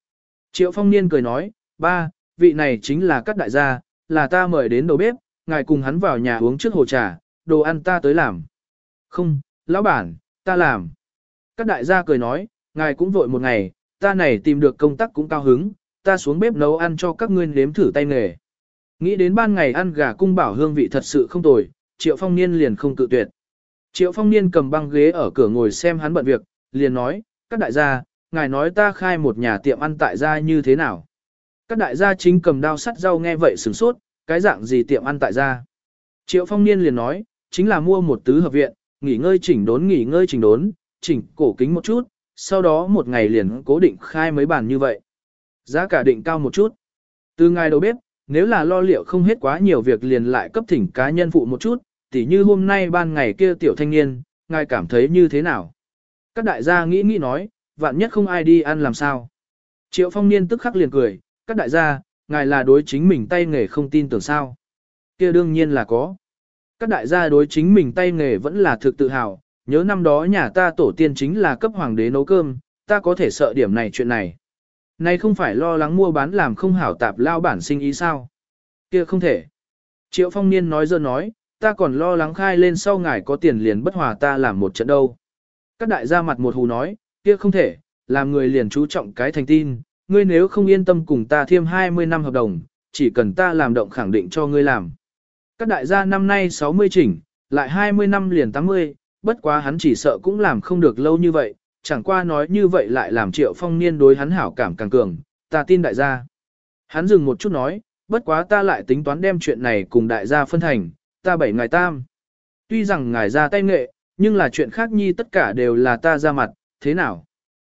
Speaker 1: Triệu phong niên cười nói, ba, vị này chính là các đại gia, là ta mời đến đầu bếp, ngài cùng hắn vào nhà uống trước hồ trà, đồ ăn ta tới làm. Không, lão bản, ta làm. Các đại gia cười nói, ngài cũng vội một ngày, ta này tìm được công tác cũng cao hứng, ta xuống bếp nấu ăn cho các ngươi nếm thử tay nghề. Nghĩ đến ban ngày ăn gà cung bảo hương vị thật sự không tồi, Triệu Phong Niên liền không tự tuyệt. Triệu Phong Niên cầm băng ghế ở cửa ngồi xem hắn bận việc, liền nói, các đại gia, ngài nói ta khai một nhà tiệm ăn tại gia như thế nào. Các đại gia chính cầm đao sắt rau nghe vậy sửng sốt, cái dạng gì tiệm ăn tại gia. Triệu Phong Niên liền nói, chính là mua một tứ hợp viện, nghỉ ngơi chỉnh đốn nghỉ ngơi chỉnh đốn, chỉnh cổ kính một chút, sau đó một ngày liền cố định khai mấy bàn như vậy. Giá cả định cao một chút. Từ ngày đầu bếp, nếu là lo liệu không hết quá nhiều việc liền lại cấp thỉnh cá nhân phụ một chút, tỉ như hôm nay ban ngày kia tiểu thanh niên, ngài cảm thấy như thế nào? Các đại gia nghĩ nghĩ nói, vạn nhất không ai đi ăn làm sao? Triệu phong niên tức khắc liền cười, các đại gia, ngài là đối chính mình tay nghề không tin tưởng sao? kia đương nhiên là có. Các đại gia đối chính mình tay nghề vẫn là thực tự hào, nhớ năm đó nhà ta tổ tiên chính là cấp hoàng đế nấu cơm, ta có thể sợ điểm này chuyện này. Này không phải lo lắng mua bán làm không hảo tạp lao bản sinh ý sao? Kia không thể. Triệu phong niên nói dơ nói, ta còn lo lắng khai lên sau ngài có tiền liền bất hòa ta làm một trận đâu. Các đại gia mặt một hù nói, kia không thể, làm người liền chú trọng cái thành tin, ngươi nếu không yên tâm cùng ta thêm 20 năm hợp đồng, chỉ cần ta làm động khẳng định cho ngươi làm. Các đại gia năm nay 60 chỉnh, lại 20 năm liền 80, bất quá hắn chỉ sợ cũng làm không được lâu như vậy, chẳng qua nói như vậy lại làm triệu phong niên đối hắn hảo cảm càng cường, ta tin đại gia. Hắn dừng một chút nói, bất quá ta lại tính toán đem chuyện này cùng đại gia phân thành, ta bảy ngài tam. Tuy rằng ngài ra tay nghệ, nhưng là chuyện khác nhi tất cả đều là ta ra mặt, thế nào?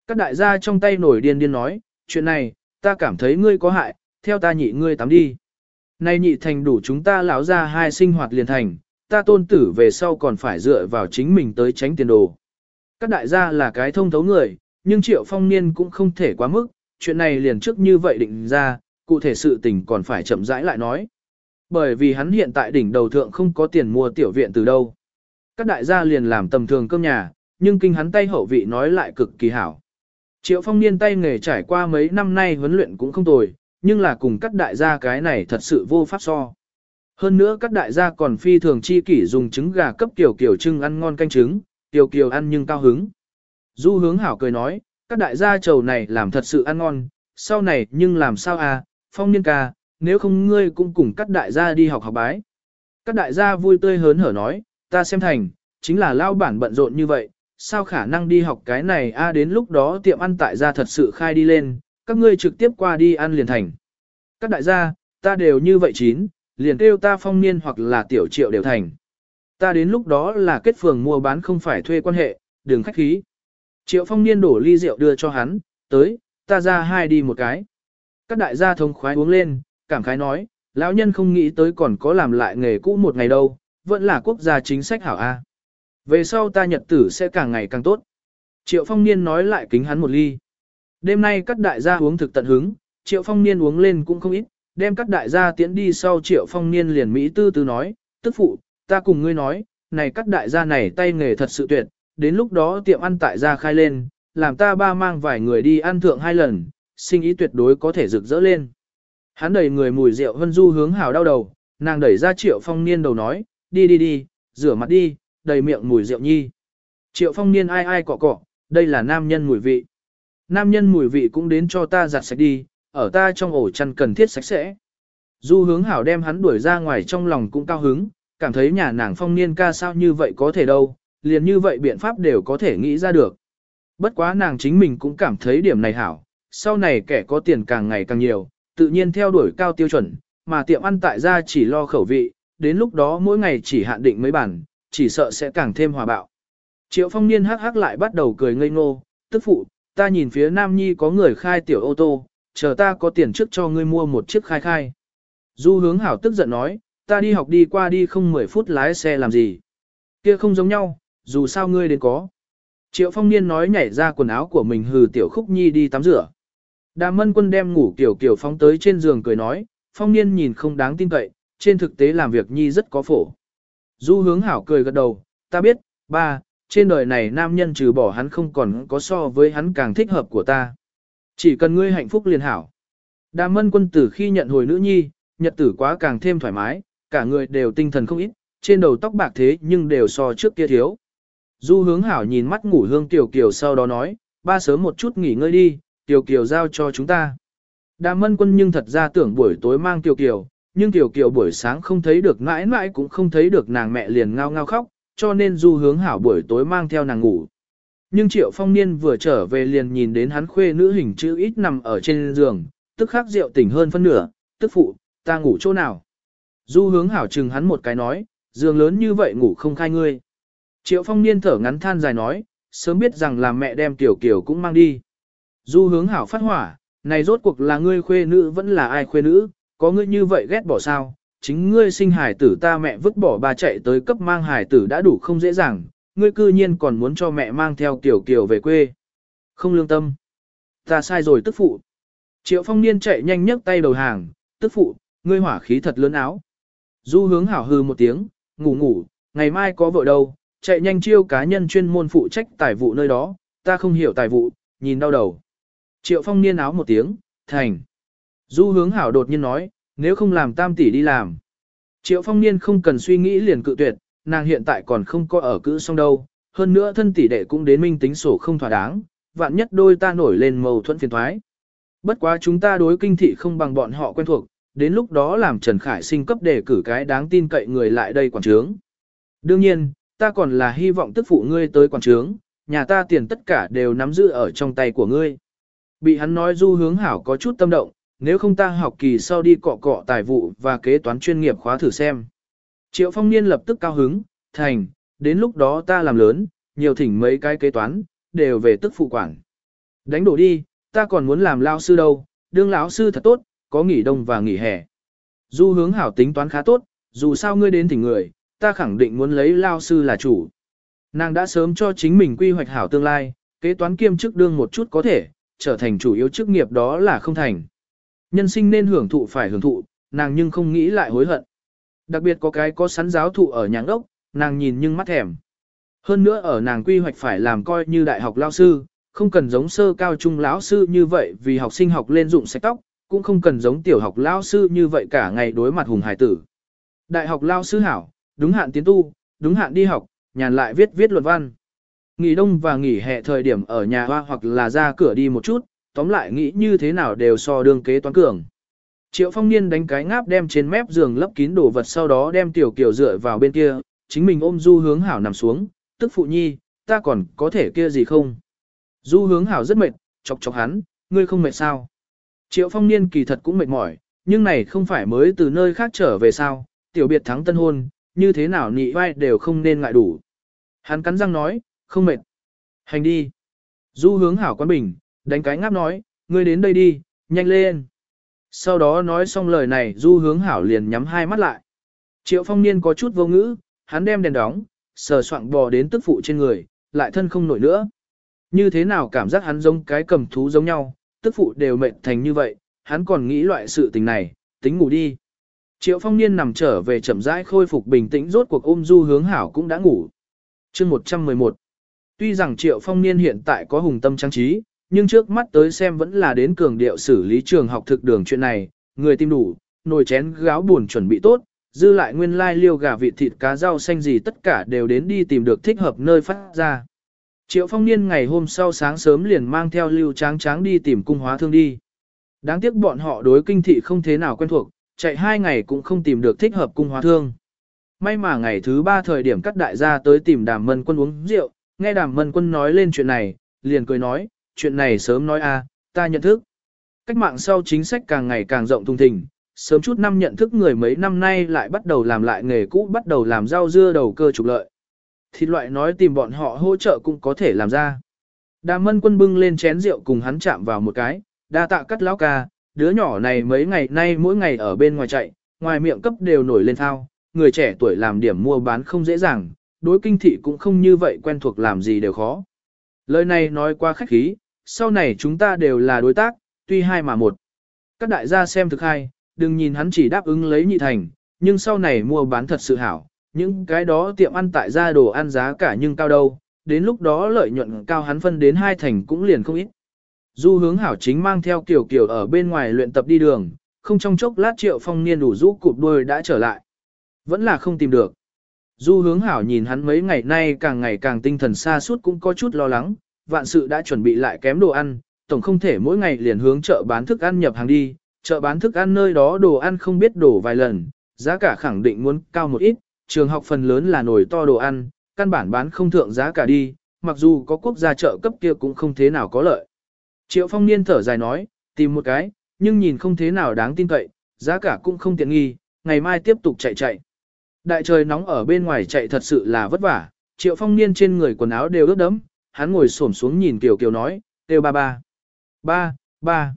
Speaker 1: Các đại gia trong tay nổi điên điên nói, chuyện này, ta cảm thấy ngươi có hại, theo ta nhị ngươi tắm đi. Nay nhị thành đủ chúng ta lão ra hai sinh hoạt liền thành, ta tôn tử về sau còn phải dựa vào chính mình tới tránh tiền đồ. Các đại gia là cái thông thấu người, nhưng triệu phong niên cũng không thể quá mức, chuyện này liền trước như vậy định ra, cụ thể sự tình còn phải chậm rãi lại nói. Bởi vì hắn hiện tại đỉnh đầu thượng không có tiền mua tiểu viện từ đâu. Các đại gia liền làm tầm thường cơm nhà, nhưng kinh hắn tay hậu vị nói lại cực kỳ hảo. Triệu phong niên tay nghề trải qua mấy năm nay huấn luyện cũng không tồi, nhưng là cùng các đại gia cái này thật sự vô pháp so. Hơn nữa các đại gia còn phi thường chi kỷ dùng trứng gà cấp kiểu kiểu trưng ăn ngon canh trứng, tiểu kiều ăn nhưng cao hứng. Du hướng hảo cười nói, các đại gia trầu này làm thật sự ăn ngon, sau này nhưng làm sao à, phong niên ca, nếu không ngươi cũng cùng các đại gia đi học học bái. Các đại gia vui tươi hớn hở nói, ta xem thành, chính là lao bản bận rộn như vậy, sao khả năng đi học cái này a đến lúc đó tiệm ăn tại gia thật sự khai đi lên, các ngươi trực tiếp qua đi ăn liền thành. Các đại gia, ta đều như vậy chín, liền kêu ta phong niên hoặc là tiểu triệu đều thành. Ta đến lúc đó là kết phường mua bán không phải thuê quan hệ, đừng khách khí. Triệu phong niên đổ ly rượu đưa cho hắn, tới, ta ra hai đi một cái. Các đại gia thông khoái uống lên, cảm khái nói, lão nhân không nghĩ tới còn có làm lại nghề cũ một ngày đâu, vẫn là quốc gia chính sách hảo A. Về sau ta nhật tử sẽ càng ngày càng tốt. Triệu phong niên nói lại kính hắn một ly. Đêm nay các đại gia uống thực tận hứng, triệu phong niên uống lên cũng không ít, đem các đại gia tiễn đi sau triệu phong niên liền Mỹ tư tư nói, tức phụ, ta cùng ngươi nói, này các đại gia này tay nghề thật sự tuyệt, đến lúc đó tiệm ăn tại gia khai lên, làm ta ba mang vài người đi ăn thượng hai lần, sinh ý tuyệt đối có thể rực rỡ lên. Hắn đẩy người mùi rượu hân du hướng hảo đau đầu, nàng đẩy ra triệu phong niên đầu nói, đi đi đi, rửa mặt đi, đầy miệng mùi rượu nhi. Triệu phong niên ai ai cọ cọ, đây là nam nhân mùi vị. Nam nhân mùi vị cũng đến cho ta giặt sạch đi, ở ta trong ổ chăn cần thiết sạch sẽ. Du hướng hảo đem hắn đuổi ra ngoài trong lòng cũng cao hứng, cảm thấy nhà nàng phong niên ca sao như vậy có thể đâu, liền như vậy biện pháp đều có thể nghĩ ra được. Bất quá nàng chính mình cũng cảm thấy điểm này hảo, sau này kẻ có tiền càng ngày càng nhiều, tự nhiên theo đuổi cao tiêu chuẩn, mà tiệm ăn tại gia chỉ lo khẩu vị, đến lúc đó mỗi ngày chỉ hạn định mấy bản, chỉ sợ sẽ càng thêm hòa bạo. Triệu phong niên hắc hắc lại bắt đầu cười ngây ngô, tức phụ, ta nhìn phía Nam Nhi có người khai tiểu ô tô, chờ ta có tiền trước cho ngươi mua một chiếc khai khai. Du hướng hảo tức giận nói, ta đi học đi qua đi không 10 phút lái xe làm gì. Kia không giống nhau, dù sao ngươi đến có. Triệu phong niên nói nhảy ra quần áo của mình hừ tiểu khúc nhi đi tắm rửa. Đàm mân quân đem ngủ kiểu kiểu phóng tới trên giường cười nói, phong niên nhìn không đáng tin cậy, trên thực tế làm việc nhi rất có phổ. Du hướng hảo cười gật đầu, ta biết, ba, trên đời này nam nhân trừ bỏ hắn không còn có so với hắn càng thích hợp của ta. Chỉ cần ngươi hạnh phúc liền hảo. Đàm mân quân tử khi nhận hồi nữ nhi, nhật tử quá càng thêm thoải mái, cả người đều tinh thần không ít, trên đầu tóc bạc thế nhưng đều so trước kia thiếu. Du hướng hảo nhìn mắt ngủ hương tiểu kiều sau đó nói, ba sớm một chút nghỉ ngơi đi, tiểu kiều giao cho chúng ta. Đàm mân quân nhưng thật ra tưởng buổi tối mang tiểu kiều, nhưng tiểu kiều buổi sáng không thấy được mãi mãi cũng không thấy được nàng mẹ liền ngao ngao khóc, cho nên du hướng hảo buổi tối mang theo nàng ngủ. Nhưng triệu phong niên vừa trở về liền nhìn đến hắn khuê nữ hình chữ ít nằm ở trên giường, tức khắc rượu tỉnh hơn phân nửa, tức phụ, ta ngủ chỗ nào. Du hướng hảo chừng hắn một cái nói, giường lớn như vậy ngủ không khai ngươi. Triệu phong niên thở ngắn than dài nói, sớm biết rằng là mẹ đem tiểu kiều cũng mang đi. Du hướng hảo phát hỏa, này rốt cuộc là ngươi khuê nữ vẫn là ai khuê nữ, có ngươi như vậy ghét bỏ sao, chính ngươi sinh hải tử ta mẹ vứt bỏ ba chạy tới cấp mang hải tử đã đủ không dễ dàng, ngươi cư nhiên còn muốn cho mẹ mang theo tiểu kiều về quê. Không lương tâm. Ta sai rồi tức phụ. Triệu phong niên chạy nhanh nhấc tay đầu hàng, tức phụ, ngươi hỏa khí thật lớn áo. Du hướng hảo hư một tiếng, ngủ ngủ, ngày mai có vội đâu, chạy nhanh chiêu cá nhân chuyên môn phụ trách tài vụ nơi đó, ta không hiểu tài vụ, nhìn đau đầu. Triệu phong niên áo một tiếng, thành. Du hướng hảo đột nhiên nói, nếu không làm tam tỷ đi làm. Triệu phong niên không cần suy nghĩ liền cự tuyệt, nàng hiện tại còn không có ở cữ xong đâu, hơn nữa thân tỷ đệ cũng đến minh tính sổ không thỏa đáng, vạn nhất đôi ta nổi lên mâu thuẫn phiền thoái. Bất quá chúng ta đối kinh thị không bằng bọn họ quen thuộc, đến lúc đó làm Trần Khải sinh cấp đề cử cái đáng tin cậy người lại đây quản trướng. Đương nhiên, ta còn là hy vọng tức phụ ngươi tới quản trướng, nhà ta tiền tất cả đều nắm giữ ở trong tay của ngươi. Bị hắn nói du hướng hảo có chút tâm động, nếu không ta học kỳ sau đi cọ cọ tài vụ và kế toán chuyên nghiệp khóa thử xem. Triệu phong niên lập tức cao hứng, thành, đến lúc đó ta làm lớn, nhiều thỉnh mấy cái kế toán, đều về tức phụ quản. Đánh đổ đi, ta còn muốn làm lao sư đâu, đương lão sư thật tốt, có nghỉ đông và nghỉ hè. Du hướng hảo tính toán khá tốt, dù sao ngươi đến thỉnh người, ta khẳng định muốn lấy lao sư là chủ. Nàng đã sớm cho chính mình quy hoạch hảo tương lai, kế toán kiêm chức đương một chút có thể, trở thành chủ yếu chức nghiệp đó là không thành. Nhân sinh nên hưởng thụ phải hưởng thụ, nàng nhưng không nghĩ lại hối hận. Đặc biệt có cái có sắn giáo thụ ở nhà ốc, nàng nhìn nhưng mắt thèm. Hơn nữa ở nàng quy hoạch phải làm coi như đại học lao sư, không cần giống sơ cao trung lão sư như vậy vì học sinh học lên dụng sạch tóc, cũng không cần giống tiểu học lao sư như vậy cả ngày đối mặt hùng hải tử. Đại học lao sư hảo, đúng hạn tiến tu, đúng hạn đi học, nhàn lại viết viết luận văn. Nghỉ đông và nghỉ hè thời điểm ở nhà hoa hoặc là ra cửa đi một chút, tóm lại nghĩ như thế nào đều so đương kế toán cường. Triệu phong niên đánh cái ngáp đem trên mép giường lấp kín đồ vật sau đó đem tiểu kiểu dựa vào bên kia, chính mình ôm du hướng hảo nằm xuống, tức phụ nhi, ta còn có thể kia gì không? Du hướng hảo rất mệt, chọc chọc hắn, ngươi không mệt sao? Triệu phong niên kỳ thật cũng mệt mỏi, nhưng này không phải mới từ nơi khác trở về sao, tiểu biệt thắng tân hôn, như thế nào nị vai đều không nên ngại đủ. Hắn cắn răng nói, không mệt. Hành đi. Du hướng hảo quan bình, đánh cái ngáp nói, ngươi đến đây đi, nhanh lên. Sau đó nói xong lời này du hướng hảo liền nhắm hai mắt lại. Triệu phong niên có chút vô ngữ, hắn đem đèn đóng, sờ soạng bò đến tức phụ trên người, lại thân không nổi nữa. Như thế nào cảm giác hắn giống cái cầm thú giống nhau, tức phụ đều mệt thành như vậy, hắn còn nghĩ loại sự tình này, tính ngủ đi. Triệu phong niên nằm trở về chậm rãi khôi phục bình tĩnh rốt cuộc ôm du hướng hảo cũng đã ngủ. chương 111 Tuy rằng triệu phong niên hiện tại có hùng tâm trang trí, nhưng trước mắt tới xem vẫn là đến cường điệu xử lý trường học thực đường chuyện này, người tìm đủ, nồi chén gáo buồn chuẩn bị tốt, dư lại nguyên lai liêu gà vịt thịt cá rau xanh gì tất cả đều đến đi tìm được thích hợp nơi phát ra. Triệu phong niên ngày hôm sau sáng sớm liền mang theo lưu tráng tráng đi tìm cung hóa thương đi. Đáng tiếc bọn họ đối kinh thị không thế nào quen thuộc, chạy hai ngày cũng không tìm được thích hợp cung hóa thương. May mà ngày thứ ba thời điểm các đại gia tới tìm đàm mân quân uống rượu, nghe đàm mân quân nói lên chuyện này, liền cười nói, chuyện này sớm nói a, ta nhận thức. Cách mạng sau chính sách càng ngày càng rộng thùng thình, sớm chút năm nhận thức người mấy năm nay lại bắt đầu làm lại nghề cũ bắt đầu làm rau dưa đầu cơ trục lợi. Thịt loại nói tìm bọn họ hỗ trợ cũng có thể làm ra. Đàm mân quân bưng lên chén rượu cùng hắn chạm vào một cái, đa tạ cắt lão ca, đứa nhỏ này mấy ngày nay mỗi ngày ở bên ngoài chạy, ngoài miệng cấp đều nổi lên thao, người trẻ tuổi làm điểm mua bán không dễ dàng, đối kinh thị cũng không như vậy quen thuộc làm gì đều khó. Lời này nói qua khách khí, sau này chúng ta đều là đối tác, tuy hai mà một. Các đại gia xem thực hai, đừng nhìn hắn chỉ đáp ứng lấy nhị thành, nhưng sau này mua bán thật sự hảo, những cái đó tiệm ăn tại gia đồ ăn giá cả nhưng cao đâu, đến lúc đó lợi nhuận cao hắn phân đến hai thành cũng liền không ít. Du hướng hảo chính mang theo kiểu kiểu ở bên ngoài luyện tập đi đường, không trong chốc lát triệu phong niên đủ rũ cụp đuôi đã trở lại. Vẫn là không tìm được. Du hướng hảo nhìn hắn mấy ngày nay càng ngày càng tinh thần xa suốt cũng có chút lo lắng, vạn sự đã chuẩn bị lại kém đồ ăn, tổng không thể mỗi ngày liền hướng chợ bán thức ăn nhập hàng đi, chợ bán thức ăn nơi đó đồ ăn không biết đổ vài lần, giá cả khẳng định muốn cao một ít, trường học phần lớn là nồi to đồ ăn, căn bản bán không thượng giá cả đi, mặc dù có quốc gia chợ cấp kia cũng không thế nào có lợi. Triệu phong niên thở dài nói, tìm một cái, nhưng nhìn không thế nào đáng tin cậy, giá cả cũng không tiện nghi, ngày mai tiếp tục chạy chạy. Đại trời nóng ở bên ngoài chạy thật sự là vất vả, triệu phong niên trên người quần áo đều ướt đẫm, hắn ngồi xổm xuống nhìn Kiều Kiều nói, kêu ba ba. Ba, ba.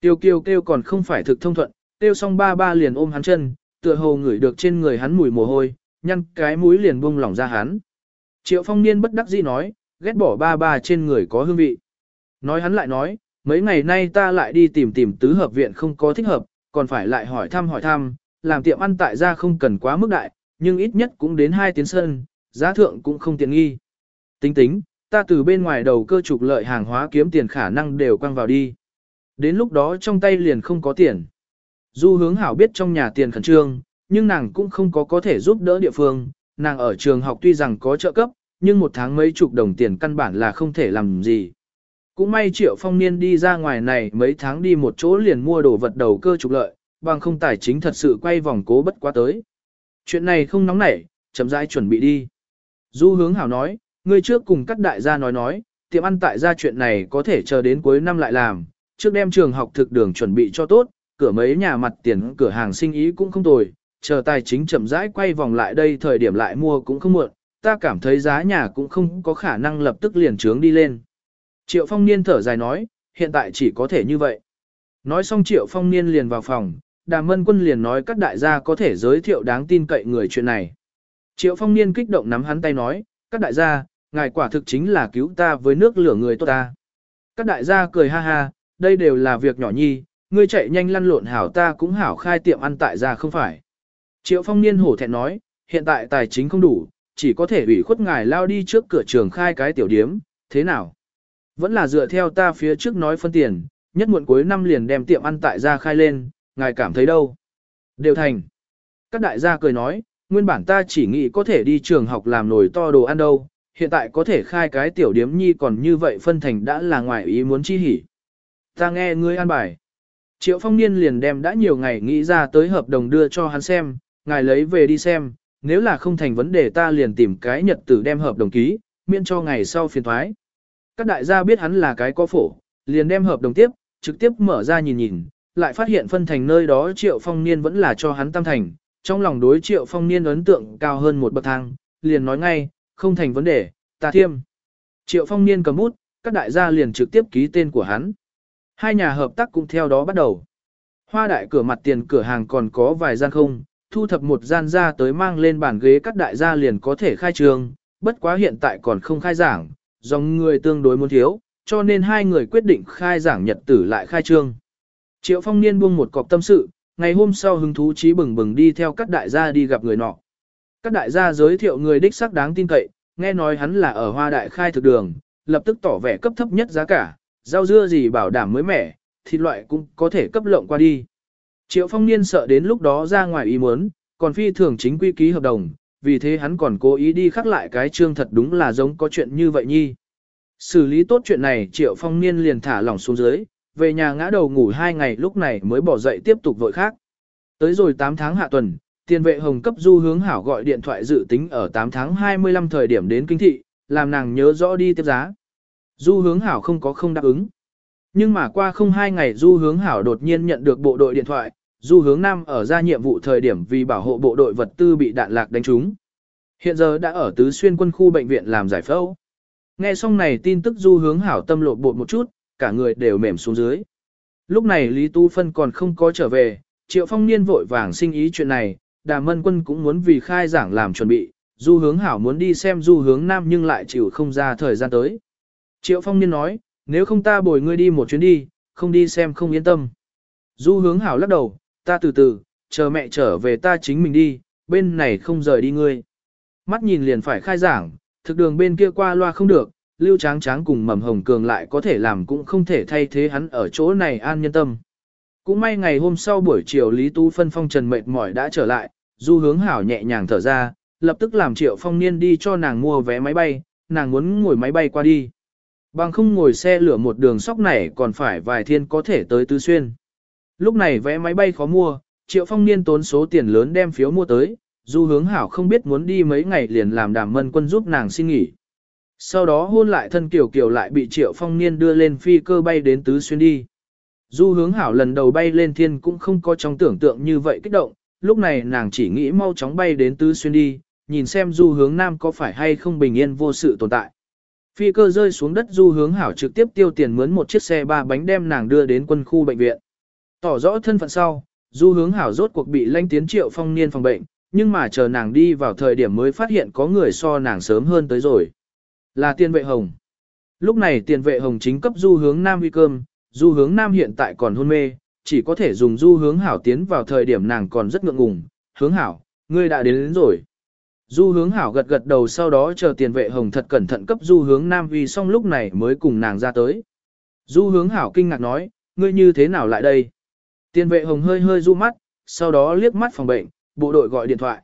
Speaker 1: Kiều Kiều kêu còn không phải thực thông thuận, kêu xong ba ba liền ôm hắn chân, tựa hồ ngửi được trên người hắn mùi mồ hôi, nhăn cái mũi liền buông lỏng ra hắn. Triệu phong niên bất đắc dĩ nói, ghét bỏ ba ba trên người có hương vị. Nói hắn lại nói, mấy ngày nay ta lại đi tìm tìm tứ hợp viện không có thích hợp, còn phải lại hỏi thăm hỏi thăm, làm tiệm ăn tại gia không cần quá mức đại, nhưng ít nhất cũng đến hai tiến sân, giá thượng cũng không tiện nghi. Tính tính, ta từ bên ngoài đầu cơ trục lợi hàng hóa kiếm tiền khả năng đều quăng vào đi. Đến lúc đó trong tay liền không có tiền. Du hướng hảo biết trong nhà tiền khẩn trương, nhưng nàng cũng không có có thể giúp đỡ địa phương, nàng ở trường học tuy rằng có trợ cấp, nhưng một tháng mấy chục đồng tiền căn bản là không thể làm gì. Cũng may triệu phong niên đi ra ngoài này mấy tháng đi một chỗ liền mua đồ vật đầu cơ trục lợi, bằng không tài chính thật sự quay vòng cố bất quá tới. Chuyện này không nóng nảy, chậm rãi chuẩn bị đi. Du hướng hảo nói, ngươi trước cùng các đại gia nói nói, tiệm ăn tại gia chuyện này có thể chờ đến cuối năm lại làm, trước đem trường học thực đường chuẩn bị cho tốt, cửa mấy nhà mặt tiền cửa hàng sinh ý cũng không tồi, chờ tài chính chậm rãi quay vòng lại đây thời điểm lại mua cũng không muộn, ta cảm thấy giá nhà cũng không có khả năng lập tức liền trướng đi lên. Triệu phong niên thở dài nói, hiện tại chỉ có thể như vậy. Nói xong triệu phong niên liền vào phòng, đàm mân quân liền nói các đại gia có thể giới thiệu đáng tin cậy người chuyện này. Triệu phong niên kích động nắm hắn tay nói, các đại gia, ngài quả thực chính là cứu ta với nước lửa người tốt ta. Các đại gia cười ha ha, đây đều là việc nhỏ nhi, ngươi chạy nhanh lăn lộn hảo ta cũng hảo khai tiệm ăn tại gia không phải. Triệu phong niên hổ thẹn nói, hiện tại tài chính không đủ, chỉ có thể ủy khuất ngài lao đi trước cửa trường khai cái tiểu điếm, thế nào? Vẫn là dựa theo ta phía trước nói phân tiền, nhất muộn cuối năm liền đem tiệm ăn tại gia khai lên, ngài cảm thấy đâu? Đều thành. Các đại gia cười nói, nguyên bản ta chỉ nghĩ có thể đi trường học làm nồi to đồ ăn đâu, hiện tại có thể khai cái tiểu điếm nhi còn như vậy phân thành đã là ngoài ý muốn chi hỉ. Ta nghe ngươi an bài. Triệu phong niên liền đem đã nhiều ngày nghĩ ra tới hợp đồng đưa cho hắn xem, ngài lấy về đi xem, nếu là không thành vấn đề ta liền tìm cái nhật tử đem hợp đồng ký, miễn cho ngày sau phiền thoái. Các đại gia biết hắn là cái có phổ, liền đem hợp đồng tiếp, trực tiếp mở ra nhìn nhìn, lại phát hiện phân thành nơi đó triệu phong niên vẫn là cho hắn tam thành, trong lòng đối triệu phong niên ấn tượng cao hơn một bậc thang, liền nói ngay, không thành vấn đề, ta thiêm. Triệu phong niên cầm bút, các đại gia liền trực tiếp ký tên của hắn. Hai nhà hợp tác cũng theo đó bắt đầu. Hoa đại cửa mặt tiền cửa hàng còn có vài gian không, thu thập một gian ra tới mang lên bàn ghế các đại gia liền có thể khai trường, bất quá hiện tại còn không khai giảng, dòng người tương đối muốn thiếu, cho nên hai người quyết định khai giảng nhật tử lại khai trương. Triệu phong niên buông một cọc tâm sự, ngày hôm sau hứng thú trí bừng bừng đi theo các đại gia đi gặp người nọ. Các đại gia giới thiệu người đích sắc đáng tin cậy, nghe nói hắn là ở hoa đại khai thực đường, lập tức tỏ vẻ cấp thấp nhất giá cả, rau dưa gì bảo đảm mới mẻ, thịt loại cũng có thể cấp lộng qua đi. Triệu phong niên sợ đến lúc đó ra ngoài ý muốn, còn phi thường chính quy ký hợp đồng, vì thế hắn còn cố ý đi khắc lại cái chương thật đúng là giống có chuyện như vậy nhi. Xử lý tốt chuyện này triệu phong niên liền thả lỏng xuống dưới, về nhà ngã đầu ngủ hai ngày lúc này mới bỏ dậy tiếp tục vội khác. Tới rồi 8 tháng hạ tuần, tiền vệ hồng cấp du hướng hảo gọi điện thoại dự tính ở 8 tháng 25 thời điểm đến kinh thị, làm nàng nhớ rõ đi tiếp giá. Du hướng hảo không có không đáp ứng. Nhưng mà qua không hai ngày du hướng hảo đột nhiên nhận được bộ đội điện thoại, du hướng nam ở ra nhiệm vụ thời điểm vì bảo hộ bộ đội vật tư bị đạn lạc đánh trúng. Hiện giờ đã ở tứ xuyên quân khu bệnh viện làm giải phẫu. Nghe xong này tin tức du hướng hảo tâm lột bột một chút, cả người đều mềm xuống dưới. Lúc này Lý Tu Phân còn không có trở về, Triệu Phong Niên vội vàng sinh ý chuyện này, Đà Mân Quân cũng muốn vì khai giảng làm chuẩn bị, du hướng hảo muốn đi xem du hướng nam nhưng lại chịu không ra thời gian tới. Triệu Phong Niên nói, nếu không ta bồi ngươi đi một chuyến đi, không đi xem không yên tâm. Du hướng hảo lắc đầu, ta từ từ, chờ mẹ trở về ta chính mình đi, bên này không rời đi ngươi. Mắt nhìn liền phải khai giảng, thực đường bên kia qua loa không được, lưu tráng tráng cùng mầm hồng cường lại có thể làm cũng không thể thay thế hắn ở chỗ này an nhân tâm. Cũng may ngày hôm sau buổi chiều Lý Tú phân phong trần mệt mỏi đã trở lại, du hướng hảo nhẹ nhàng thở ra, lập tức làm triệu phong niên đi cho nàng mua vé máy bay, nàng muốn ngồi máy bay qua đi. Bằng không ngồi xe lửa một đường sóc này còn phải vài thiên có thể tới Tứ Xuyên. Lúc này vé máy bay khó mua, triệu phong niên tốn số tiền lớn đem phiếu mua tới, du hướng hảo không biết muốn đi mấy ngày liền làm đàm mân quân giúp nàng xin nghỉ. Sau đó hôn lại thân kiều kiều lại bị triệu phong niên đưa lên phi cơ bay đến Tứ Xuyên đi. Du hướng hảo lần đầu bay lên thiên cũng không có trong tưởng tượng như vậy kích động, lúc này nàng chỉ nghĩ mau chóng bay đến Tứ Xuyên đi, nhìn xem du hướng nam có phải hay không bình yên vô sự tồn tại. Phi cơ rơi xuống đất du hướng hảo trực tiếp tiêu tiền mướn một chiếc xe ba bánh đem nàng đưa đến quân khu bệnh viện. Tỏ rõ thân phận sau, du hướng hảo rốt cuộc bị lanh tiến triệu phong niên phòng bệnh, nhưng mà chờ nàng đi vào thời điểm mới phát hiện có người so nàng sớm hơn tới rồi. Là tiền vệ hồng. Lúc này tiền vệ hồng chính cấp du hướng nam huy cơm, du hướng nam hiện tại còn hôn mê, chỉ có thể dùng du hướng hảo tiến vào thời điểm nàng còn rất ngượng ngùng. Hướng hảo, ngươi đã đến, đến rồi. Du hướng hảo gật gật đầu sau đó chờ tiền vệ hồng thật cẩn thận cấp du hướng nam vì xong lúc này mới cùng nàng ra tới. Du hướng hảo kinh ngạc nói, ngươi như thế nào lại đây? Tiền vệ hồng hơi hơi du mắt, sau đó liếc mắt phòng bệnh, bộ đội gọi điện thoại.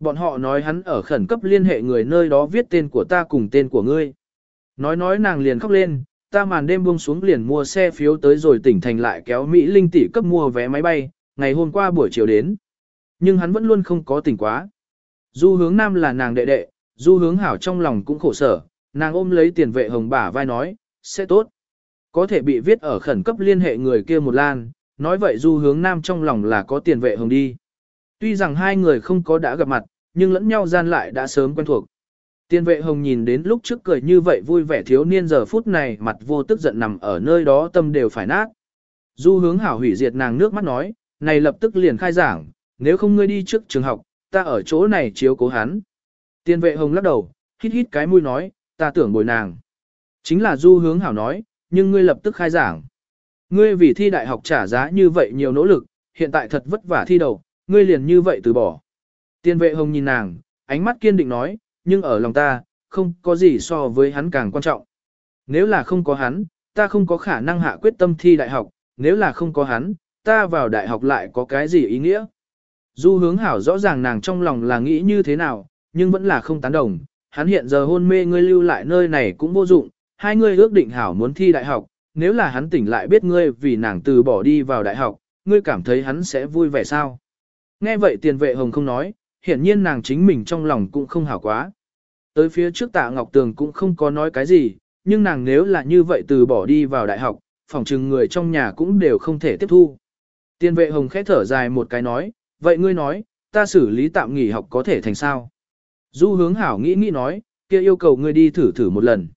Speaker 1: Bọn họ nói hắn ở khẩn cấp liên hệ người nơi đó viết tên của ta cùng tên của ngươi. Nói nói nàng liền khóc lên, ta màn đêm buông xuống liền mua xe phiếu tới rồi tỉnh thành lại kéo Mỹ Linh tỷ cấp mua vé máy bay, ngày hôm qua buổi chiều đến. Nhưng hắn vẫn luôn không có tỉnh quá. Du hướng nam là nàng đệ đệ, du hướng hảo trong lòng cũng khổ sở, nàng ôm lấy tiền vệ hồng bả vai nói, sẽ tốt. Có thể bị viết ở khẩn cấp liên hệ người kia một lan, nói vậy du hướng nam trong lòng là có tiền vệ hồng đi. Tuy rằng hai người không có đã gặp mặt, nhưng lẫn nhau gian lại đã sớm quen thuộc. Tiên vệ hồng nhìn đến lúc trước cười như vậy vui vẻ thiếu niên giờ phút này mặt vô tức giận nằm ở nơi đó tâm đều phải nát. Du hướng hảo hủy diệt nàng nước mắt nói, này lập tức liền khai giảng, nếu không ngươi đi trước trường học, ta ở chỗ này chiếu cố hắn. Tiên vệ hồng lắc đầu, hít hít cái mũi nói, ta tưởng bồi nàng. Chính là du hướng hảo nói, nhưng ngươi lập tức khai giảng. Ngươi vì thi đại học trả giá như vậy nhiều nỗ lực, hiện tại thật vất vả thi đầu, ngươi liền như vậy từ bỏ. Tiên vệ hồng nhìn nàng, ánh mắt kiên định nói, nhưng ở lòng ta, không có gì so với hắn càng quan trọng. Nếu là không có hắn, ta không có khả năng hạ quyết tâm thi đại học, nếu là không có hắn, ta vào đại học lại có cái gì ý nghĩa. Du hướng hảo rõ ràng nàng trong lòng là nghĩ như thế nào, nhưng vẫn là không tán đồng, hắn hiện giờ hôn mê ngươi lưu lại nơi này cũng vô dụng, hai ngươi ước định hảo muốn thi đại học, nếu là hắn tỉnh lại biết ngươi vì nàng từ bỏ đi vào đại học, ngươi cảm thấy hắn sẽ vui vẻ sao? Nghe vậy tiền vệ hồng không nói, hiển nhiên nàng chính mình trong lòng cũng không hảo quá. Tới phía trước tạ Ngọc Tường cũng không có nói cái gì, nhưng nàng nếu là như vậy từ bỏ đi vào đại học, phòng trừng người trong nhà cũng đều không thể tiếp thu. Tiên vệ hồng khẽ thở dài một cái nói, vậy ngươi nói, ta xử lý tạm nghỉ học có thể thành sao? Du hướng hảo nghĩ nghĩ nói, kia yêu cầu ngươi đi thử thử một lần.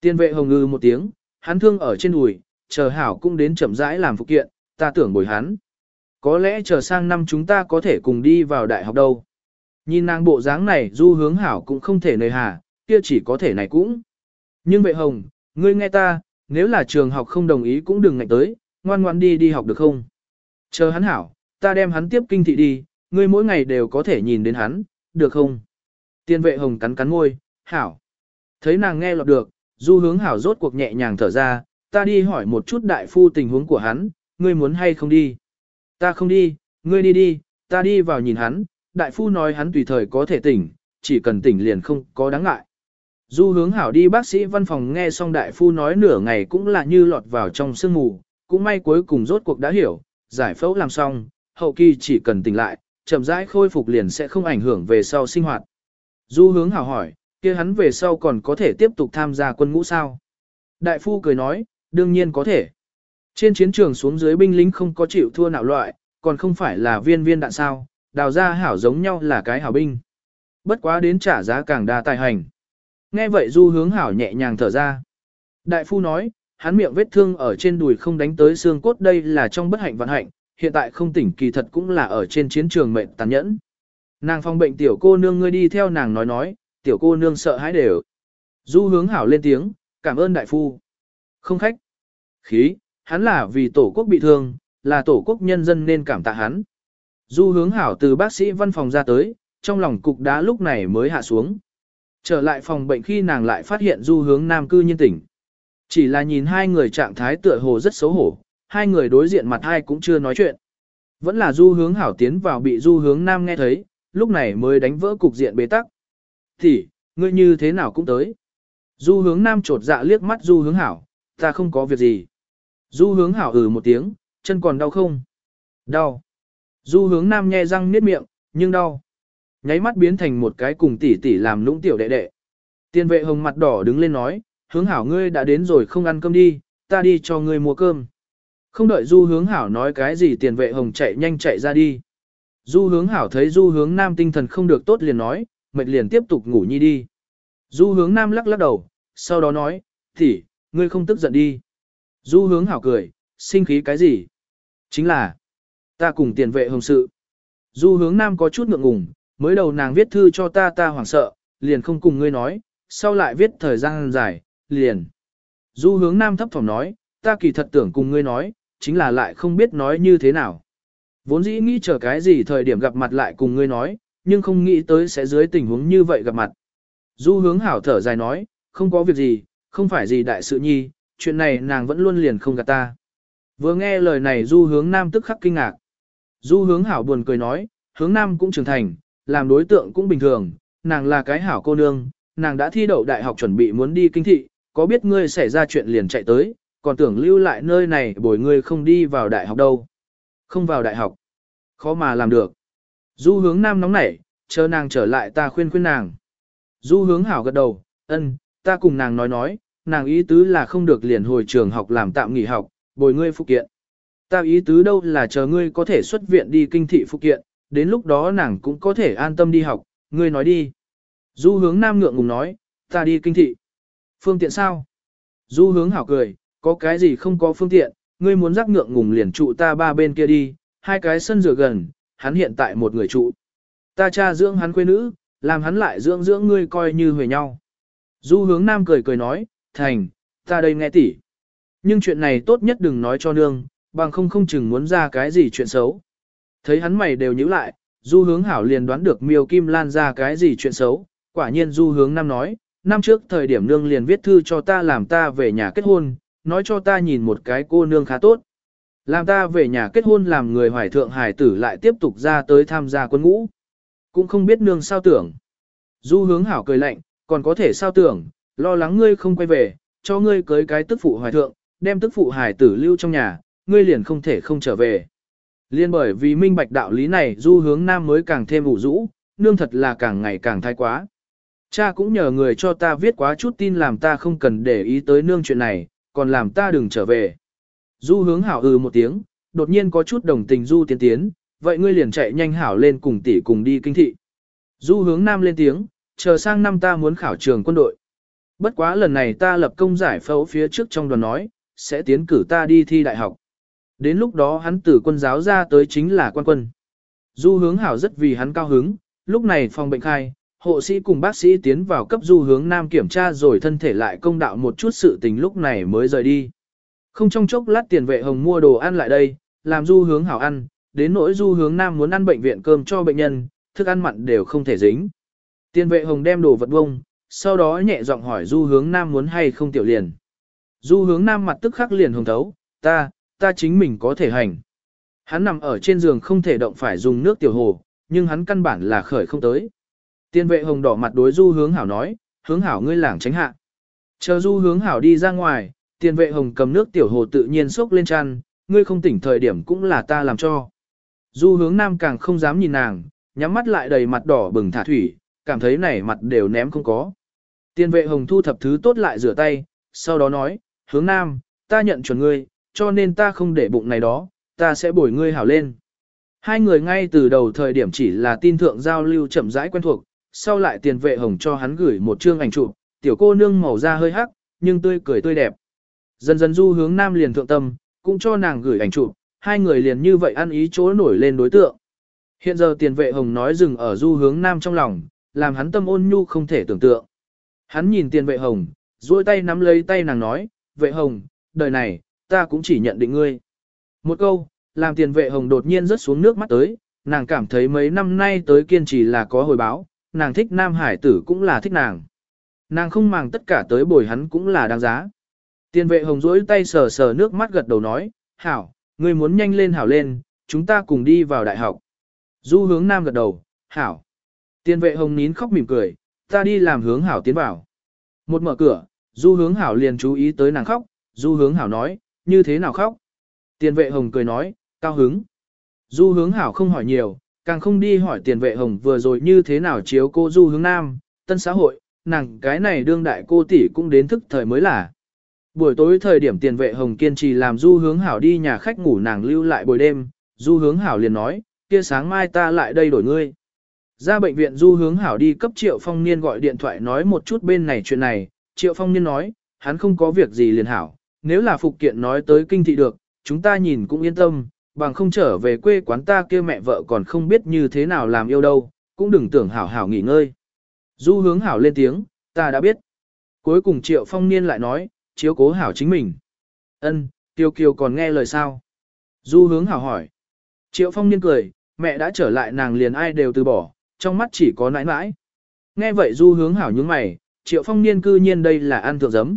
Speaker 1: Tiên vệ hồng ngư một tiếng, hắn thương ở trên đùi, chờ hảo cũng đến chậm rãi làm phụ kiện, ta tưởng bồi hắn. có lẽ chờ sang năm chúng ta có thể cùng đi vào đại học đâu. Nhìn nàng bộ dáng này du hướng hảo cũng không thể nơi hà, kia chỉ có thể này cũng. Nhưng vệ hồng, ngươi nghe ta, nếu là trường học không đồng ý cũng đừng ngạnh tới, ngoan ngoan đi đi học được không? Chờ hắn hảo, ta đem hắn tiếp kinh thị đi, ngươi mỗi ngày đều có thể nhìn đến hắn, được không? Tiên vệ hồng cắn cắn môi, hảo. Thấy nàng nghe lọt được, du hướng hảo rốt cuộc nhẹ nhàng thở ra, ta đi hỏi một chút đại phu tình huống của hắn, ngươi muốn hay không đi? Ta không đi, ngươi đi đi, ta đi vào nhìn hắn, đại phu nói hắn tùy thời có thể tỉnh, chỉ cần tỉnh liền không có đáng ngại. Du hướng hảo đi bác sĩ văn phòng nghe xong đại phu nói nửa ngày cũng là như lọt vào trong sương mù, cũng may cuối cùng rốt cuộc đã hiểu, giải phẫu làm xong, hậu kỳ chỉ cần tỉnh lại, chậm rãi khôi phục liền sẽ không ảnh hưởng về sau sinh hoạt. Du hướng hảo hỏi, kia hắn về sau còn có thể tiếp tục tham gia quân ngũ sao? Đại phu cười nói, đương nhiên có thể. Trên chiến trường xuống dưới binh lính không có chịu thua nào loại, còn không phải là viên viên đạn sao, đào ra hảo giống nhau là cái hảo binh. Bất quá đến trả giá càng đa tài hành. Nghe vậy du hướng hảo nhẹ nhàng thở ra. Đại phu nói, hắn miệng vết thương ở trên đùi không đánh tới xương cốt đây là trong bất hạnh vận hạnh, hiện tại không tỉnh kỳ thật cũng là ở trên chiến trường mệnh tàn nhẫn. Nàng phong bệnh tiểu cô nương ngươi đi theo nàng nói nói, tiểu cô nương sợ hãi đều. Du hướng hảo lên tiếng, cảm ơn đại phu. Không khách. Khí, hắn là vì tổ quốc bị thương, là tổ quốc nhân dân nên cảm tạ hắn. Du hướng hảo từ bác sĩ văn phòng ra tới, trong lòng cục đá lúc này mới hạ xuống. Trở lại phòng bệnh khi nàng lại phát hiện du hướng nam cư nhiên tỉnh. Chỉ là nhìn hai người trạng thái tựa hồ rất xấu hổ, hai người đối diện mặt hai cũng chưa nói chuyện. Vẫn là du hướng hảo tiến vào bị du hướng nam nghe thấy, lúc này mới đánh vỡ cục diện bế tắc. Thì, ngươi như thế nào cũng tới. Du hướng nam trột dạ liếc mắt du hướng hảo, ta không có việc gì. Du hướng hảo ừ một tiếng, chân còn đau không? Đau. Du hướng nam nhe răng niết miệng, nhưng đau. Nháy mắt biến thành một cái cùng tỷ tỷ làm lũng tiểu đệ đệ. Tiên vệ hồng mặt đỏ đứng lên nói, hướng hảo ngươi đã đến rồi không ăn cơm đi, ta đi cho ngươi mua cơm. Không đợi du hướng hảo nói cái gì tiền vệ hồng chạy nhanh chạy ra đi. Du hướng hảo thấy du hướng nam tinh thần không được tốt liền nói, mệt liền tiếp tục ngủ nhi đi. Du hướng nam lắc lắc đầu, sau đó nói, tỷ, ngươi không tức giận đi. Du hướng hảo cười, sinh khí cái gì? Chính là, ta cùng tiền vệ hồng sự. Du hướng nam có chút ngượng ngùng, mới đầu nàng viết thư cho ta ta hoảng sợ, liền không cùng ngươi nói, sau lại viết thời gian dài, liền. Du hướng nam thấp thỏm nói, ta kỳ thật tưởng cùng ngươi nói, chính là lại không biết nói như thế nào. Vốn dĩ nghĩ chờ cái gì thời điểm gặp mặt lại cùng ngươi nói, nhưng không nghĩ tới sẽ dưới tình huống như vậy gặp mặt. Du hướng hảo thở dài nói, không có việc gì, không phải gì đại sự nhi, chuyện này nàng vẫn luôn liền không gạt ta. Vừa nghe lời này du hướng nam tức khắc kinh ngạc. Du hướng hảo buồn cười nói, hướng nam cũng trưởng thành, làm đối tượng cũng bình thường, nàng là cái hảo cô nương, nàng đã thi đậu đại học chuẩn bị muốn đi kinh thị, có biết ngươi xảy ra chuyện liền chạy tới, còn tưởng lưu lại nơi này bồi ngươi không đi vào đại học đâu. Không vào đại học. Khó mà làm được. Du hướng nam nóng nảy, chờ nàng trở lại ta khuyên khuyên nàng. Du hướng hảo gật đầu, ân, ta cùng nàng nói nói, nàng ý tứ là không được liền hồi trường học làm tạm nghỉ học, bồi ngươi phụ kiện. Ta ý tứ đâu là chờ ngươi có thể xuất viện đi kinh thị phụ kiện, đến lúc đó nàng cũng có thể an tâm đi học, ngươi nói đi. Du hướng nam ngượng ngùng nói, ta đi kinh thị. Phương tiện sao? Du hướng hảo cười, có cái gì không có phương tiện, ngươi muốn rắc ngượng ngùng liền trụ ta ba bên kia đi, hai cái sân rửa gần, hắn hiện tại một người trụ. Ta cha dưỡng hắn quê nữ, làm hắn lại dưỡng dưỡng ngươi coi như huề nhau. Du hướng nam cười cười nói, thành, ta đây nghe tỉ. Nhưng chuyện này tốt nhất đừng nói cho nương, bằng không không chừng muốn ra cái gì chuyện xấu. Thấy hắn mày đều nhíu lại, du hướng hảo liền đoán được miêu kim lan ra cái gì chuyện xấu, quả nhiên du hướng nam nói, năm trước thời điểm nương liền viết thư cho ta làm ta về nhà kết hôn, nói cho ta nhìn một cái cô nương khá tốt. Làm ta về nhà kết hôn làm người hoài thượng hải tử lại tiếp tục ra tới tham gia quân ngũ. Cũng không biết nương sao tưởng. Du hướng hảo cười lạnh, còn có thể sao tưởng, lo lắng ngươi không quay về, cho ngươi cưới cái tức phụ hoài thượng, đem tức phụ hải tử lưu trong nhà, ngươi liền không thể không trở về. Liên bởi vì minh bạch đạo lý này du hướng nam mới càng thêm ủ rũ, nương thật là càng ngày càng thái quá. Cha cũng nhờ người cho ta viết quá chút tin làm ta không cần để ý tới nương chuyện này, còn làm ta đừng trở về. Du hướng hảo ừ một tiếng, đột nhiên có chút đồng tình du tiến tiến, vậy ngươi liền chạy nhanh hảo lên cùng tỷ cùng đi kinh thị. Du hướng nam lên tiếng, chờ sang năm ta muốn khảo trường quân đội. Bất quá lần này ta lập công giải phẫu phía trước trong đoàn nói, sẽ tiến cử ta đi thi đại học. Đến lúc đó hắn từ quân giáo ra tới chính là quan quân. Du hướng hảo rất vì hắn cao hứng, lúc này phòng bệnh khai, hộ sĩ cùng bác sĩ tiến vào cấp du hướng nam kiểm tra rồi thân thể lại công đạo một chút sự tình lúc này mới rời đi. Không trong chốc lát tiền vệ hồng mua đồ ăn lại đây, làm du hướng hảo ăn, đến nỗi du hướng nam muốn ăn bệnh viện cơm cho bệnh nhân, thức ăn mặn đều không thể dính. Tiền vệ hồng đem đồ vật bông, sau đó nhẹ giọng hỏi du hướng nam muốn hay không tiểu liền. Du hướng nam mặt tức khắc liền hồng thấu, ta, ta chính mình có thể hành. Hắn nằm ở trên giường không thể động phải dùng nước tiểu hồ, nhưng hắn căn bản là khởi không tới. Tiên vệ hồng đỏ mặt đối du hướng hảo nói, hướng hảo ngươi lảng tránh hạ. Chờ du hướng hảo đi ra ngoài, tiền vệ hồng cầm nước tiểu hồ tự nhiên sốc lên chăn, ngươi không tỉnh thời điểm cũng là ta làm cho. Du hướng nam càng không dám nhìn nàng, nhắm mắt lại đầy mặt đỏ bừng thả thủy, cảm thấy này mặt đều ném không có. Tiên vệ hồng thu thập thứ tốt lại rửa tay, sau đó nói, hướng nam, ta nhận chuẩn ngươi, cho nên ta không để bụng này đó, ta sẽ bồi ngươi hảo lên. Hai người ngay từ đầu thời điểm chỉ là tin thượng giao lưu chậm rãi quen thuộc, sau lại tiền vệ hồng cho hắn gửi một chương ảnh chụp, tiểu cô nương màu da hơi hắc, nhưng tươi cười tươi đẹp. Dần dần du hướng nam liền thượng tâm, cũng cho nàng gửi ảnh chụp, hai người liền như vậy ăn ý chỗ nổi lên đối tượng. Hiện giờ tiền vệ hồng nói dừng ở du hướng nam trong lòng, làm hắn tâm ôn nhu không thể tưởng tượng. Hắn nhìn tiền vệ hồng, duỗi tay nắm lấy tay nàng nói, vệ hồng, đời này, ta cũng chỉ nhận định ngươi. Một câu, làm tiền vệ hồng đột nhiên rớt xuống nước mắt tới, nàng cảm thấy mấy năm nay tới kiên trì là có hồi báo, nàng thích nam hải tử cũng là thích nàng. Nàng không màng tất cả tới bồi hắn cũng là đáng giá. Tiền vệ hồng rỗi tay sờ sờ nước mắt gật đầu nói, hảo, ngươi muốn nhanh lên hảo lên, chúng ta cùng đi vào đại học. Du hướng nam gật đầu, hảo. Tiền vệ hồng nín khóc mỉm cười, ta đi làm hướng hảo tiến vào. Một mở cửa, du hướng hảo liền chú ý tới nàng khóc, du hướng hảo nói, như thế nào khóc. Tiền vệ hồng cười nói, cao hứng. Du hướng hảo không hỏi nhiều, càng không đi hỏi tiền vệ hồng vừa rồi như thế nào chiếu cô du hướng nam, tân xã hội, nàng cái này đương đại cô tỷ cũng đến thức thời mới là. Buổi tối thời điểm tiền vệ hồng kiên trì làm du hướng hảo đi nhà khách ngủ nàng lưu lại buổi đêm, du hướng hảo liền nói, kia sáng mai ta lại đây đổi ngươi. Ra bệnh viện du hướng hảo đi cấp triệu phong niên gọi điện thoại nói một chút bên này chuyện này, triệu phong niên nói, hắn không có việc gì liền hảo, nếu là phục kiện nói tới kinh thị được, chúng ta nhìn cũng yên tâm, bằng không trở về quê quán ta kia mẹ vợ còn không biết như thế nào làm yêu đâu, cũng đừng tưởng hảo hảo nghỉ ngơi. Du hướng hảo lên tiếng, ta đã biết. Cuối cùng triệu phong niên lại nói, chiếu cố hảo chính mình. Ân, Tiêu Kiều còn nghe lời sao? Du hướng hảo hỏi. Triệu phong niên cười, mẹ đã trở lại nàng liền ai đều từ bỏ, trong mắt chỉ có nãi nãi. Nghe vậy du hướng hảo nhướng mày, triệu phong niên cư nhiên đây là ăn thượng giấm.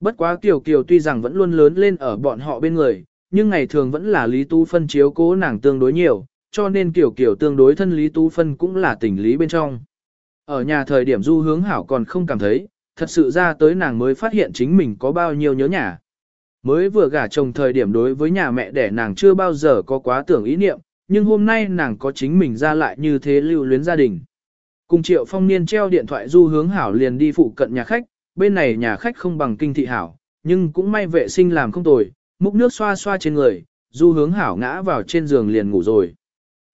Speaker 1: Bất quá Kiều Kiều tuy rằng vẫn luôn lớn lên ở bọn họ bên người, nhưng ngày thường vẫn là Lý Tú Phân chiếu cố nàng tương đối nhiều, cho nên Kiều Kiều tương đối thân Lý Tú Phân cũng là tình lý bên trong. Ở nhà thời điểm du hướng hảo còn không cảm thấy, thật sự ra tới nàng mới phát hiện chính mình có bao nhiêu nhớ nhà. Mới vừa gả chồng thời điểm đối với nhà mẹ đẻ nàng chưa bao giờ có quá tưởng ý niệm, nhưng hôm nay nàng có chính mình ra lại như thế lưu luyến gia đình. Cùng triệu phong niên treo điện thoại du hướng hảo liền đi phụ cận nhà khách, bên này nhà khách không bằng kinh thị hảo, nhưng cũng may vệ sinh làm không tồi, múc nước xoa xoa trên người, du hướng hảo ngã vào trên giường liền ngủ rồi.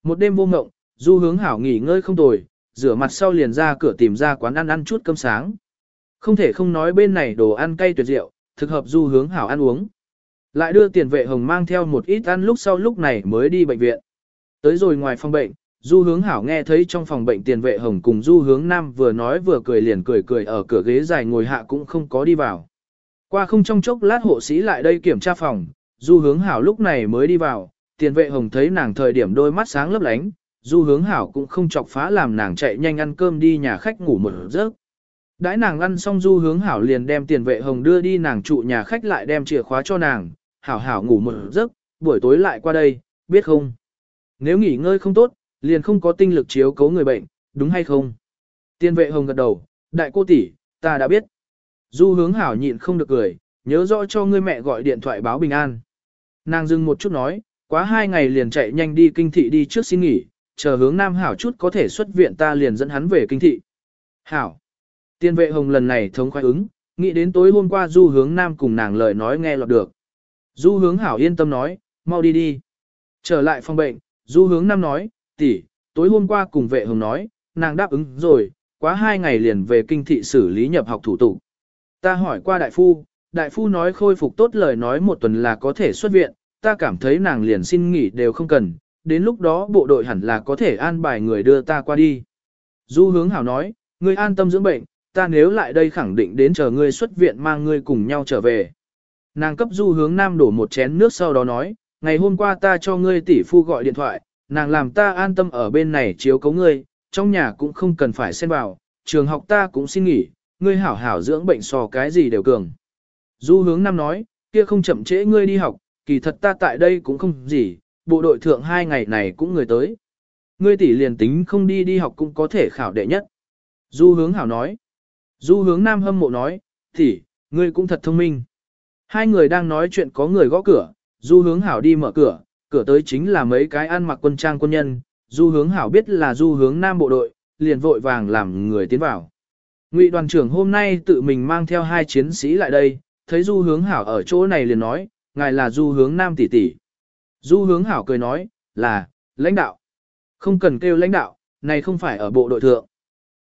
Speaker 1: Một đêm vô ngộng, du hướng hảo nghỉ ngơi không tồi, rửa mặt sau liền ra cửa tìm ra quán ăn ăn chút cơm sáng. Không thể không nói bên này đồ ăn cay tuyệt diệu, thực hợp du hướng hảo ăn uống. Lại đưa tiền vệ hồng mang theo một ít ăn lúc sau lúc này mới đi bệnh viện. Tới rồi ngoài phòng bệnh, du hướng hảo nghe thấy trong phòng bệnh tiền vệ hồng cùng du hướng nam vừa nói vừa cười liền cười cười ở cửa ghế dài ngồi hạ cũng không có đi vào. Qua không trong chốc lát hộ sĩ lại đây kiểm tra phòng, du hướng hảo lúc này mới đi vào, tiền vệ hồng thấy nàng thời điểm đôi mắt sáng lấp lánh, du hướng hảo cũng không chọc phá làm nàng chạy nhanh ăn cơm đi nhà khách ngủ một giấc. Đãi nàng ăn xong du hướng hảo liền đem tiền vệ hồng đưa đi nàng trụ nhà khách lại đem chìa khóa cho nàng, hảo hảo ngủ một giấc, buổi tối lại qua đây, biết không? Nếu nghỉ ngơi không tốt, liền không có tinh lực chiếu cấu người bệnh, đúng hay không? tiên vệ hồng gật đầu, đại cô tỷ, ta đã biết. Du hướng hảo nhịn không được cười, nhớ rõ cho ngươi mẹ gọi điện thoại báo bình an. Nàng dừng một chút nói, quá hai ngày liền chạy nhanh đi kinh thị đi trước xin nghỉ, chờ hướng nam hảo chút có thể xuất viện ta liền dẫn hắn về kinh thị. Hảo. Tiên vệ hồng lần này thống khoái ứng, nghĩ đến tối hôm qua du hướng nam cùng nàng lời nói nghe lọt được. Du hướng hảo yên tâm nói, mau đi đi. Trở lại phòng bệnh, du hướng nam nói, tỷ, tối hôm qua cùng vệ hồng nói, nàng đáp ứng rồi, quá hai ngày liền về kinh thị xử lý nhập học thủ tục. Ta hỏi qua đại phu, đại phu nói khôi phục tốt lời nói một tuần là có thể xuất viện, ta cảm thấy nàng liền xin nghỉ đều không cần, đến lúc đó bộ đội hẳn là có thể an bài người đưa ta qua đi. Du hướng hảo nói, ngươi an tâm dưỡng bệnh, ta nếu lại đây khẳng định đến chờ ngươi xuất viện mang ngươi cùng nhau trở về. Nàng cấp du hướng nam đổ một chén nước sau đó nói, ngày hôm qua ta cho ngươi tỷ phu gọi điện thoại, nàng làm ta an tâm ở bên này chiếu cấu ngươi, trong nhà cũng không cần phải xen vào, trường học ta cũng xin nghỉ, ngươi hảo hảo dưỡng bệnh so cái gì đều cường. Du hướng nam nói, kia không chậm trễ ngươi đi học, kỳ thật ta tại đây cũng không gì, bộ đội thượng hai ngày này cũng người tới. Ngươi tỷ liền tính không đi đi học cũng có thể khảo đệ nhất. Du hướng hảo nói. Du hướng nam hâm mộ nói, tỷ, ngươi cũng thật thông minh. Hai người đang nói chuyện có người gõ cửa, du hướng hảo đi mở cửa, cửa tới chính là mấy cái ăn mặc quân trang quân nhân, du hướng hảo biết là du hướng nam bộ đội, liền vội vàng làm người tiến vào. Ngụy đoàn trưởng hôm nay tự mình mang theo hai chiến sĩ lại đây, thấy du hướng hảo ở chỗ này liền nói, ngài là du hướng nam tỷ tỷ. Du hướng hảo cười nói, là, lãnh đạo. Không cần kêu lãnh đạo, này không phải ở bộ đội thượng.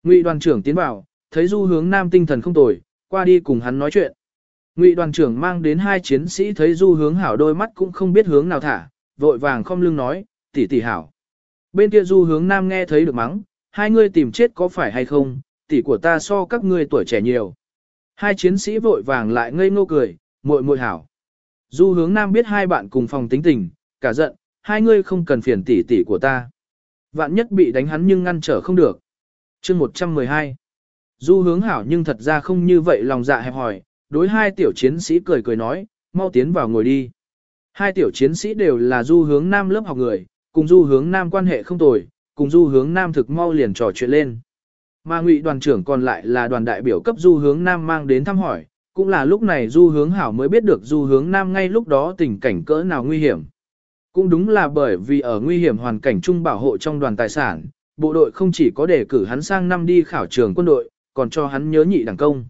Speaker 1: Ngụy đoàn trưởng tiến vào, thấy du hướng nam tinh thần không tồi, qua đi cùng hắn nói chuyện. Ngụy đoàn trưởng mang đến hai chiến sĩ thấy du hướng hảo đôi mắt cũng không biết hướng nào thả, vội vàng không lưng nói, tỷ tỷ hảo. Bên kia du hướng nam nghe thấy được mắng, hai ngươi tìm chết có phải hay không, tỷ của ta so các ngươi tuổi trẻ nhiều. Hai chiến sĩ vội vàng lại ngây ngô cười, muội muội hảo. Du hướng nam biết hai bạn cùng phòng tính tình, cả giận, hai ngươi không cần phiền tỷ tỷ của ta. Vạn nhất bị đánh hắn nhưng ngăn trở không được. chương 112 Du hướng hảo nhưng thật ra không như vậy lòng dạ hẹp hỏi, đối hai tiểu chiến sĩ cười cười nói, mau tiến vào ngồi đi. Hai tiểu chiến sĩ đều là du hướng nam lớp học người, cùng du hướng nam quan hệ không tồi, cùng du hướng nam thực mau liền trò chuyện lên. Mà ngụy đoàn trưởng còn lại là đoàn đại biểu cấp du hướng nam mang đến thăm hỏi, cũng là lúc này du hướng hảo mới biết được du hướng nam ngay lúc đó tình cảnh cỡ nào nguy hiểm. Cũng đúng là bởi vì ở nguy hiểm hoàn cảnh chung bảo hộ trong đoàn tài sản, bộ đội không chỉ có đề cử hắn sang năm đi khảo trường quân đội, còn cho hắn nhớ nhị đẳng công.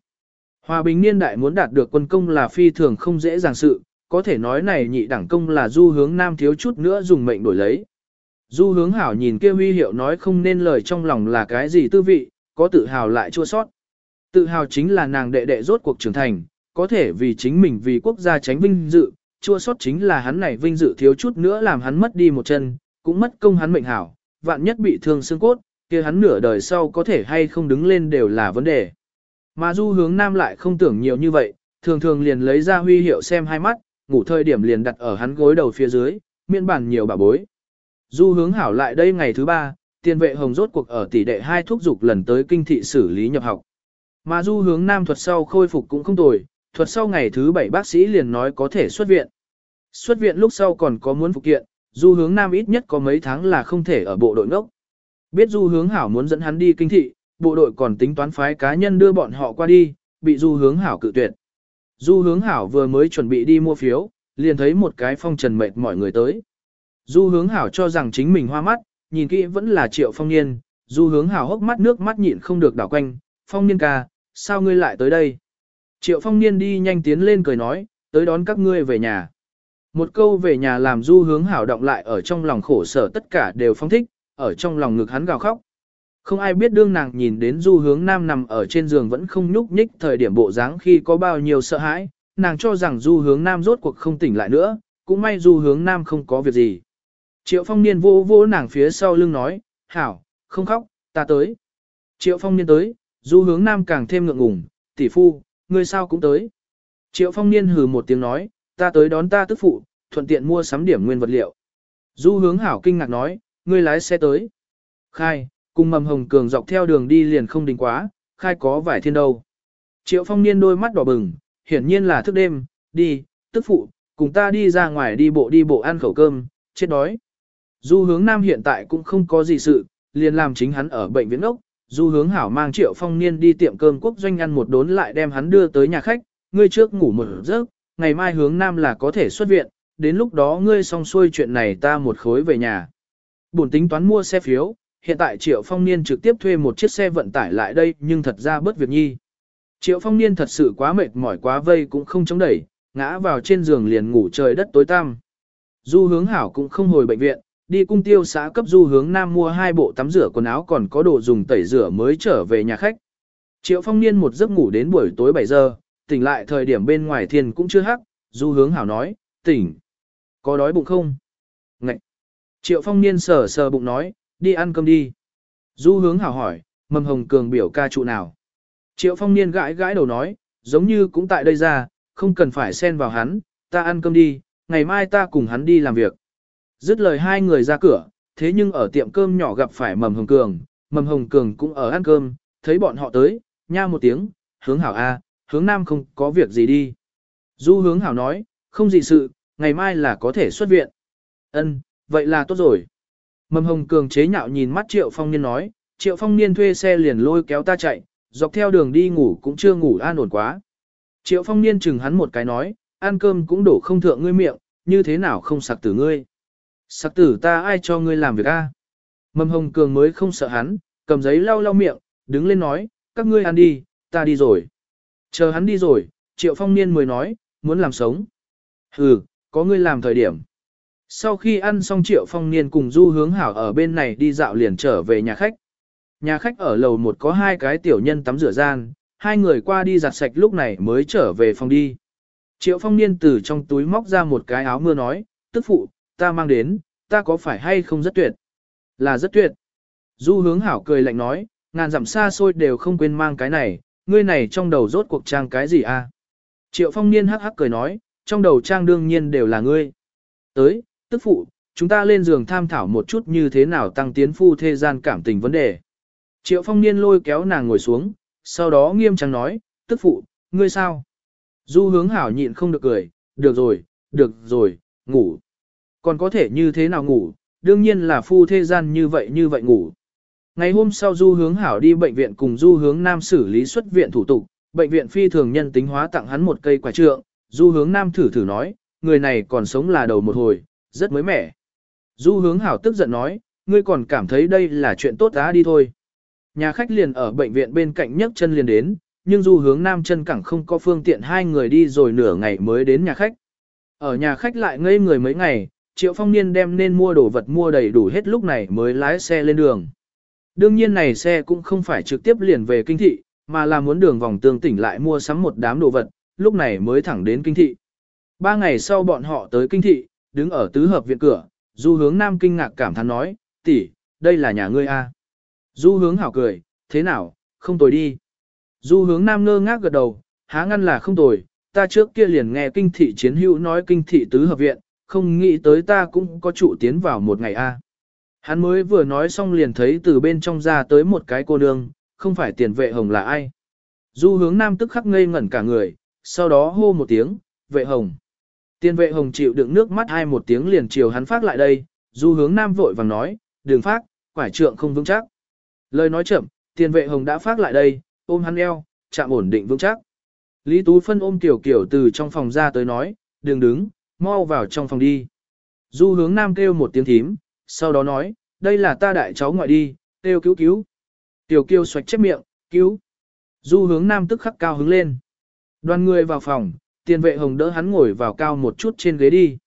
Speaker 1: Hòa bình niên đại muốn đạt được quân công là phi thường không dễ dàng sự, có thể nói này nhị đẳng công là du hướng nam thiếu chút nữa dùng mệnh đổi lấy. Du hướng hảo nhìn kia huy hiệu nói không nên lời trong lòng là cái gì tư vị, có tự hào lại chua sót. Tự hào chính là nàng đệ đệ rốt cuộc trưởng thành, có thể vì chính mình vì quốc gia tránh vinh dự, chua sót chính là hắn này vinh dự thiếu chút nữa làm hắn mất đi một chân, cũng mất công hắn mệnh hảo, vạn nhất bị thương xương cốt, kia hắn nửa đời sau có thể hay không đứng lên đều là vấn đề. Mà du hướng nam lại không tưởng nhiều như vậy, thường thường liền lấy ra huy hiệu xem hai mắt, ngủ thời điểm liền đặt ở hắn gối đầu phía dưới, miễn bản nhiều bà bối. Du hướng hảo lại đây ngày thứ ba, tiền vệ hồng rốt cuộc ở tỷ đệ hai thuốc dục lần tới kinh thị xử lý nhập học. Mà du hướng nam thuật sau khôi phục cũng không tồi, thuật sau ngày thứ bảy bác sĩ liền nói có thể xuất viện. Xuất viện lúc sau còn có muốn phục kiện, du hướng nam ít nhất có mấy tháng là không thể ở bộ đội ngốc. Biết du hướng hảo muốn dẫn hắn đi kinh thị, bộ đội còn tính toán phái cá nhân đưa bọn họ qua đi, bị du hướng hảo cự tuyệt. Du hướng hảo vừa mới chuẩn bị đi mua phiếu, liền thấy một cái phong trần mệt mọi người tới. Du hướng hảo cho rằng chính mình hoa mắt, nhìn kỹ vẫn là triệu phong niên, du hướng hảo hốc mắt nước mắt nhịn không được đảo quanh, phong niên ca, sao ngươi lại tới đây? Triệu phong niên đi nhanh tiến lên cười nói, tới đón các ngươi về nhà. Một câu về nhà làm du hướng hảo động lại ở trong lòng khổ sở tất cả đều phong thích, ở trong lòng ngực hắn gào khóc. Không ai biết đương nàng nhìn đến du hướng nam nằm ở trên giường vẫn không nhúc nhích thời điểm bộ dáng khi có bao nhiêu sợ hãi, nàng cho rằng du hướng nam rốt cuộc không tỉnh lại nữa, cũng may du hướng nam không có việc gì. Triệu phong niên vô vô nàng phía sau lưng nói, hảo, không khóc, ta tới. Triệu phong niên tới, du hướng nam càng thêm ngượng ngùng, tỷ phu, ngươi sao cũng tới. Triệu phong niên hừ một tiếng nói, ta tới đón ta tức phụ, thuận tiện mua sắm điểm nguyên vật liệu. Du hướng hảo kinh ngạc nói, ngươi lái xe tới. Khai, cùng mầm hồng cường dọc theo đường đi liền không đình quá, khai có vải thiên đâu. Triệu phong niên đôi mắt đỏ bừng, hiển nhiên là thức đêm, đi, tức phụ, cùng ta đi ra ngoài đi bộ đi bộ ăn khẩu cơm, chết đói. Du hướng nam hiện tại cũng không có gì sự, liền làm chính hắn ở bệnh viện ốc. Du hướng hảo mang triệu phong niên đi tiệm cơm quốc doanh ăn một đốn lại đem hắn đưa tới nhà khách, ngươi trước ngủ một giấc, ngày mai hướng nam là có thể xuất viện, đến lúc đó ngươi xong xuôi chuyện này ta một khối về nhà. Bổn tính toán mua xe phiếu, hiện tại Triệu Phong Niên trực tiếp thuê một chiếc xe vận tải lại đây nhưng thật ra bớt việc nhi. Triệu Phong Niên thật sự quá mệt mỏi quá vây cũng không chống đẩy, ngã vào trên giường liền ngủ trời đất tối tăm. Du hướng hảo cũng không hồi bệnh viện, đi cung tiêu xã cấp du hướng nam mua hai bộ tắm rửa quần áo còn có đồ dùng tẩy rửa mới trở về nhà khách. Triệu Phong Niên một giấc ngủ đến buổi tối 7 giờ, tỉnh lại thời điểm bên ngoài thiên cũng chưa hắc, du hướng hảo nói, tỉnh. Có đói bụng không? Ngậy! Triệu phong niên sờ sờ bụng nói, đi ăn cơm đi. Du hướng hảo hỏi, mầm hồng cường biểu ca trụ nào? Triệu phong niên gãi gãi đầu nói, giống như cũng tại đây ra, không cần phải xen vào hắn, ta ăn cơm đi, ngày mai ta cùng hắn đi làm việc. Dứt lời hai người ra cửa, thế nhưng ở tiệm cơm nhỏ gặp phải mầm hồng cường, mầm hồng cường cũng ở ăn cơm, thấy bọn họ tới, nha một tiếng, hướng hảo A, hướng nam không có việc gì đi. Du hướng hảo nói, không gì sự, ngày mai là có thể xuất viện. Ân, vậy là tốt rồi. Mầm hồng cường chế nhạo nhìn mắt triệu phong niên nói, triệu phong niên thuê xe liền lôi kéo ta chạy, dọc theo đường đi ngủ cũng chưa ngủ an ổn quá. Triệu phong niên chừng hắn một cái nói, ăn cơm cũng đổ không thượng ngươi miệng, như thế nào không sặc tử ngươi. Sặc tử ta ai cho ngươi làm việc a? Mầm hồng cường mới không sợ hắn, cầm giấy lau lau miệng, đứng lên nói, các ngươi ăn đi, ta đi rồi. Chờ hắn đi rồi, triệu phong niên mới nói, muốn làm sống. Ừ, có ngươi làm thời điểm. Sau khi ăn xong triệu phong niên cùng du hướng hảo ở bên này đi dạo liền trở về nhà khách. Nhà khách ở lầu một có hai cái tiểu nhân tắm rửa gian, hai người qua đi giặt sạch lúc này mới trở về phòng đi. Triệu phong niên từ trong túi móc ra một cái áo mưa nói, tức phụ, ta mang đến, ta có phải hay không rất tuyệt? Là rất tuyệt. Du hướng hảo cười lạnh nói, ngàn dặm xa xôi đều không quên mang cái này, ngươi này trong đầu rốt cuộc trang cái gì a? Triệu phong niên hắc hắc cười nói, trong đầu trang đương nhiên đều là ngươi. Tới, tức phụ, chúng ta lên giường tham thảo một chút như thế nào tăng tiến phu thế gian cảm tình vấn đề. Triệu phong niên lôi kéo nàng ngồi xuống, sau đó nghiêm trang nói, tức phụ, ngươi sao? Du hướng hảo nhịn không được cười, được rồi, được rồi, ngủ. Còn có thể như thế nào ngủ, đương nhiên là phu thế gian như vậy như vậy ngủ. Ngày hôm sau Du Hướng Hảo đi bệnh viện cùng Du Hướng Nam xử lý xuất viện thủ tục, bệnh viện phi thường nhân tính hóa tặng hắn một cây quả trượng, Du Hướng Nam thử thử nói, người này còn sống là đầu một hồi, rất mới mẻ. Du Hướng Hảo tức giận nói, ngươi còn cảm thấy đây là chuyện tốt á đi thôi. Nhà khách liền ở bệnh viện bên cạnh nhấc chân liền đến, nhưng Du Hướng Nam chân cẳng không có phương tiện hai người đi rồi nửa ngày mới đến nhà khách. Ở nhà khách lại ngây người mấy ngày, Triệu Phong Niên đem nên mua đồ vật mua đầy đủ hết lúc này mới lái xe lên đường. Đương nhiên này xe cũng không phải trực tiếp liền về kinh thị, mà là muốn đường vòng tương tỉnh lại mua sắm một đám đồ vật, lúc này mới thẳng đến kinh thị. Ba ngày sau bọn họ tới kinh thị, đứng ở tứ hợp viện cửa, du hướng nam kinh ngạc cảm thán nói, tỷ, đây là nhà ngươi a. À? Du hướng hảo cười, thế nào, không tồi đi. Du hướng nam ngơ ngác gật đầu, há ngăn là không tồi, ta trước kia liền nghe kinh thị chiến hữu nói kinh thị tứ hợp viện, không nghĩ tới ta cũng có trụ tiến vào một ngày a. Hắn mới vừa nói xong liền thấy từ bên trong ra tới một cái cô nương, không phải tiền vệ hồng là ai. Du hướng nam tức khắc ngây ngẩn cả người, sau đó hô một tiếng, vệ hồng. Tiên vệ hồng chịu đựng nước mắt hai một tiếng liền chiều hắn phát lại đây, du hướng nam vội vàng nói, đường phát, quải trượng không vững chắc. Lời nói chậm, tiền vệ hồng đã phát lại đây, ôm hắn eo, chạm ổn định vững chắc. Lý Tú Phân ôm Tiểu Kiểu từ trong phòng ra tới nói, đừng đứng, mau vào trong phòng đi. Du hướng nam kêu một tiếng thím, sau đó nói, đây là ta đại cháu ngoại đi, kêu cứu cứu. Tiểu kiêu xoạch chép miệng, cứu. Du hướng nam tức khắc cao hứng lên. Đoàn người vào phòng, tiền vệ hồng đỡ hắn ngồi vào cao một chút trên ghế đi.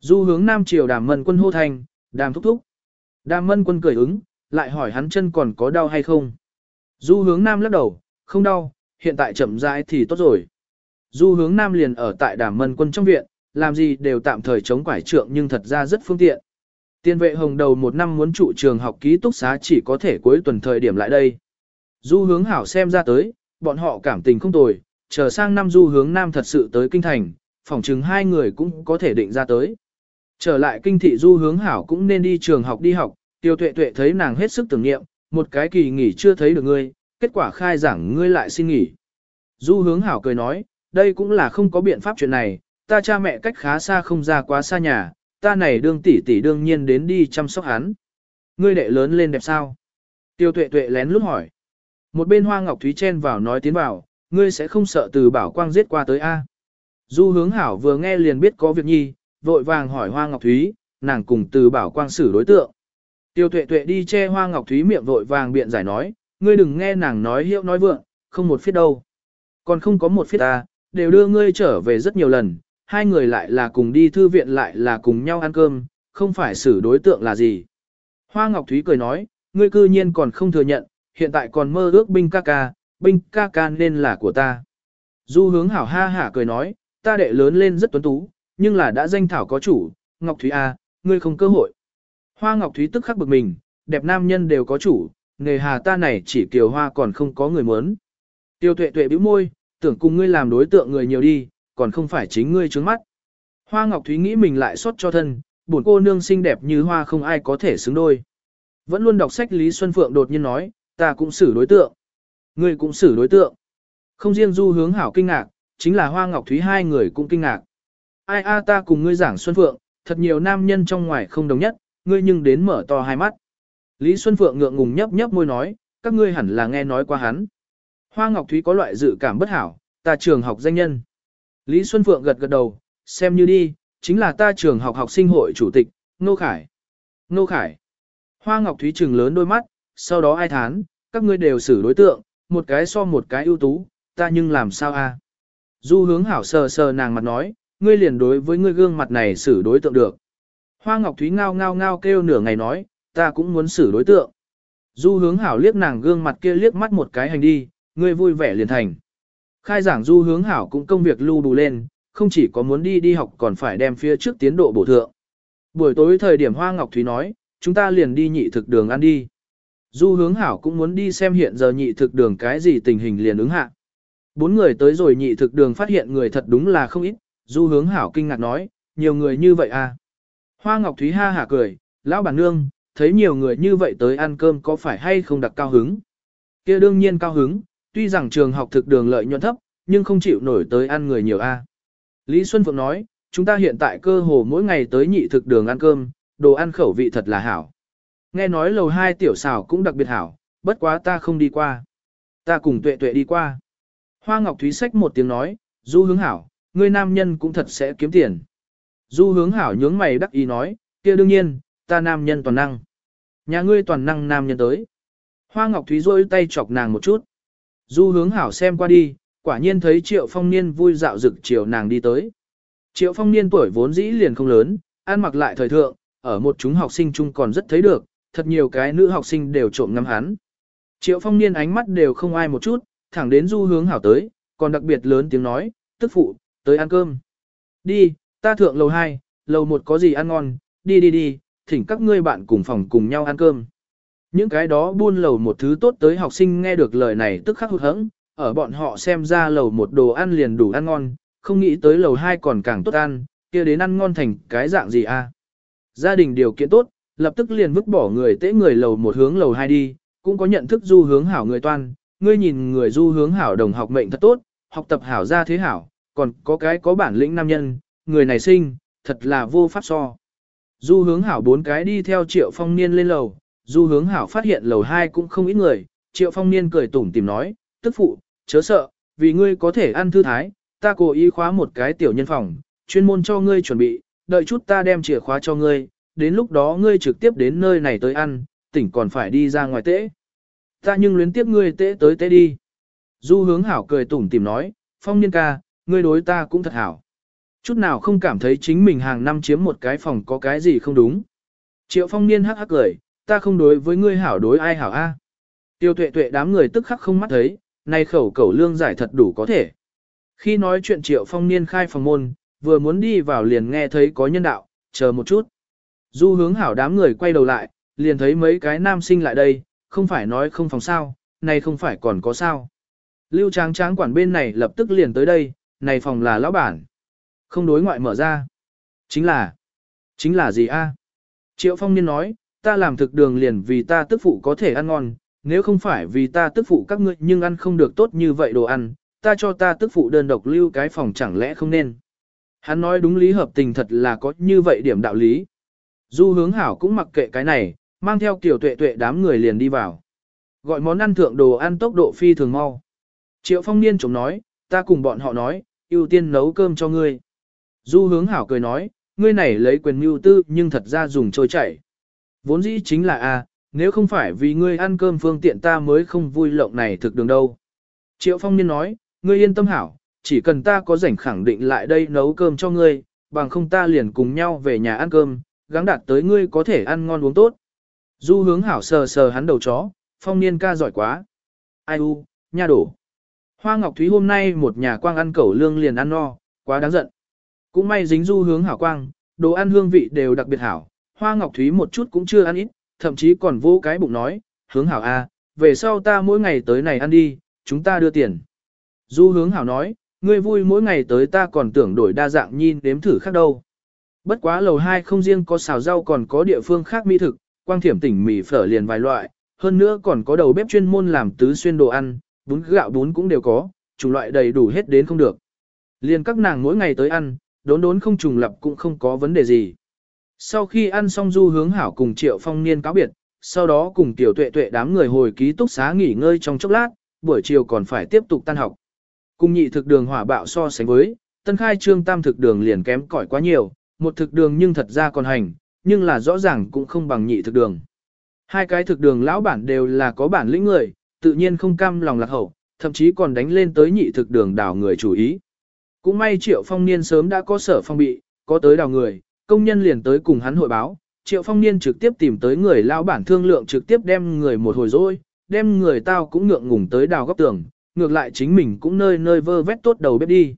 Speaker 1: Du hướng nam triều đàm mân quân hô thành, đàm thúc thúc. Đàm mân quân cười ứng, lại hỏi hắn chân còn có đau hay không. Du hướng nam lắc đầu, không đau, hiện tại chậm rãi thì tốt rồi. Du hướng nam liền ở tại đàm mân quân trong viện, làm gì đều tạm thời chống quải trượng nhưng thật ra rất phương tiện. Tiên vệ hồng đầu một năm muốn trụ trường học ký túc xá chỉ có thể cuối tuần thời điểm lại đây. Du hướng hảo xem ra tới, bọn họ cảm tình không tồi, chờ sang năm du hướng nam thật sự tới kinh thành, phỏng chừng hai người cũng có thể định ra tới. Trở lại kinh thị du hướng hảo cũng nên đi trường học đi học, tiêu tuệ tuệ thấy nàng hết sức tưởng niệm, một cái kỳ nghỉ chưa thấy được ngươi, kết quả khai giảng ngươi lại xin nghỉ. Du hướng hảo cười nói, đây cũng là không có biện pháp chuyện này, ta cha mẹ cách khá xa không ra quá xa nhà, ta này đương tỷ tỷ đương nhiên đến đi chăm sóc hắn. Ngươi đệ lớn lên đẹp sao? Tiêu tuệ tuệ lén lút hỏi. Một bên hoa ngọc thúy chen vào nói tiến vào, ngươi sẽ không sợ từ bảo quang giết qua tới A. Du hướng hảo vừa nghe liền biết có việc nhi, vội vàng hỏi hoa ngọc thúy, nàng cùng từ bảo quang xử đối tượng. Tiêu tuệ tuệ đi che hoa ngọc thúy miệng vội vàng biện giải nói, ngươi đừng nghe nàng nói hiệu nói vượng, không một phiết đâu. Còn không có một phiết ta, đều đưa ngươi trở về rất nhiều lần, hai người lại là cùng đi thư viện lại là cùng nhau ăn cơm, không phải xử đối tượng là gì. Hoa Ngọc Thúy cười nói, ngươi cư nhiên còn không thừa nhận, hiện tại còn mơ ước binh ca ca, binh ca ca nên là của ta. Du hướng hảo ha hả cười nói, ta đệ lớn lên rất tuấn tú, nhưng là đã danh thảo có chủ, Ngọc Thúy A, ngươi không cơ hội. Hoa Ngọc Thúy tức khắc bực mình, đẹp nam nhân đều có chủ, nghề hà ta này chỉ kiều hoa còn không có người muốn. Tiêu tuệ tuệ bĩu môi, tưởng cùng ngươi làm đối tượng người nhiều đi, còn không phải chính ngươi trướng mắt. Hoa Ngọc Thúy nghĩ mình lại xót cho thân, buồn cô nương xinh đẹp như hoa không ai có thể xứng đôi. Vẫn luôn đọc sách Lý Xuân Phượng đột nhiên nói, ta cũng xử đối tượng. Ngươi cũng xử đối tượng. Không riêng du hướng hảo kinh ngạc, chính là Hoa Ngọc Thúy hai người cũng kinh ngạc. Ai a ta cùng ngươi giảng Xuân Phượng, thật nhiều nam nhân trong ngoài không đồng nhất, ngươi nhưng đến mở to hai mắt. Lý Xuân Phượng ngượng ngùng nhấp nhấp môi nói, các ngươi hẳn là nghe nói qua hắn. Hoa Ngọc Thúy có loại dự cảm bất hảo, ta trường học danh nhân. Lý Xuân Phượng gật gật đầu, xem như đi, chính là ta trường học học sinh hội chủ tịch, Nô Khải. Nô Khải. Hoa Ngọc Thúy trừng lớn đôi mắt, sau đó ai thán, các ngươi đều xử đối tượng, một cái so một cái ưu tú, ta nhưng làm sao a? Du hướng hảo sờ sờ nàng mặt nói, ngươi liền đối với ngươi gương mặt này xử đối tượng được. Hoa Ngọc Thúy ngao ngao ngao kêu nửa ngày nói, ta cũng muốn xử đối tượng. Du hướng hảo liếc nàng gương mặt kia liếc mắt một cái hành đi, ngươi vui vẻ liền thành. Khai giảng du hướng hảo cũng công việc lưu đủ lên, không chỉ có muốn đi đi học còn phải đem phía trước tiến độ bổ thượng. Buổi tối thời điểm Hoa Ngọc Thúy nói, chúng ta liền đi nhị thực đường ăn đi. Du hướng hảo cũng muốn đi xem hiện giờ nhị thực đường cái gì tình hình liền ứng hạ. Bốn người tới rồi nhị thực đường phát hiện người thật đúng là không ít, du hướng hảo kinh ngạc nói, nhiều người như vậy à. Hoa Ngọc Thúy ha hả cười, lão bản nương, thấy nhiều người như vậy tới ăn cơm có phải hay không đặc cao hứng. kia đương nhiên cao hứng, tuy rằng trường học thực đường lợi nhuận thấp, nhưng không chịu nổi tới ăn người nhiều a. Lý Xuân Phượng nói, chúng ta hiện tại cơ hồ mỗi ngày tới nhị thực đường ăn cơm, đồ ăn khẩu vị thật là hảo. Nghe nói lầu hai tiểu xảo cũng đặc biệt hảo, bất quá ta không đi qua. Ta cùng tuệ tuệ đi qua. Hoa Ngọc Thúy sách một tiếng nói, du hướng hảo, ngươi nam nhân cũng thật sẽ kiếm tiền. Du hướng hảo nhướng mày đắc ý nói, kia đương nhiên, ta nam nhân toàn năng. Nhà ngươi toàn năng nam nhân tới. Hoa Ngọc Thúy rôi tay chọc nàng một chút. Du hướng hảo xem qua đi, quả nhiên thấy Triệu Phong Niên vui dạo rực chiều nàng đi tới. Triệu Phong Niên tuổi vốn dĩ liền không lớn, ăn mặc lại thời thượng, ở một chúng học sinh chung còn rất thấy được, thật nhiều cái nữ học sinh đều trộm ngắm hắn. Triệu Phong Niên ánh mắt đều không ai một chút, thẳng đến du hướng hảo tới, còn đặc biệt lớn tiếng nói, tức phụ, tới ăn cơm. Đi, ta thượng lầu 2, lầu 1 có gì ăn ngon, đi đi đi, thỉnh các ngươi bạn cùng phòng cùng nhau ăn cơm. Những cái đó buôn lầu một thứ tốt tới học sinh nghe được lời này tức khắc hụt hẫng, ở bọn họ xem ra lầu một đồ ăn liền đủ ăn ngon, không nghĩ tới lầu hai còn càng tốt ăn, kia đến ăn ngon thành cái dạng gì a? À? Gia đình điều kiện tốt, lập tức liền vứt bỏ người tễ người lầu một hướng lầu hai đi, cũng có nhận thức du hướng hảo người toan, ngươi nhìn người du hướng hảo đồng học mệnh thật tốt, học tập hảo ra thế hảo, còn có cái có bản lĩnh nam nhân, người này sinh, thật là vô pháp so. Du hướng hảo bốn cái đi theo triệu phong niên lên lầu, du hướng hảo phát hiện lầu hai cũng không ít người, triệu phong niên cười tủm tìm nói, tức phụ, chớ sợ, vì ngươi có thể ăn thư thái, ta cố ý khóa một cái tiểu nhân phòng, chuyên môn cho ngươi chuẩn bị, đợi chút ta đem chìa khóa cho ngươi, đến lúc đó ngươi trực tiếp đến nơi này tới ăn, tỉnh còn phải đi ra ngoài tễ. Ta nhưng luyến tiếp ngươi tễ tới tễ đi. Du hướng hảo cười tủm tìm nói, phong niên ca, ngươi đối ta cũng thật hảo. Chút nào không cảm thấy chính mình hàng năm chiếm một cái phòng có cái gì không đúng. Triệu phong niên hắc hắc cười, ta không đối với ngươi hảo đối ai hảo a. Tiêu tuệ tuệ đám người tức khắc không mắt thấy, nay khẩu cẩu lương giải thật đủ có thể. Khi nói chuyện triệu phong niên khai phòng môn, vừa muốn đi vào liền nghe thấy có nhân đạo, chờ một chút. Du hướng hảo đám người quay đầu lại, liền thấy mấy cái nam sinh lại đây, không phải nói không phòng sao, này không phải còn có sao. Lưu tráng tráng quản bên này lập tức liền tới đây, này phòng là lão bản. Không đối ngoại mở ra. Chính là, chính là gì a? Triệu phong niên nói, ta làm thực đường liền vì ta tức phụ có thể ăn ngon, nếu không phải vì ta tức phụ các ngươi nhưng ăn không được tốt như vậy đồ ăn, ta cho ta tức phụ đơn độc lưu cái phòng chẳng lẽ không nên. Hắn nói đúng lý hợp tình thật là có như vậy điểm đạo lý. Du hướng hảo cũng mặc kệ cái này, mang theo kiểu tuệ tuệ đám người liền đi vào. Gọi món ăn thượng đồ ăn tốc độ phi thường mau. Triệu phong niên chống nói, ta cùng bọn họ nói, ưu tiên nấu cơm cho ngươi. Du hướng hảo cười nói, ngươi này lấy quyền mưu tư nhưng thật ra dùng trôi chảy. Vốn dĩ chính là a, nếu không phải vì ngươi ăn cơm phương tiện ta mới không vui lộng này thực đường đâu. Triệu Phong Niên nói, ngươi yên tâm hảo, chỉ cần ta có rảnh khẳng định lại đây nấu cơm cho ngươi, bằng không ta liền cùng nhau về nhà ăn cơm, gắng đạt tới ngươi có thể ăn ngon uống tốt. Du hướng hảo sờ sờ hắn đầu chó, Phong Niên ca giỏi quá. Ai u, nha đổ. Hoa Ngọc Thúy hôm nay một nhà quang ăn cẩu lương liền ăn no, quá đáng giận. Cũng may dính du hướng hảo quang, đồ ăn hương vị đều đặc biệt hảo, hoa ngọc thúy một chút cũng chưa ăn ít, thậm chí còn vô cái bụng nói, hướng hảo a, về sau ta mỗi ngày tới này ăn đi, chúng ta đưa tiền. Du hướng hảo nói, ngươi vui mỗi ngày tới ta còn tưởng đổi đa dạng nhìn đếm thử khác đâu. Bất quá lầu hai không riêng có xào rau còn có địa phương khác mỹ thực, quang thiểm tỉnh mì phở liền vài loại, hơn nữa còn có đầu bếp chuyên môn làm tứ xuyên đồ ăn, bún gạo bún cũng đều có, chủng loại đầy đủ hết đến không được. Liền các nàng mỗi ngày tới ăn, đốn đốn không trùng lập cũng không có vấn đề gì. Sau khi ăn xong du hướng hảo cùng triệu phong niên cáo biệt, sau đó cùng tiểu tuệ tuệ đám người hồi ký túc xá nghỉ ngơi trong chốc lát, buổi chiều còn phải tiếp tục tan học. Cùng nhị thực đường hỏa bạo so sánh với, tân khai trương tam thực đường liền kém cỏi quá nhiều, một thực đường nhưng thật ra còn hành, nhưng là rõ ràng cũng không bằng nhị thực đường. Hai cái thực đường lão bản đều là có bản lĩnh người, tự nhiên không cam lòng lạc hậu, thậm chí còn đánh lên tới nhị thực đường đào người chủ ý. Cũng may triệu phong niên sớm đã có sở phong bị, có tới đào người, công nhân liền tới cùng hắn hội báo, triệu phong niên trực tiếp tìm tới người lão bản thương lượng trực tiếp đem người một hồi rồi, đem người tao cũng ngượng ngùng tới đào góc tường, ngược lại chính mình cũng nơi nơi vơ vét tốt đầu bếp đi.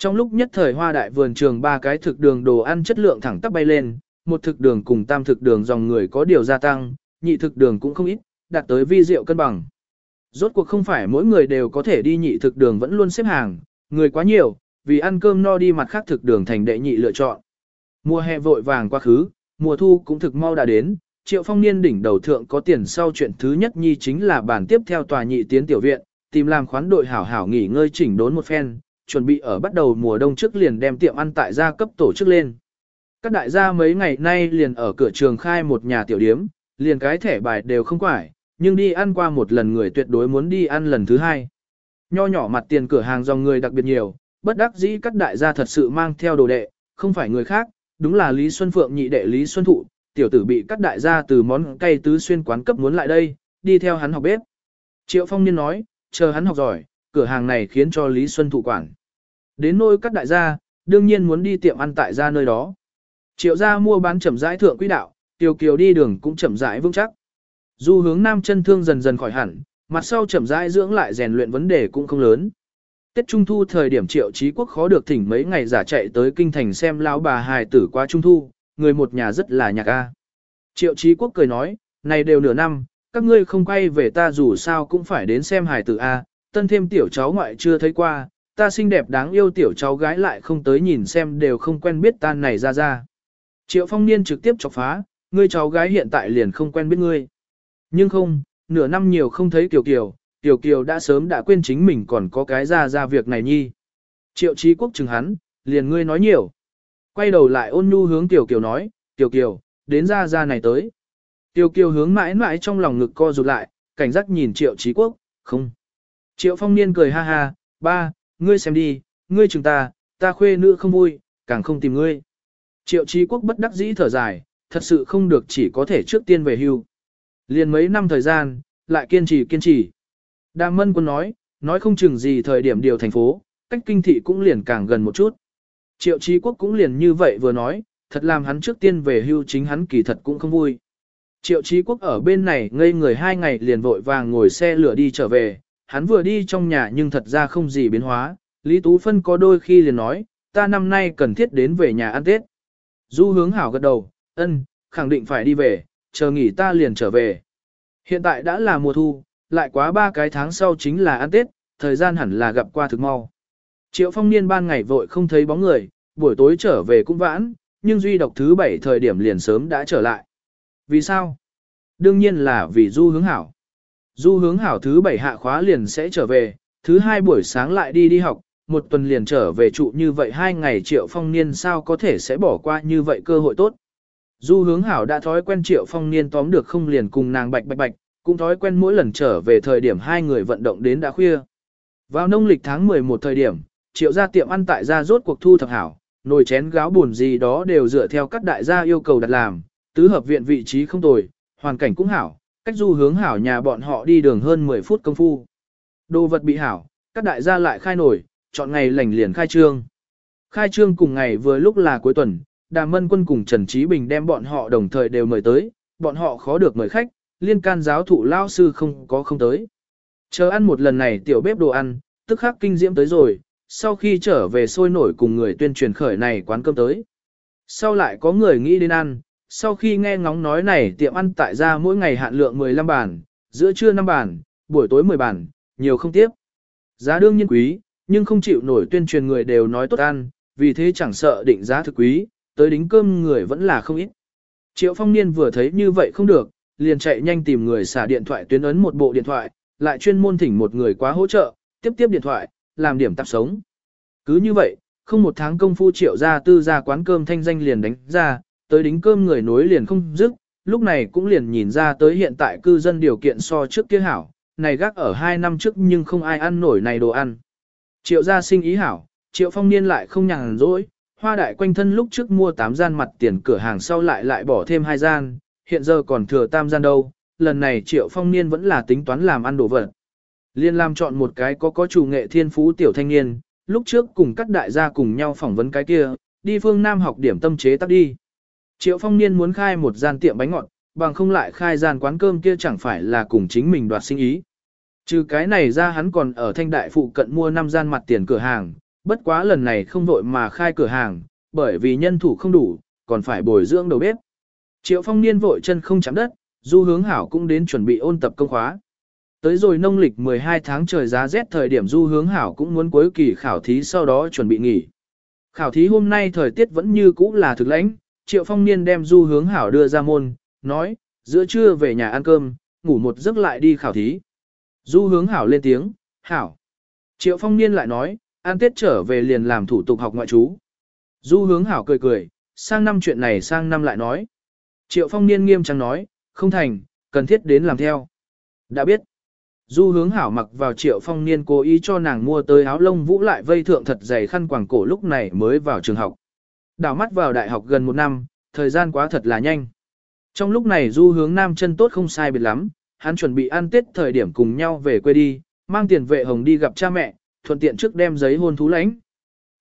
Speaker 1: Trong lúc nhất thời hoa đại vườn trường ba cái thực đường đồ ăn chất lượng thẳng tắp bay lên, một thực đường cùng tam thực đường dòng người có điều gia tăng, nhị thực đường cũng không ít, đạt tới vi diệu cân bằng. Rốt cuộc không phải mỗi người đều có thể đi nhị thực đường vẫn luôn xếp hàng, người quá nhiều, vì ăn cơm no đi mặt khác thực đường thành đệ nhị lựa chọn. Mùa hè vội vàng quá khứ, mùa thu cũng thực mau đã đến, triệu phong niên đỉnh đầu thượng có tiền sau chuyện thứ nhất nhi chính là bản tiếp theo tòa nhị tiến tiểu viện, tìm làm khoán đội hảo hảo nghỉ ngơi chỉnh đốn một phen, chuẩn bị ở bắt đầu mùa đông trước liền đem tiệm ăn tại gia cấp tổ chức lên. Các đại gia mấy ngày nay liền ở cửa trường khai một nhà tiểu điếm, liền cái thẻ bài đều không quải, nhưng đi ăn qua một lần người tuyệt đối muốn đi ăn lần thứ hai. Nho nhỏ mặt tiền cửa hàng dòng người đặc biệt nhiều, bất đắc dĩ các đại gia thật sự mang theo đồ đệ, không phải người khác, đúng là Lý Xuân Phượng nhị đệ Lý Xuân Thụ, tiểu tử bị các đại gia từ món cây tứ xuyên quán cấp muốn lại đây, đi theo hắn học bếp. Triệu Phong Niên nói, chờ hắn học giỏi, cửa hàng này khiến cho Lý Xuân Thụ quản. Đến nôi các đại gia, đương nhiên muốn đi tiệm ăn tại gia nơi đó. Triệu gia mua bán chậm rãi thượng quỹ đạo, tiểu Kiều đi đường cũng chậm rãi vững chắc. Du hướng nam chân thương dần dần khỏi hẳn, mặt sau chậm rãi dưỡng lại rèn luyện vấn đề cũng không lớn. Tết Trung Thu thời điểm triệu trí quốc khó được thỉnh mấy ngày giả chạy tới kinh thành xem lão bà hài tử qua Trung Thu, người một nhà rất là nhạc a. Triệu trí quốc cười nói, này đều nửa năm, các ngươi không quay về ta dù sao cũng phải đến xem hài tử a, tân thêm tiểu cháu ngoại chưa thấy qua, ta xinh đẹp đáng yêu tiểu cháu gái lại không tới nhìn xem đều không quen biết ta này ra ra. Triệu phong niên trực tiếp chọc phá, ngươi cháu gái hiện tại liền không quen biết ngươi. Nhưng không, nửa năm nhiều không thấy Kiều Kiều, Tiểu Kiều đã sớm đã quên chính mình còn có cái ra ra việc này nhi. Triệu trí Quốc chừng hắn, liền ngươi nói nhiều. Quay đầu lại ôn nhu hướng Tiểu Kiều nói, Tiểu Kiều, đến ra ra này tới. Tiểu Kiều hướng mãi mãi trong lòng ngực co rụt lại, cảnh giác nhìn Triệu trí Quốc, không. Triệu Phong Niên cười ha ha, ba, ngươi xem đi, ngươi chừng ta, ta khuê nữ không vui, càng không tìm ngươi. Triệu Chí Quốc bất đắc dĩ thở dài, thật sự không được chỉ có thể trước tiên về hưu. Liền mấy năm thời gian, lại kiên trì kiên trì. Đàm mân quân nói, nói không chừng gì thời điểm điều thành phố, cách kinh thị cũng liền càng gần một chút. Triệu Chí Quốc cũng liền như vậy vừa nói, thật làm hắn trước tiên về hưu chính hắn kỳ thật cũng không vui. Triệu Chí Quốc ở bên này ngây người hai ngày liền vội vàng ngồi xe lửa đi trở về, hắn vừa đi trong nhà nhưng thật ra không gì biến hóa, Lý Tú Phân có đôi khi liền nói, ta năm nay cần thiết đến về nhà ăn Tết. Du hướng hảo gật đầu, ân, khẳng định phải đi về, chờ nghỉ ta liền trở về. Hiện tại đã là mùa thu, lại quá ba cái tháng sau chính là ăn Tết, thời gian hẳn là gặp qua thực mau. Triệu phong niên ban ngày vội không thấy bóng người, buổi tối trở về cũng vãn, nhưng duy độc thứ bảy thời điểm liền sớm đã trở lại. Vì sao? Đương nhiên là vì du hướng hảo. Du hướng hảo thứ bảy hạ khóa liền sẽ trở về, thứ hai buổi sáng lại đi đi học, một tuần liền trở về trụ như vậy hai ngày triệu phong niên sao có thể sẽ bỏ qua như vậy cơ hội tốt. Du hướng hảo đã thói quen triệu phong niên tóm được không liền cùng nàng bạch bạch bạch, cũng thói quen mỗi lần trở về thời điểm hai người vận động đến đã khuya. Vào nông lịch tháng 11 thời điểm, triệu gia tiệm ăn tại gia rốt cuộc thu thập hảo, nồi chén gáo buồn gì đó đều dựa theo các đại gia yêu cầu đặt làm, tứ hợp viện vị trí không tồi, hoàn cảnh cũng hảo, cách du hướng hảo nhà bọn họ đi đường hơn 10 phút công phu. Đồ vật bị hảo, các đại gia lại khai nổi, chọn ngày lành liền khai trương. Khai trương cùng ngày vừa lúc là cuối tuần, Đàm Mân Quân cùng Trần Trí Bình đem bọn họ đồng thời đều mời tới, bọn họ khó được mời khách, liên can giáo thụ lao sư không có không tới. Chờ ăn một lần này tiểu bếp đồ ăn, tức khắc kinh diễm tới rồi, sau khi trở về sôi nổi cùng người tuyên truyền khởi này quán cơm tới. Sau lại có người nghĩ đến ăn, sau khi nghe ngóng nói này tiệm ăn tại gia mỗi ngày hạn lượng 15 bản, giữa trưa 5 bản, buổi tối 10 bản, nhiều không tiếp. Giá đương nhiên quý, nhưng không chịu nổi tuyên truyền người đều nói tốt ăn, vì thế chẳng sợ định giá thực quý, tới đính cơm người vẫn là không ít. Triệu phong niên vừa thấy như vậy không được, liền chạy nhanh tìm người xả điện thoại tuyến ấn một bộ điện thoại, lại chuyên môn thỉnh một người quá hỗ trợ, tiếp tiếp điện thoại, làm điểm tạp sống. Cứ như vậy, không một tháng công phu triệu ra tư ra quán cơm thanh danh liền đánh ra, tới đính cơm người nối liền không dứt, lúc này cũng liền nhìn ra tới hiện tại cư dân điều kiện so trước kia hảo, này gác ở hai năm trước nhưng không ai ăn nổi này đồ ăn. Triệu gia sinh ý hảo, triệu phong niên lại không nhàn rỗi, hoa đại quanh thân lúc trước mua 8 gian mặt tiền cửa hàng sau lại lại bỏ thêm 2 gian, hiện giờ còn thừa tam gian đâu, lần này triệu phong niên vẫn là tính toán làm ăn đồ vật. Liên Lam chọn một cái có có chủ nghệ thiên phú tiểu thanh niên, lúc trước cùng các đại gia cùng nhau phỏng vấn cái kia, đi phương Nam học điểm tâm chế tác đi. Triệu phong niên muốn khai một gian tiệm bánh ngọt, bằng không lại khai gian quán cơm kia chẳng phải là cùng chính mình đoạt sinh ý. Trừ cái này ra hắn còn ở thanh đại phụ cận mua 5 gian mặt tiền cửa hàng, bất quá lần này không vội mà khai cửa hàng, bởi vì nhân thủ không đủ, còn phải bồi dưỡng đầu bếp. Triệu phong niên vội chân không chạm đất, du hướng hảo cũng đến chuẩn bị ôn tập công khóa. Tới rồi nông lịch 12 tháng trời giá rét thời điểm du hướng hảo cũng muốn cuối kỳ khảo thí sau đó chuẩn bị nghỉ. Khảo thí hôm nay thời tiết vẫn như cũ là thực lãnh, triệu phong niên đem du hướng hảo đưa ra môn, nói, giữa trưa về nhà ăn cơm, ngủ một giấc lại đi khảo thí. Du hướng hảo lên tiếng, hảo. Triệu phong niên lại nói, ăn tết trở về liền làm thủ tục học ngoại trú. Du hướng hảo cười cười, sang năm chuyện này sang năm lại nói. Triệu phong niên nghiêm trang nói, không thành, cần thiết đến làm theo. Đã biết. Du hướng hảo mặc vào triệu phong niên cố ý cho nàng mua tới áo lông vũ lại vây thượng thật dày khăn quàng cổ lúc này mới vào trường học. Đảo mắt vào đại học gần một năm, thời gian quá thật là nhanh. Trong lúc này du hướng nam chân tốt không sai biệt lắm, hắn chuẩn bị ăn tết thời điểm cùng nhau về quê đi, mang tiền vệ hồng đi gặp cha mẹ, thuận tiện trước đem giấy hôn thú lãnh.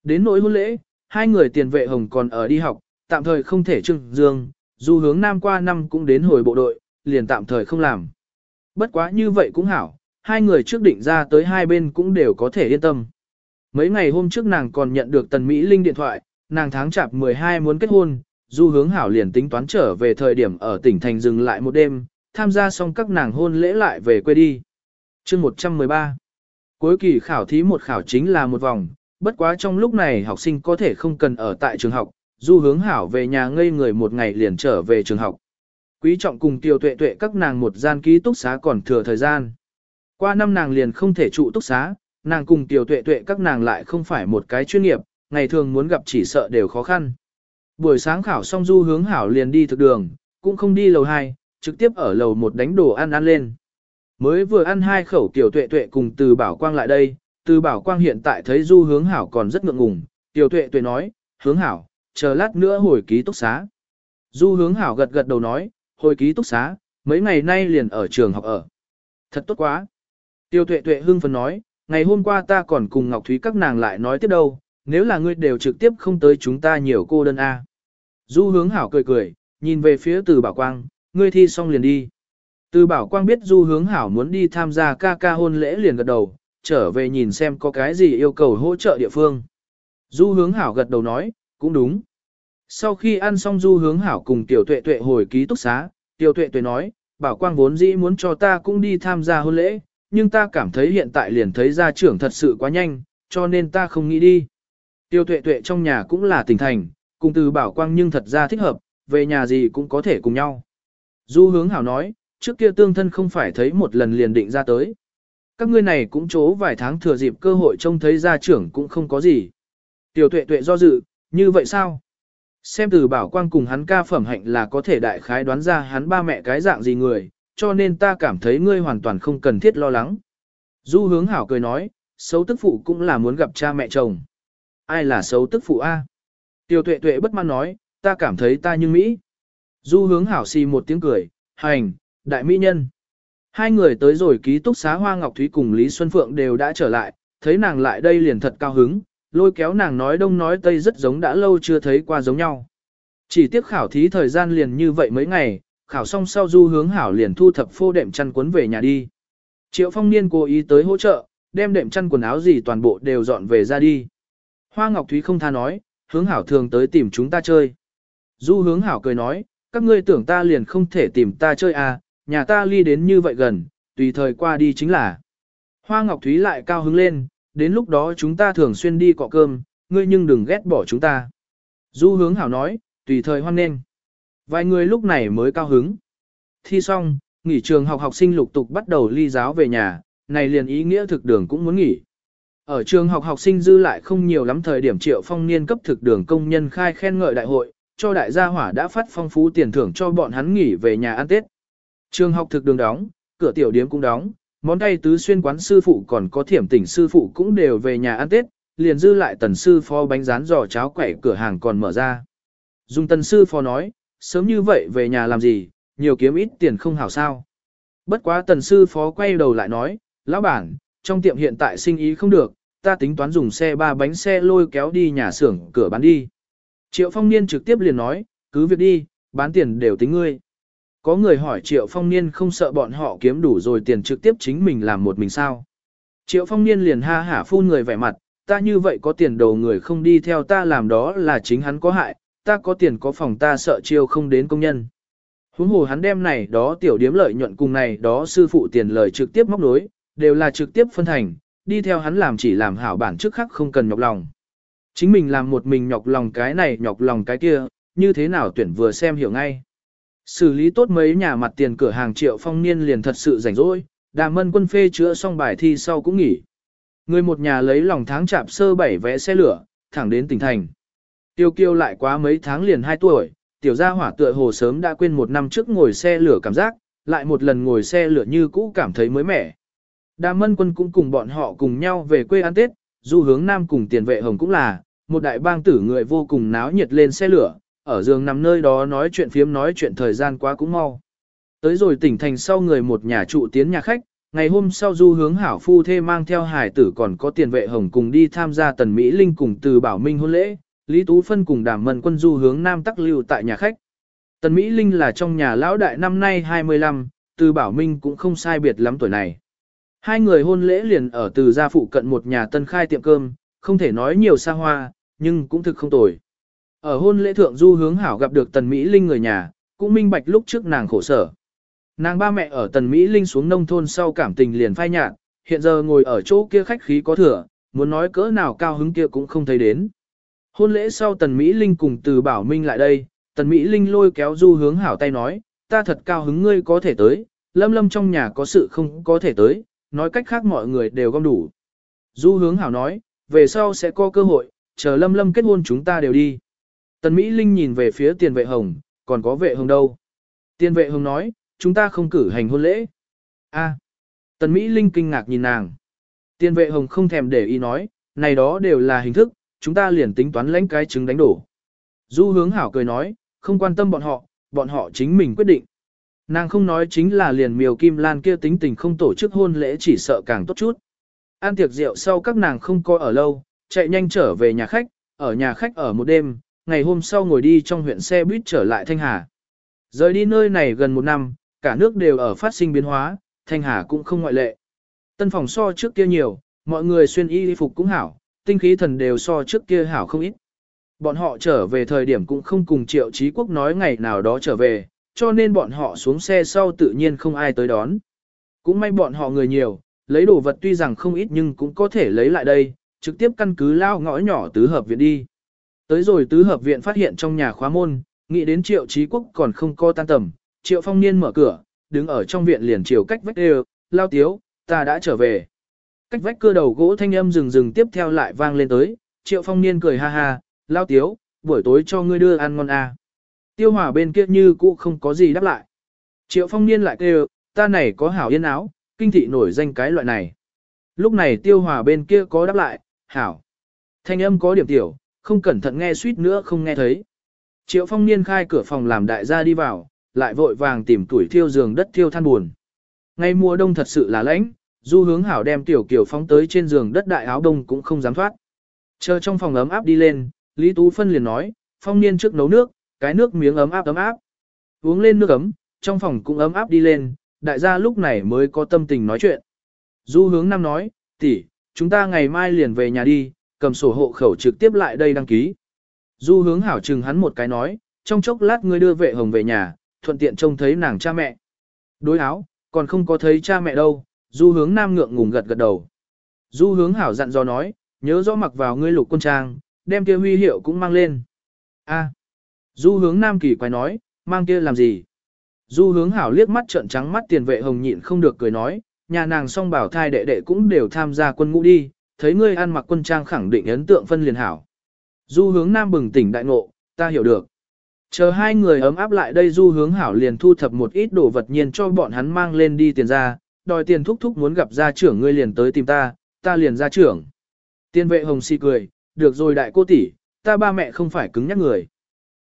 Speaker 1: Đến nỗi hôn lễ, hai người tiền vệ hồng còn ở đi học, tạm thời không thể trưng dương, du hướng nam qua năm cũng đến hồi bộ đội, liền tạm thời không làm. Bất quá như vậy cũng hảo, hai người trước định ra tới hai bên cũng đều có thể yên tâm. Mấy ngày hôm trước nàng còn nhận được tần Mỹ Linh điện thoại, nàng tháng chạp 12 muốn kết hôn, du hướng hảo liền tính toán trở về thời điểm ở tỉnh thành dừng lại một đêm, tham gia xong các nàng hôn lễ lại về quê đi. chương 113 Cuối kỳ khảo thí một khảo chính là một vòng, bất quá trong lúc này học sinh có thể không cần ở tại trường học, du hướng hảo về nhà ngây người một ngày liền trở về trường học. Quý trọng cùng tiêu tuệ tuệ các nàng một gian ký túc xá còn thừa thời gian. Qua năm nàng liền không thể trụ túc xá, nàng cùng tiểu tuệ tuệ các nàng lại không phải một cái chuyên nghiệp, ngày thường muốn gặp chỉ sợ đều khó khăn. Buổi sáng khảo xong du hướng hảo liền đi thực đường, cũng không đi lầu 2, trực tiếp ở lầu 1 đánh đồ ăn ăn lên. Mới vừa ăn hai khẩu tiểu tuệ tuệ cùng từ bảo quang lại đây, từ bảo quang hiện tại thấy du hướng hảo còn rất ngượng ngùng, tiểu tuệ tuệ nói, hướng hảo, chờ lát nữa hồi ký túc xá. Du hướng hảo gật gật đầu nói, hồi ký túc xá, mấy ngày nay liền ở trường học ở. Thật tốt quá. Tiêu tuệ tuệ hưng phấn nói, ngày hôm qua ta còn cùng Ngọc Thúy các nàng lại nói tiếp đâu, nếu là ngươi đều trực tiếp không tới chúng ta nhiều cô đơn A. Du hướng hảo cười cười, nhìn về phía từ bảo quang, ngươi thi xong liền đi. Từ bảo quang biết du hướng hảo muốn đi tham gia ca ca hôn lễ liền gật đầu, trở về nhìn xem có cái gì yêu cầu hỗ trợ địa phương. Du hướng hảo gật đầu nói, cũng đúng. Sau khi ăn xong du hướng hảo cùng tiểu tuệ tuệ hồi ký túc xá, tiểu tuệ tuệ nói, bảo quang vốn dĩ muốn cho ta cũng đi tham gia hôn lễ, nhưng ta cảm thấy hiện tại liền thấy gia trưởng thật sự quá nhanh, cho nên ta không nghĩ đi. Tiêu tuệ tuệ trong nhà cũng là tỉnh thành, cùng từ bảo quang nhưng thật ra thích hợp, về nhà gì cũng có thể cùng nhau. Du hướng hảo nói, trước kia tương thân không phải thấy một lần liền định ra tới. Các ngươi này cũng chố vài tháng thừa dịp cơ hội trông thấy gia trưởng cũng không có gì. Tiểu tuệ tuệ do dự, như vậy sao? Xem từ bảo quang cùng hắn ca phẩm hạnh là có thể đại khái đoán ra hắn ba mẹ cái dạng gì người, cho nên ta cảm thấy ngươi hoàn toàn không cần thiết lo lắng. Du hướng hảo cười nói, xấu tức phụ cũng là muốn gặp cha mẹ chồng. Ai là xấu tức phụ A? Tiêu tuệ tuệ bất mãn nói, ta cảm thấy ta như Mỹ. Du hướng hảo xì một tiếng cười, hành, đại mỹ nhân. Hai người tới rồi ký túc xá Hoa Ngọc Thúy cùng Lý Xuân Phượng đều đã trở lại, thấy nàng lại đây liền thật cao hứng, lôi kéo nàng nói đông nói tây rất giống đã lâu chưa thấy qua giống nhau. Chỉ tiếc khảo thí thời gian liền như vậy mấy ngày, khảo xong sau du hướng hảo liền thu thập phô đệm chăn cuốn về nhà đi. Triệu phong niên cố ý tới hỗ trợ, đem đệm chăn quần áo gì toàn bộ đều dọn về ra đi. Hoa Ngọc Thúy không tha nói, hướng hảo thường tới tìm chúng ta chơi. Du hướng hảo cười nói, các ngươi tưởng ta liền không thể tìm ta chơi à, nhà ta ly đến như vậy gần, tùy thời qua đi chính là. Hoa Ngọc Thúy lại cao hứng lên, đến lúc đó chúng ta thường xuyên đi cọ cơm, ngươi nhưng đừng ghét bỏ chúng ta. Du hướng hảo nói, tùy thời hoan nghênh. Vài người lúc này mới cao hứng. Thi xong, nghỉ trường học học sinh lục tục bắt đầu ly giáo về nhà, này liền ý nghĩa thực đường cũng muốn nghỉ. Ở trường học học sinh dư lại không nhiều lắm thời điểm triệu phong niên cấp thực đường công nhân khai khen ngợi đại hội, cho đại gia hỏa đã phát phong phú tiền thưởng cho bọn hắn nghỉ về nhà ăn Tết. Trường học thực đường đóng, cửa tiểu điếm cũng đóng, món tay tứ xuyên quán sư phụ còn có thiểm tỉnh sư phụ cũng đều về nhà ăn Tết, liền dư lại tần sư phó bánh rán giò cháo quẩy cửa hàng còn mở ra. Dung tần sư phó nói, sớm như vậy về nhà làm gì, nhiều kiếm ít tiền không hảo sao. Bất quá tần sư phó quay đầu lại nói, lão bản, trong tiệm hiện tại sinh ý không được, ta tính toán dùng xe ba bánh xe lôi kéo đi nhà xưởng cửa bán đi. Triệu phong niên trực tiếp liền nói, cứ việc đi, bán tiền đều tính ngươi. Có người hỏi Triệu phong niên không sợ bọn họ kiếm đủ rồi tiền trực tiếp chính mình làm một mình sao. Triệu phong niên liền ha hả phun người vẻ mặt, ta như vậy có tiền đầu người không đi theo ta làm đó là chính hắn có hại, ta có tiền có phòng ta sợ chiêu không đến công nhân. Huống hồ hắn đem này đó tiểu điếm lợi nhuận cùng này đó sư phụ tiền lời trực tiếp móc nối, đều là trực tiếp phân thành, đi theo hắn làm chỉ làm hảo bản trước khác không cần nhọc lòng. Chính mình làm một mình nhọc lòng cái này nhọc lòng cái kia, như thế nào tuyển vừa xem hiểu ngay. Xử lý tốt mấy nhà mặt tiền cửa hàng triệu phong niên liền thật sự rảnh rỗi, đàm mân quân phê chữa xong bài thi sau cũng nghỉ. Người một nhà lấy lòng tháng chạp sơ bảy vẽ xe lửa, thẳng đến tỉnh thành. Tiêu kiêu lại quá mấy tháng liền 2 tuổi, tiểu gia hỏa tựa hồ sớm đã quên một năm trước ngồi xe lửa cảm giác, lại một lần ngồi xe lửa như cũ cảm thấy mới mẻ. Đàm mân quân cũng cùng bọn họ cùng nhau về quê ăn Tết, du hướng nam cùng tiền vệ hồng cũng là, một đại bang tử người vô cùng náo nhiệt lên xe lửa, ở giường nằm nơi đó nói chuyện phiếm nói chuyện thời gian quá cũng mau. Tới rồi tỉnh thành sau người một nhà trụ tiến nhà khách, ngày hôm sau du hướng hảo phu thê mang theo hải tử còn có tiền vệ hồng cùng đi tham gia tần Mỹ Linh cùng từ bảo minh hôn lễ, Lý Tú Phân cùng đàm mân quân du hướng nam tắc lưu tại nhà khách. Tần Mỹ Linh là trong nhà lão đại năm nay 25, từ bảo minh cũng không sai biệt lắm tuổi này. Hai người hôn lễ liền ở từ gia phụ cận một nhà tân khai tiệm cơm, không thể nói nhiều xa hoa, nhưng cũng thực không tồi. Ở hôn lễ thượng du hướng hảo gặp được tần Mỹ Linh người nhà, cũng minh bạch lúc trước nàng khổ sở. Nàng ba mẹ ở tần Mỹ Linh xuống nông thôn sau cảm tình liền phai nhạt, hiện giờ ngồi ở chỗ kia khách khí có thừa, muốn nói cỡ nào cao hứng kia cũng không thấy đến. Hôn lễ sau tần Mỹ Linh cùng từ bảo minh lại đây, tần Mỹ Linh lôi kéo du hướng hảo tay nói, ta thật cao hứng ngươi có thể tới, lâm lâm trong nhà có sự không có thể tới, nói cách khác mọi người đều gom đủ. Du hướng hảo nói, về sau sẽ có cơ hội, chờ lâm lâm kết hôn chúng ta đều đi. Tần Mỹ Linh nhìn về phía tiền vệ hồng, còn có vệ hồng đâu. Tiền vệ hồng nói, chúng ta không cử hành hôn lễ. A. Tần Mỹ Linh kinh ngạc nhìn nàng. Tiền vệ hồng không thèm để ý nói, này đó đều là hình thức, chúng ta liền tính toán lãnh cái trứng đánh đổ. Du hướng hảo cười nói, không quan tâm bọn họ, bọn họ chính mình quyết định. Nàng không nói chính là liền miều kim lan kia tính tình không tổ chức hôn lễ chỉ sợ càng tốt chút. An tiệc rượu sau các nàng không coi ở lâu, chạy nhanh trở về nhà khách, ở nhà khách ở một đêm, ngày hôm sau ngồi đi trong huyện xe buýt trở lại Thanh Hà. Rời đi nơi này gần một năm, cả nước đều ở phát sinh biến hóa, Thanh Hà cũng không ngoại lệ. Tân phòng so trước kia nhiều, mọi người xuyên y phục cũng hảo, tinh khí thần đều so trước kia hảo không ít. Bọn họ trở về thời điểm cũng không cùng triệu trí quốc nói ngày nào đó trở về, cho nên bọn họ xuống xe sau tự nhiên không ai tới đón. Cũng may bọn họ người nhiều, lấy đồ vật tuy rằng không ít nhưng cũng có thể lấy lại đây, trực tiếp căn cứ lao ngõ nhỏ tứ hợp viện đi. Tới rồi tứ hợp viện phát hiện trong nhà khóa môn, nghĩ đến triệu trí quốc còn không co tan tầm, triệu phong niên mở cửa, đứng ở trong viện liền chiều cách vách đều, lao tiếu, ta đã trở về. Cách vách cưa đầu gỗ thanh âm rừng rừng tiếp theo lại vang lên tới, triệu phong niên cười ha ha, lao tiếu, buổi tối cho ngươi đưa ăn ngon à. Tiêu Hòa bên kia như cũ không có gì đáp lại. Triệu phong niên lại kêu, ta này có hảo yên áo, kinh thị nổi danh cái loại này. Lúc này tiêu Hòa bên kia có đáp lại, hảo. Thanh âm có điểm tiểu, không cẩn thận nghe suýt nữa không nghe thấy. Triệu phong niên khai cửa phòng làm đại gia đi vào, lại vội vàng tìm tuổi thiêu giường đất thiêu than buồn. Ngày mùa đông thật sự là lạnh, du hướng hảo đem tiểu kiểu phóng tới trên giường đất đại áo đông cũng không dám thoát. Chờ trong phòng ấm áp đi lên, Lý Tú Phân liền nói, phong niên trước nấu nước, cái nước miếng ấm áp ấm áp. Uống lên nước ấm, trong phòng cũng ấm áp đi lên, đại gia lúc này mới có tâm tình nói chuyện. Du hướng năm nói, tỷ, chúng ta ngày mai liền về nhà đi, cầm sổ hộ khẩu trực tiếp lại đây đăng ký. Du hướng hảo chừng hắn một cái nói, trong chốc lát ngươi đưa vệ hồng về nhà, thuận tiện trông thấy nàng cha mẹ. Đối áo, còn không có thấy cha mẹ đâu, du hướng nam ngượng ngùng gật gật đầu. Du hướng hảo dặn dò nói, nhớ rõ mặc vào ngươi lục quân trang, đem kia huy hiệu cũng mang lên. A. Du hướng nam kỳ quay nói, mang kia làm gì? Du hướng hảo liếc mắt trợn trắng mắt tiền vệ hồng nhịn không được cười nói, nhà nàng song bảo thai đệ đệ cũng đều tham gia quân ngũ đi, thấy ngươi ăn mặc quân trang khẳng định ấn tượng phân liền hảo. Du hướng nam bừng tỉnh đại ngộ, ta hiểu được. Chờ hai người ấm áp lại đây du hướng hảo liền thu thập một ít đồ vật nhiên cho bọn hắn mang lên đi tiền ra, đòi tiền thúc thúc muốn gặp gia trưởng ngươi liền tới tìm ta, ta liền gia trưởng. Tiên vệ hồng si cười, được rồi đại cô tỷ, ta ba mẹ không phải cứng nhắc người.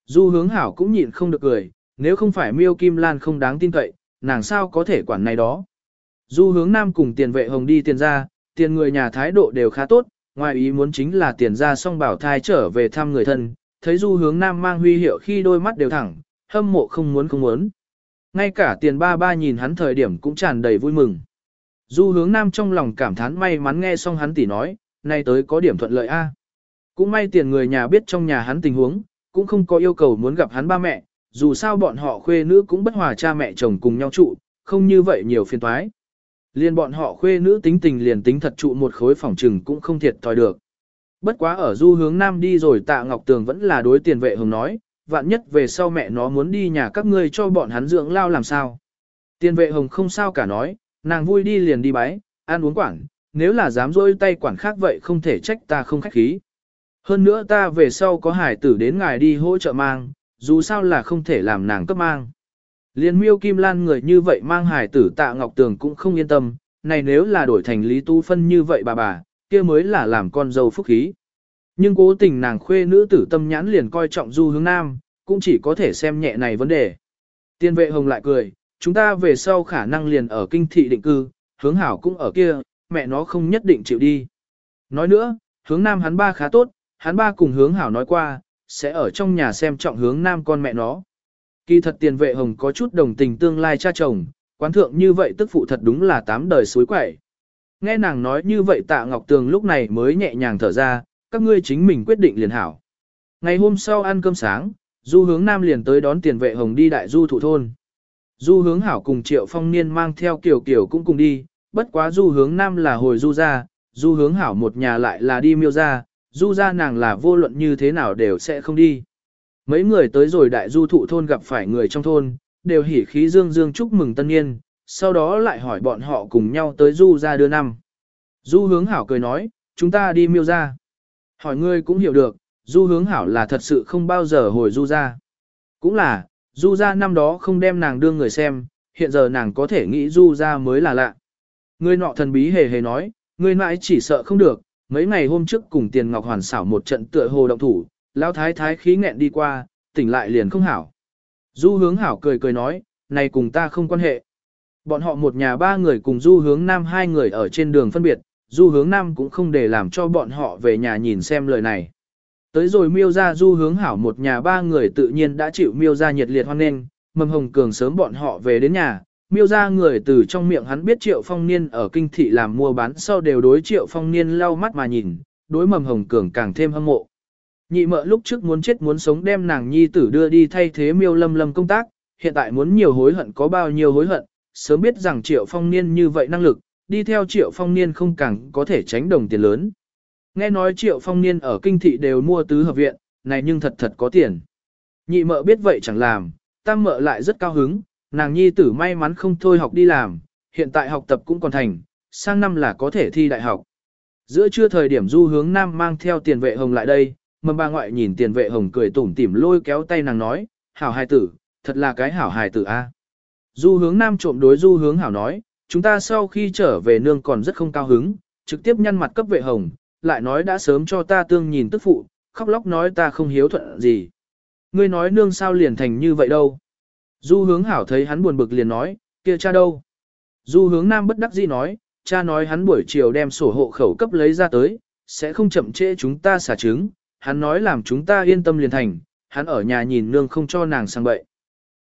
Speaker 1: Du hướng hảo cũng nhịn không được cười, nếu không phải miêu kim lan không đáng tin cậy, nàng sao có thể quản này đó. Du hướng nam cùng tiền vệ hồng đi tiền ra, tiền người nhà thái độ đều khá tốt, ngoài ý muốn chính là tiền ra xong bảo thai trở về thăm người thân, thấy du hướng nam mang huy hiệu khi đôi mắt đều thẳng, hâm mộ không muốn không muốn. Ngay cả tiền ba ba nhìn hắn thời điểm cũng tràn đầy vui mừng. Du hướng nam trong lòng cảm thán may mắn nghe xong hắn tỉ nói, nay tới có điểm thuận lợi a. Cũng may tiền người nhà biết trong nhà hắn tình huống, cũng không có yêu cầu muốn gặp hắn ba mẹ, dù sao bọn họ khuê nữ cũng bất hòa cha mẹ chồng cùng nhau trụ, không như vậy nhiều phiền toái. Liên bọn họ khuê nữ tính tình liền tính thật trụ một khối phòng trừng cũng không thiệt thòi được. Bất quá ở du hướng nam đi rồi tạ Ngọc Tường vẫn là đối tiền vệ hồng nói, vạn nhất về sau mẹ nó muốn đi nhà các ngươi cho bọn hắn dưỡng lao làm sao. Tiền vệ hồng không sao cả nói, nàng vui đi liền đi bái, ăn uống quản, nếu là dám rôi tay quản khác vậy không thể trách ta không khách khí. Hơn nữa ta về sau có hải tử đến ngài đi hỗ trợ mang, dù sao là không thể làm nàng cấp mang. Liên miêu kim lan người như vậy mang hải tử tạ ngọc tường cũng không yên tâm, này nếu là đổi thành lý tu phân như vậy bà bà, kia mới là làm con dâu phúc khí. Nhưng cố tình nàng khuê nữ tử tâm nhãn liền coi trọng du hướng nam, cũng chỉ có thể xem nhẹ này vấn đề. Tiên vệ hồng lại cười, chúng ta về sau khả năng liền ở kinh thị định cư, hướng hảo cũng ở kia, mẹ nó không nhất định chịu đi. Nói nữa, hướng nam hắn ba khá tốt, hắn ba cùng hướng hảo nói qua, sẽ ở trong nhà xem trọng hướng nam con mẹ nó. Kỳ thật tiền vệ hồng có chút đồng tình tương lai cha chồng, quán thượng như vậy tức phụ thật đúng là tám đời suối quẩy. Nghe nàng nói như vậy tạ Ngọc Tường lúc này mới nhẹ nhàng thở ra, các ngươi chính mình quyết định liền hảo. Ngày hôm sau ăn cơm sáng, du hướng nam liền tới đón tiền vệ hồng đi đại du thủ thôn. Du hướng hảo cùng triệu phong niên mang theo kiểu kiểu cũng cùng đi, bất quá du hướng nam là hồi du ra, du hướng hảo một nhà lại là đi miêu ra, du ra nàng là vô luận như thế nào đều sẽ không đi. Mấy người tới rồi đại du thụ thôn gặp phải người trong thôn, đều hỉ khí dương dương chúc mừng tân niên, sau đó lại hỏi bọn họ cùng nhau tới du ra đưa năm. Du hướng hảo cười nói, chúng ta đi miêu ra. Hỏi ngươi cũng hiểu được, du hướng hảo là thật sự không bao giờ hồi du ra. Cũng là, du ra năm đó không đem nàng đưa người xem, hiện giờ nàng có thể nghĩ du ra mới là lạ. Ngươi nọ thần bí hề hề nói, ngươi mãi chỉ sợ không được, mấy ngày hôm trước cùng tiền ngọc hoàn xảo một trận tựa hồ động thủ, lão thái thái khí nghẹn đi qua, tỉnh lại liền không hảo. Du hướng hảo cười cười nói, này cùng ta không quan hệ. Bọn họ một nhà ba người cùng du hướng nam hai người ở trên đường phân biệt, du hướng nam cũng không để làm cho bọn họ về nhà nhìn xem lời này. Tới rồi miêu ra du hướng hảo một nhà ba người tự nhiên đã chịu miêu ra nhiệt liệt hoan nghênh, mầm hồng cường sớm bọn họ về đến nhà, miêu ra người từ trong miệng hắn biết triệu phong niên ở kinh thị làm mua bán sau đều đối triệu phong niên lau mắt mà nhìn, đối mầm hồng cường càng thêm hâm mộ. Nhị mợ lúc trước muốn chết muốn sống đem nàng nhi tử đưa đi thay thế miêu lâm lâm công tác, hiện tại muốn nhiều hối hận có bao nhiêu hối hận, sớm biết rằng triệu phong niên như vậy năng lực, đi theo triệu phong niên không càng có thể tránh đồng tiền lớn. Nghe nói triệu phong niên ở kinh thị đều mua tứ hợp viện, này nhưng thật thật có tiền. Nhị mợ biết vậy chẳng làm, tam mợ lại rất cao hứng, nàng nhi tử may mắn không thôi học đi làm, hiện tại học tập cũng còn thành, sang năm là có thể thi đại học. Giữa trưa thời điểm du hướng nam mang theo tiền vệ hồng lại đây, mầm bà ngoại nhìn tiền vệ hồng cười tủm tỉm lôi kéo tay nàng nói, hảo hài tử, thật là cái hảo hài tử a. Du hướng nam trộm đối du hướng hảo nói, chúng ta sau khi trở về nương còn rất không cao hứng, trực tiếp nhăn mặt cấp vệ hồng, lại nói đã sớm cho ta tương nhìn tức phụ, khóc lóc nói ta không hiếu thuận gì. Ngươi nói nương sao liền thành như vậy đâu. Du hướng hảo thấy hắn buồn bực liền nói, kia cha đâu. Du hướng nam bất đắc dĩ nói, cha nói hắn buổi chiều đem sổ hộ khẩu cấp lấy ra tới, sẽ không chậm trễ chúng ta xả trứng, hắn nói làm chúng ta yên tâm liền thành, hắn ở nhà nhìn nương không cho nàng sang bậy.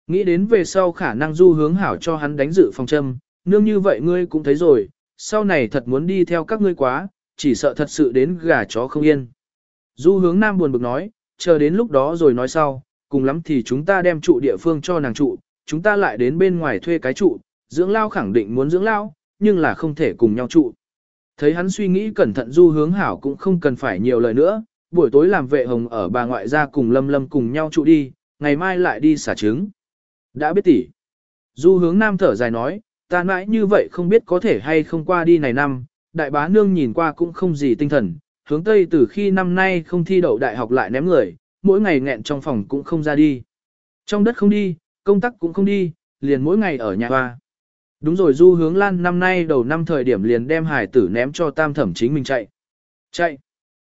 Speaker 1: Nghĩ đến về sau khả năng du hướng hảo cho hắn đánh dự phòng châm, nương như vậy ngươi cũng thấy rồi, sau này thật muốn đi theo các ngươi quá, chỉ sợ thật sự đến gà chó không yên. Du hướng nam buồn bực nói, chờ đến lúc đó rồi nói sau, cùng lắm thì chúng ta đem trụ địa phương cho nàng trụ, chúng ta lại đến bên ngoài thuê cái trụ, dưỡng lao khẳng định muốn dưỡng lao, nhưng là không thể cùng nhau trụ. Thấy hắn suy nghĩ cẩn thận du hướng hảo cũng không cần phải nhiều lời nữa, buổi tối làm vệ hồng ở bà ngoại gia cùng lâm lâm cùng nhau trụ đi, ngày mai lại đi xả trứng. Đã biết tỉ. Du hướng nam thở dài nói, ta mãi như vậy không biết có thể hay không qua đi này năm, đại bá nương nhìn qua cũng không gì tinh thần, hướng tây từ khi năm nay không thi đậu đại học lại ném người, mỗi ngày nghẹn trong phòng cũng không ra đi. Trong đất không đi, công tác cũng không đi, liền mỗi ngày ở nhà hoa. Đúng rồi du hướng lan năm nay đầu năm thời điểm liền đem hải tử ném cho tam thẩm chính mình chạy. Chạy.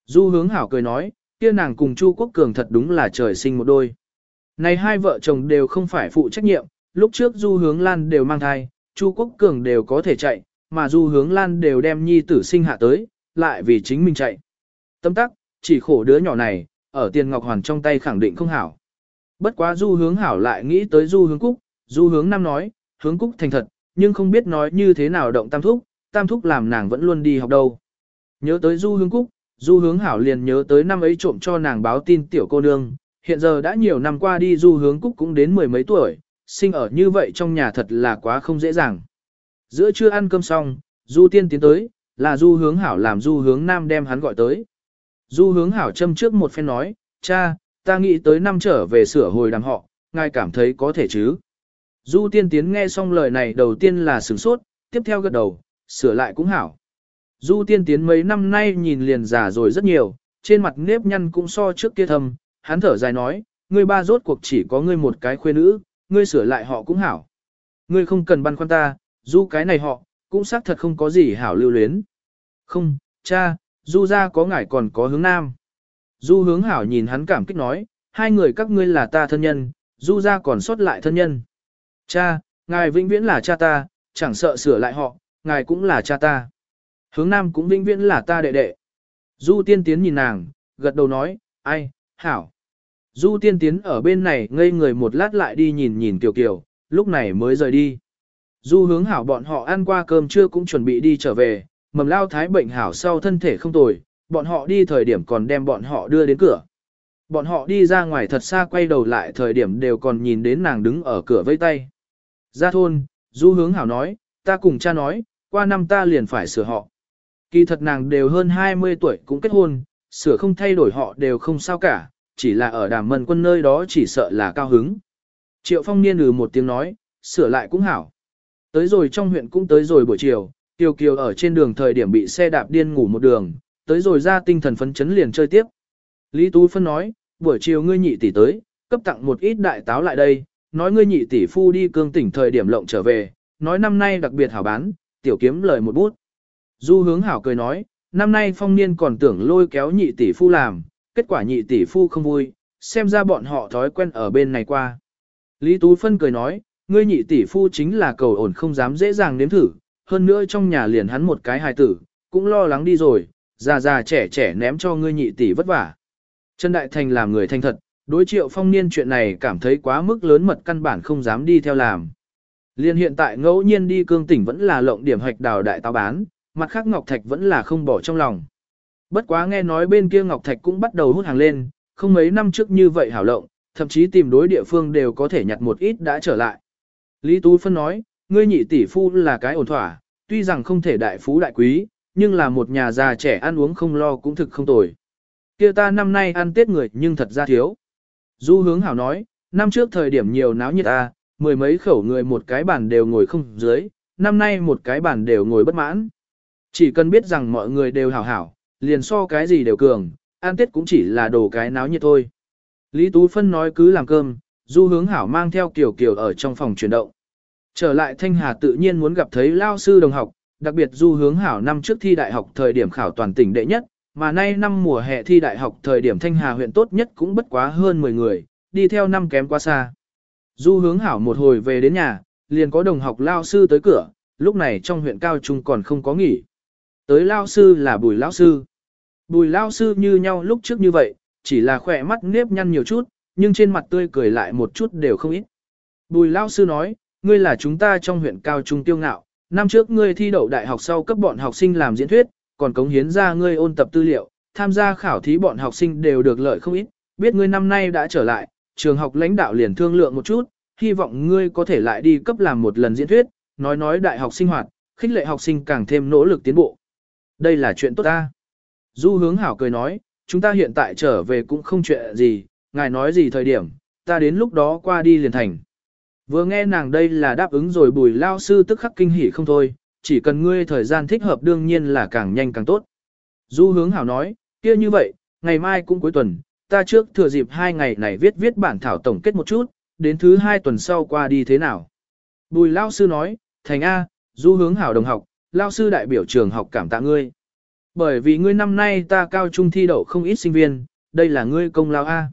Speaker 1: Du hướng hảo cười nói, kia nàng cùng Chu Quốc Cường thật đúng là trời sinh một đôi. Này hai vợ chồng đều không phải phụ trách nhiệm, lúc trước du hướng lan đều mang thai, Chu Quốc Cường đều có thể chạy, mà du hướng lan đều đem nhi tử sinh hạ tới, lại vì chính mình chạy. Tâm tắc, chỉ khổ đứa nhỏ này, ở tiền ngọc hoàn trong tay khẳng định không hảo. Bất quá du hướng hảo lại nghĩ tới du hướng cúc, du hướng năm nói, hướng cúc thành thật, nhưng không biết nói như thế nào động tam thúc, tam thúc làm nàng vẫn luôn đi học đâu. Nhớ tới du hướng cúc, du hướng hảo liền nhớ tới năm ấy trộm cho nàng báo tin tiểu cô nương, hiện giờ đã nhiều năm qua đi du hướng cúc cũng đến mười mấy tuổi, sinh ở như vậy trong nhà thật là quá không dễ dàng. Giữa trưa ăn cơm xong, du tiên tiến tới, là du hướng hảo làm du hướng nam đem hắn gọi tới. Du hướng hảo châm trước một phen nói, cha, ta nghĩ tới năm trở về sửa hồi đàm họ, ngài cảm thấy có thể chứ. Du tiên tiến nghe xong lời này đầu tiên là sửng sốt, tiếp theo gật đầu, sửa lại cũng hảo. Du tiên tiến mấy năm nay nhìn liền già rồi rất nhiều, trên mặt nếp nhăn cũng so trước kia thầm, hắn thở dài nói, ngươi ba rốt cuộc chỉ có ngươi một cái khuê nữ, ngươi sửa lại họ cũng hảo. Ngươi không cần băn khoăn ta, du cái này họ, cũng xác thật không có gì hảo lưu luyến. Không, cha, du ra có ngài còn có hướng nam. Du hướng hảo nhìn hắn cảm kích nói, hai người các ngươi là ta thân nhân, du ra còn sót lại thân nhân. Cha, ngài vĩnh viễn là cha ta, chẳng sợ sửa lại họ, ngài cũng là cha ta. Hướng nam cũng vĩnh viễn là ta đệ đệ. Du tiên tiến nhìn nàng, gật đầu nói, ai, hảo. Du tiên tiến ở bên này ngây người một lát lại đi nhìn nhìn kiều kiều, lúc này mới rời đi. Du hướng hảo bọn họ ăn qua cơm trưa cũng chuẩn bị đi trở về, mầm lao thái bệnh hảo sau thân thể không tồi, bọn họ đi thời điểm còn đem bọn họ đưa đến cửa. Bọn họ đi ra ngoài thật xa quay đầu lại thời điểm đều còn nhìn đến nàng đứng ở cửa vây tay. Ra thôn, du hướng hảo nói, ta cùng cha nói, qua năm ta liền phải sửa họ. Kỳ thật nàng đều hơn 20 tuổi cũng kết hôn, sửa không thay đổi họ đều không sao cả, chỉ là ở đàm mần quân nơi đó chỉ sợ là cao hứng. Triệu phong niên ừ một tiếng nói, sửa lại cũng hảo. Tới rồi trong huyện cũng tới rồi buổi chiều, Tiêu Kiều ở trên đường thời điểm bị xe đạp điên ngủ một đường, tới rồi ra tinh thần phấn chấn liền chơi tiếp. Lý Tú Phân nói, buổi chiều ngươi nhị tỷ tới, cấp tặng một ít đại táo lại đây, nói ngươi nhị tỷ phu đi cương tỉnh thời điểm lộng trở về, nói năm nay đặc biệt hảo bán, tiểu kiếm lời một bút. Du hướng hảo cười nói, năm nay phong niên còn tưởng lôi kéo nhị tỷ phu làm, kết quả nhị tỷ phu không vui, xem ra bọn họ thói quen ở bên này qua. Lý Tú Phân cười nói, ngươi nhị tỷ phu chính là cầu ổn không dám dễ dàng nếm thử, hơn nữa trong nhà liền hắn một cái hài tử, cũng lo lắng đi rồi, già già trẻ trẻ ném cho ngươi nhị tỷ vất vả. Trần Đại Thành làm người thanh thật, đối triệu phong niên chuyện này cảm thấy quá mức lớn mật căn bản không dám đi theo làm. Liên hiện tại ngẫu nhiên đi cương tỉnh vẫn là lộng điểm hoạch đào đại tao bán, mặt khác Ngọc Thạch vẫn là không bỏ trong lòng. Bất quá nghe nói bên kia Ngọc Thạch cũng bắt đầu hút hàng lên, không mấy năm trước như vậy hảo lộng, thậm chí tìm đối địa phương đều có thể nhặt một ít đã trở lại. Lý Tú Phân nói, ngươi nhị tỷ phu là cái ổn thỏa, tuy rằng không thể đại phú đại quý, nhưng là một nhà già trẻ ăn uống không lo cũng thực không tồi. Kia ta năm nay ăn tết người nhưng thật ra thiếu. Du hướng hảo nói, năm trước thời điểm nhiều náo nhiệt ta, mười mấy khẩu người một cái bàn đều ngồi không dưới, năm nay một cái bàn đều ngồi bất mãn. Chỉ cần biết rằng mọi người đều hảo hảo, liền so cái gì đều cường, ăn tết cũng chỉ là đồ cái náo nhiệt thôi. Lý Tú Phân nói cứ làm cơm, du hướng hảo mang theo kiểu kiểu ở trong phòng chuyển động. Trở lại Thanh Hà tự nhiên muốn gặp thấy lao sư đồng học, đặc biệt du hướng hảo năm trước thi đại học thời điểm khảo toàn tỉnh đệ nhất, mà nay năm mùa hè thi đại học thời điểm Thanh Hà huyện tốt nhất cũng bất quá hơn 10 người, đi theo năm kém quá xa. Du hướng hảo một hồi về đến nhà, liền có đồng học lao sư tới cửa, lúc này trong huyện cao trung còn không có nghỉ. Tới lao sư là bùi lao sư. Bùi lao sư như nhau lúc trước như vậy, chỉ là khỏe mắt nếp nhăn nhiều chút, nhưng trên mặt tươi cười lại một chút đều không ít. Bùi lao sư nói, ngươi là chúng ta trong huyện cao trung tiêu ngạo, năm trước ngươi thi đậu đại học sau cấp bọn học sinh làm diễn thuyết, còn cống hiến ra ngươi ôn tập tư liệu, tham gia khảo thí bọn học sinh đều được lợi không ít, biết ngươi năm nay đã trở lại, trường học lãnh đạo liền thương lượng một chút, hy vọng ngươi có thể lại đi cấp làm một lần diễn thuyết, nói nói đại học sinh hoạt, khích lệ học sinh càng thêm nỗ lực tiến bộ. Đây là chuyện tốt ta. Du hướng hảo cười nói, chúng ta hiện tại trở về cũng không chuyện gì, ngài nói gì thời điểm, ta đến lúc đó qua đi liền thành. Vừa nghe nàng đây là đáp ứng rồi bùi lao sư tức khắc kinh hỉ không thôi, chỉ cần ngươi thời gian thích hợp đương nhiên là càng nhanh càng tốt. Du hướng hảo nói, kia như vậy, ngày mai cũng cuối tuần, ta trước thừa dịp hai ngày này viết viết bản thảo tổng kết một chút, đến thứ hai tuần sau qua đi thế nào. Bùi lao sư nói, thành A, du hướng hảo đồng học, lao sư đại biểu trường học cảm tạ ngươi. Bởi vì ngươi năm nay ta cao trung thi đậu không ít sinh viên, đây là ngươi công lao A.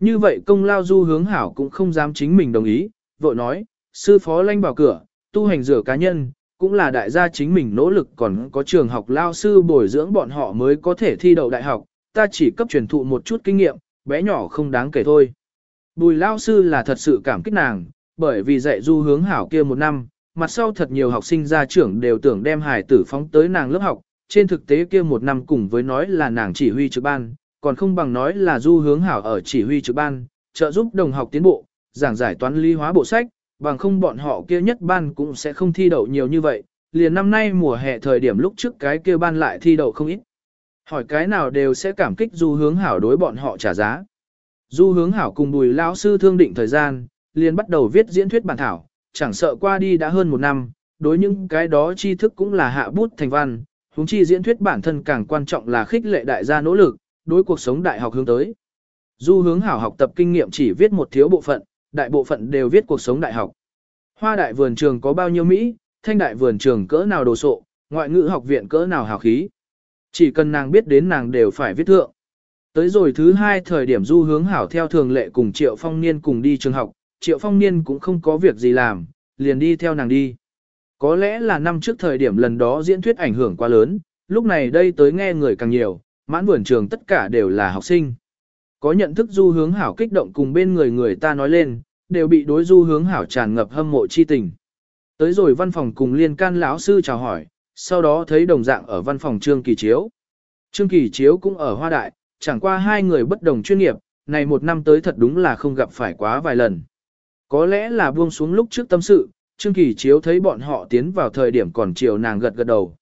Speaker 1: Như vậy công lao du hướng hảo cũng không dám chính mình đồng ý, vội nói, sư phó lanh vào cửa, tu hành rửa cá nhân, cũng là đại gia chính mình nỗ lực còn có trường học lao sư bồi dưỡng bọn họ mới có thể thi đậu đại học, ta chỉ cấp truyền thụ một chút kinh nghiệm, bé nhỏ không đáng kể thôi. Bùi lao sư là thật sự cảm kích nàng, bởi vì dạy du hướng hảo kia một năm, mặt sau thật nhiều học sinh gia trưởng đều tưởng đem hài tử phóng tới nàng lớp học, trên thực tế kia một năm cùng với nói là nàng chỉ huy trực ban, còn không bằng nói là du hướng hảo ở chỉ huy trực ban, trợ giúp đồng học tiến bộ, giảng giải toán lý hóa bộ sách, bằng không bọn họ kia nhất ban cũng sẽ không thi đậu nhiều như vậy, liền năm nay mùa hè thời điểm lúc trước cái kia ban lại thi đậu không ít. Hỏi cái nào đều sẽ cảm kích du hướng hảo đối bọn họ trả giá. Du hướng hảo cùng bùi lão sư thương định thời gian, liền bắt đầu viết diễn thuyết bản thảo, chẳng sợ qua đi đã hơn một năm, đối những cái đó tri thức cũng là hạ bút thành văn, huống chi diễn thuyết bản thân càng quan trọng là khích lệ đại gia nỗ lực, đối cuộc sống đại học hướng tới. Du hướng hảo học tập kinh nghiệm chỉ viết một thiếu bộ phận, đại bộ phận đều viết cuộc sống đại học. Hoa đại vườn trường có bao nhiêu Mỹ, thanh đại vườn trường cỡ nào đồ sộ, ngoại ngữ học viện cỡ nào hào khí. Chỉ cần nàng biết đến nàng đều phải viết thượng. Tới rồi thứ hai thời điểm du hướng hảo theo thường lệ cùng Triệu Phong Niên cùng đi trường học, Triệu Phong Niên cũng không có việc gì làm, liền đi theo nàng đi. Có lẽ là năm trước thời điểm lần đó diễn thuyết ảnh hưởng quá lớn, lúc này đây tới nghe người càng nhiều, mãn vườn trường tất cả đều là học sinh. Có nhận thức du hướng hảo kích động cùng bên người người ta nói lên, đều bị đối du hướng hảo tràn ngập hâm mộ chi tình. Tới rồi văn phòng cùng liên can lão sư chào hỏi, sau đó thấy đồng dạng ở văn phòng Trương Kỳ Chiếu. Trương Kỳ Chiếu cũng ở Hoa Đại, chẳng qua hai người bất đồng chuyên nghiệp, này một năm tới thật đúng là không gặp phải quá vài lần. Có lẽ là buông xuống lúc trước tâm sự, Trương Kỳ Chiếu thấy bọn họ tiến vào thời điểm còn chiều nàng gật gật đầu.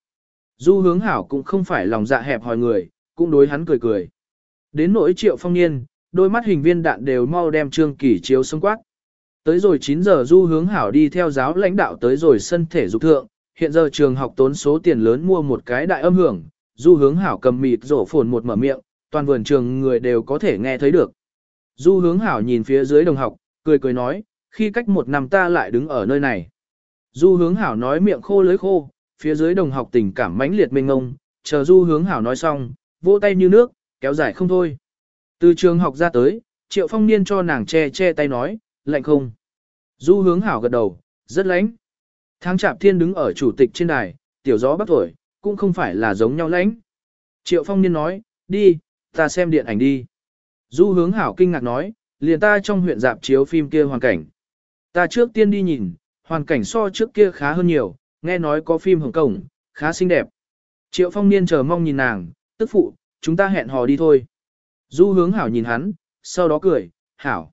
Speaker 1: Du hướng hảo cũng không phải lòng dạ hẹp hòi người, cũng đối hắn cười cười. Đến nỗi triệu phong niên, đôi mắt hình viên đạn đều mau đem Trương Kỳ Chiếu sống quát. Tới rồi 9 giờ du hướng hảo đi theo giáo lãnh đạo tới rồi sân thể dục thượng, hiện giờ trường học tốn số tiền lớn mua một cái đại âm hưởng, du hướng hảo cầm mịt rổ phồn một mở miệng, toàn vườn trường người đều có thể nghe thấy được. Du hướng hảo nhìn phía dưới đồng học, cười cười nói, khi cách một năm ta lại đứng ở nơi này. Du hướng hảo nói miệng khô lưới khô, phía dưới đồng học tình cảm mãnh liệt mênh ngông, chờ du hướng hảo nói xong, vỗ tay như nước, kéo dài không thôi. Từ trường học ra tới, triệu phong niên cho nàng che che tay nói, lạnh không. Du hướng hảo gật đầu, rất lạnh. Tháng chạp thiên đứng ở chủ tịch trên đài, tiểu gió bắt thổi, cũng không phải là giống nhau lãnh. Triệu phong niên nói, đi, ta xem điện ảnh đi. Du hướng hảo kinh ngạc nói, liền ta trong huyện dạp chiếu phim kia hoàn cảnh. Ta trước tiên đi nhìn, hoàn cảnh so trước kia khá hơn nhiều, nghe nói có phim Hồng Cổng, khá xinh đẹp. Triệu phong niên chờ mong nhìn nàng, tức phụ, chúng ta hẹn hò đi thôi. Du hướng hảo nhìn hắn, sau đó cười, hảo.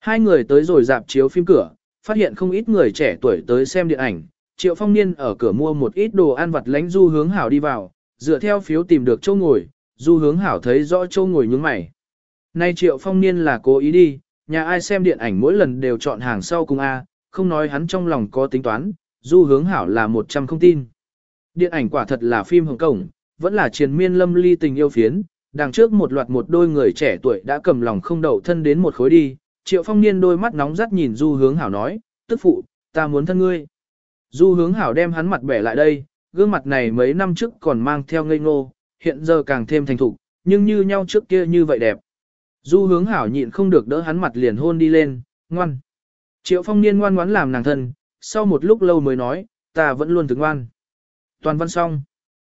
Speaker 1: Hai người tới rồi dạp chiếu phim cửa, phát hiện không ít người trẻ tuổi tới xem điện ảnh. Triệu phong niên ở cửa mua một ít đồ ăn vặt lánh du hướng hảo đi vào, dựa theo phiếu tìm được chỗ ngồi, du hướng hảo thấy rõ chỗ ngồi nhướng mày. Nay triệu phong niên là cố ý đi, nhà ai xem điện ảnh mỗi lần đều chọn hàng sau cùng A, không nói hắn trong lòng có tính toán, du hướng hảo là một trăm không tin. Điện ảnh quả thật là phim hồng cổng, vẫn là triền miên lâm ly tình yêu phiến, đằng trước một loạt một đôi người trẻ tuổi đã cầm lòng không đậu thân đến một khối đi, triệu phong niên đôi mắt nóng rắt nhìn du hướng hảo nói, tức phụ, ta muốn thân ngươi. Du hướng hảo đem hắn mặt bẻ lại đây, gương mặt này mấy năm trước còn mang theo ngây ngô, hiện giờ càng thêm thành thục, nhưng như nhau trước kia như vậy đẹp. Du hướng hảo nhịn không được đỡ hắn mặt liền hôn đi lên, ngoan. Triệu phong niên ngoan ngoãn làm nàng thân, sau một lúc lâu mới nói, ta vẫn luôn thức ngoan. Toàn văn xong.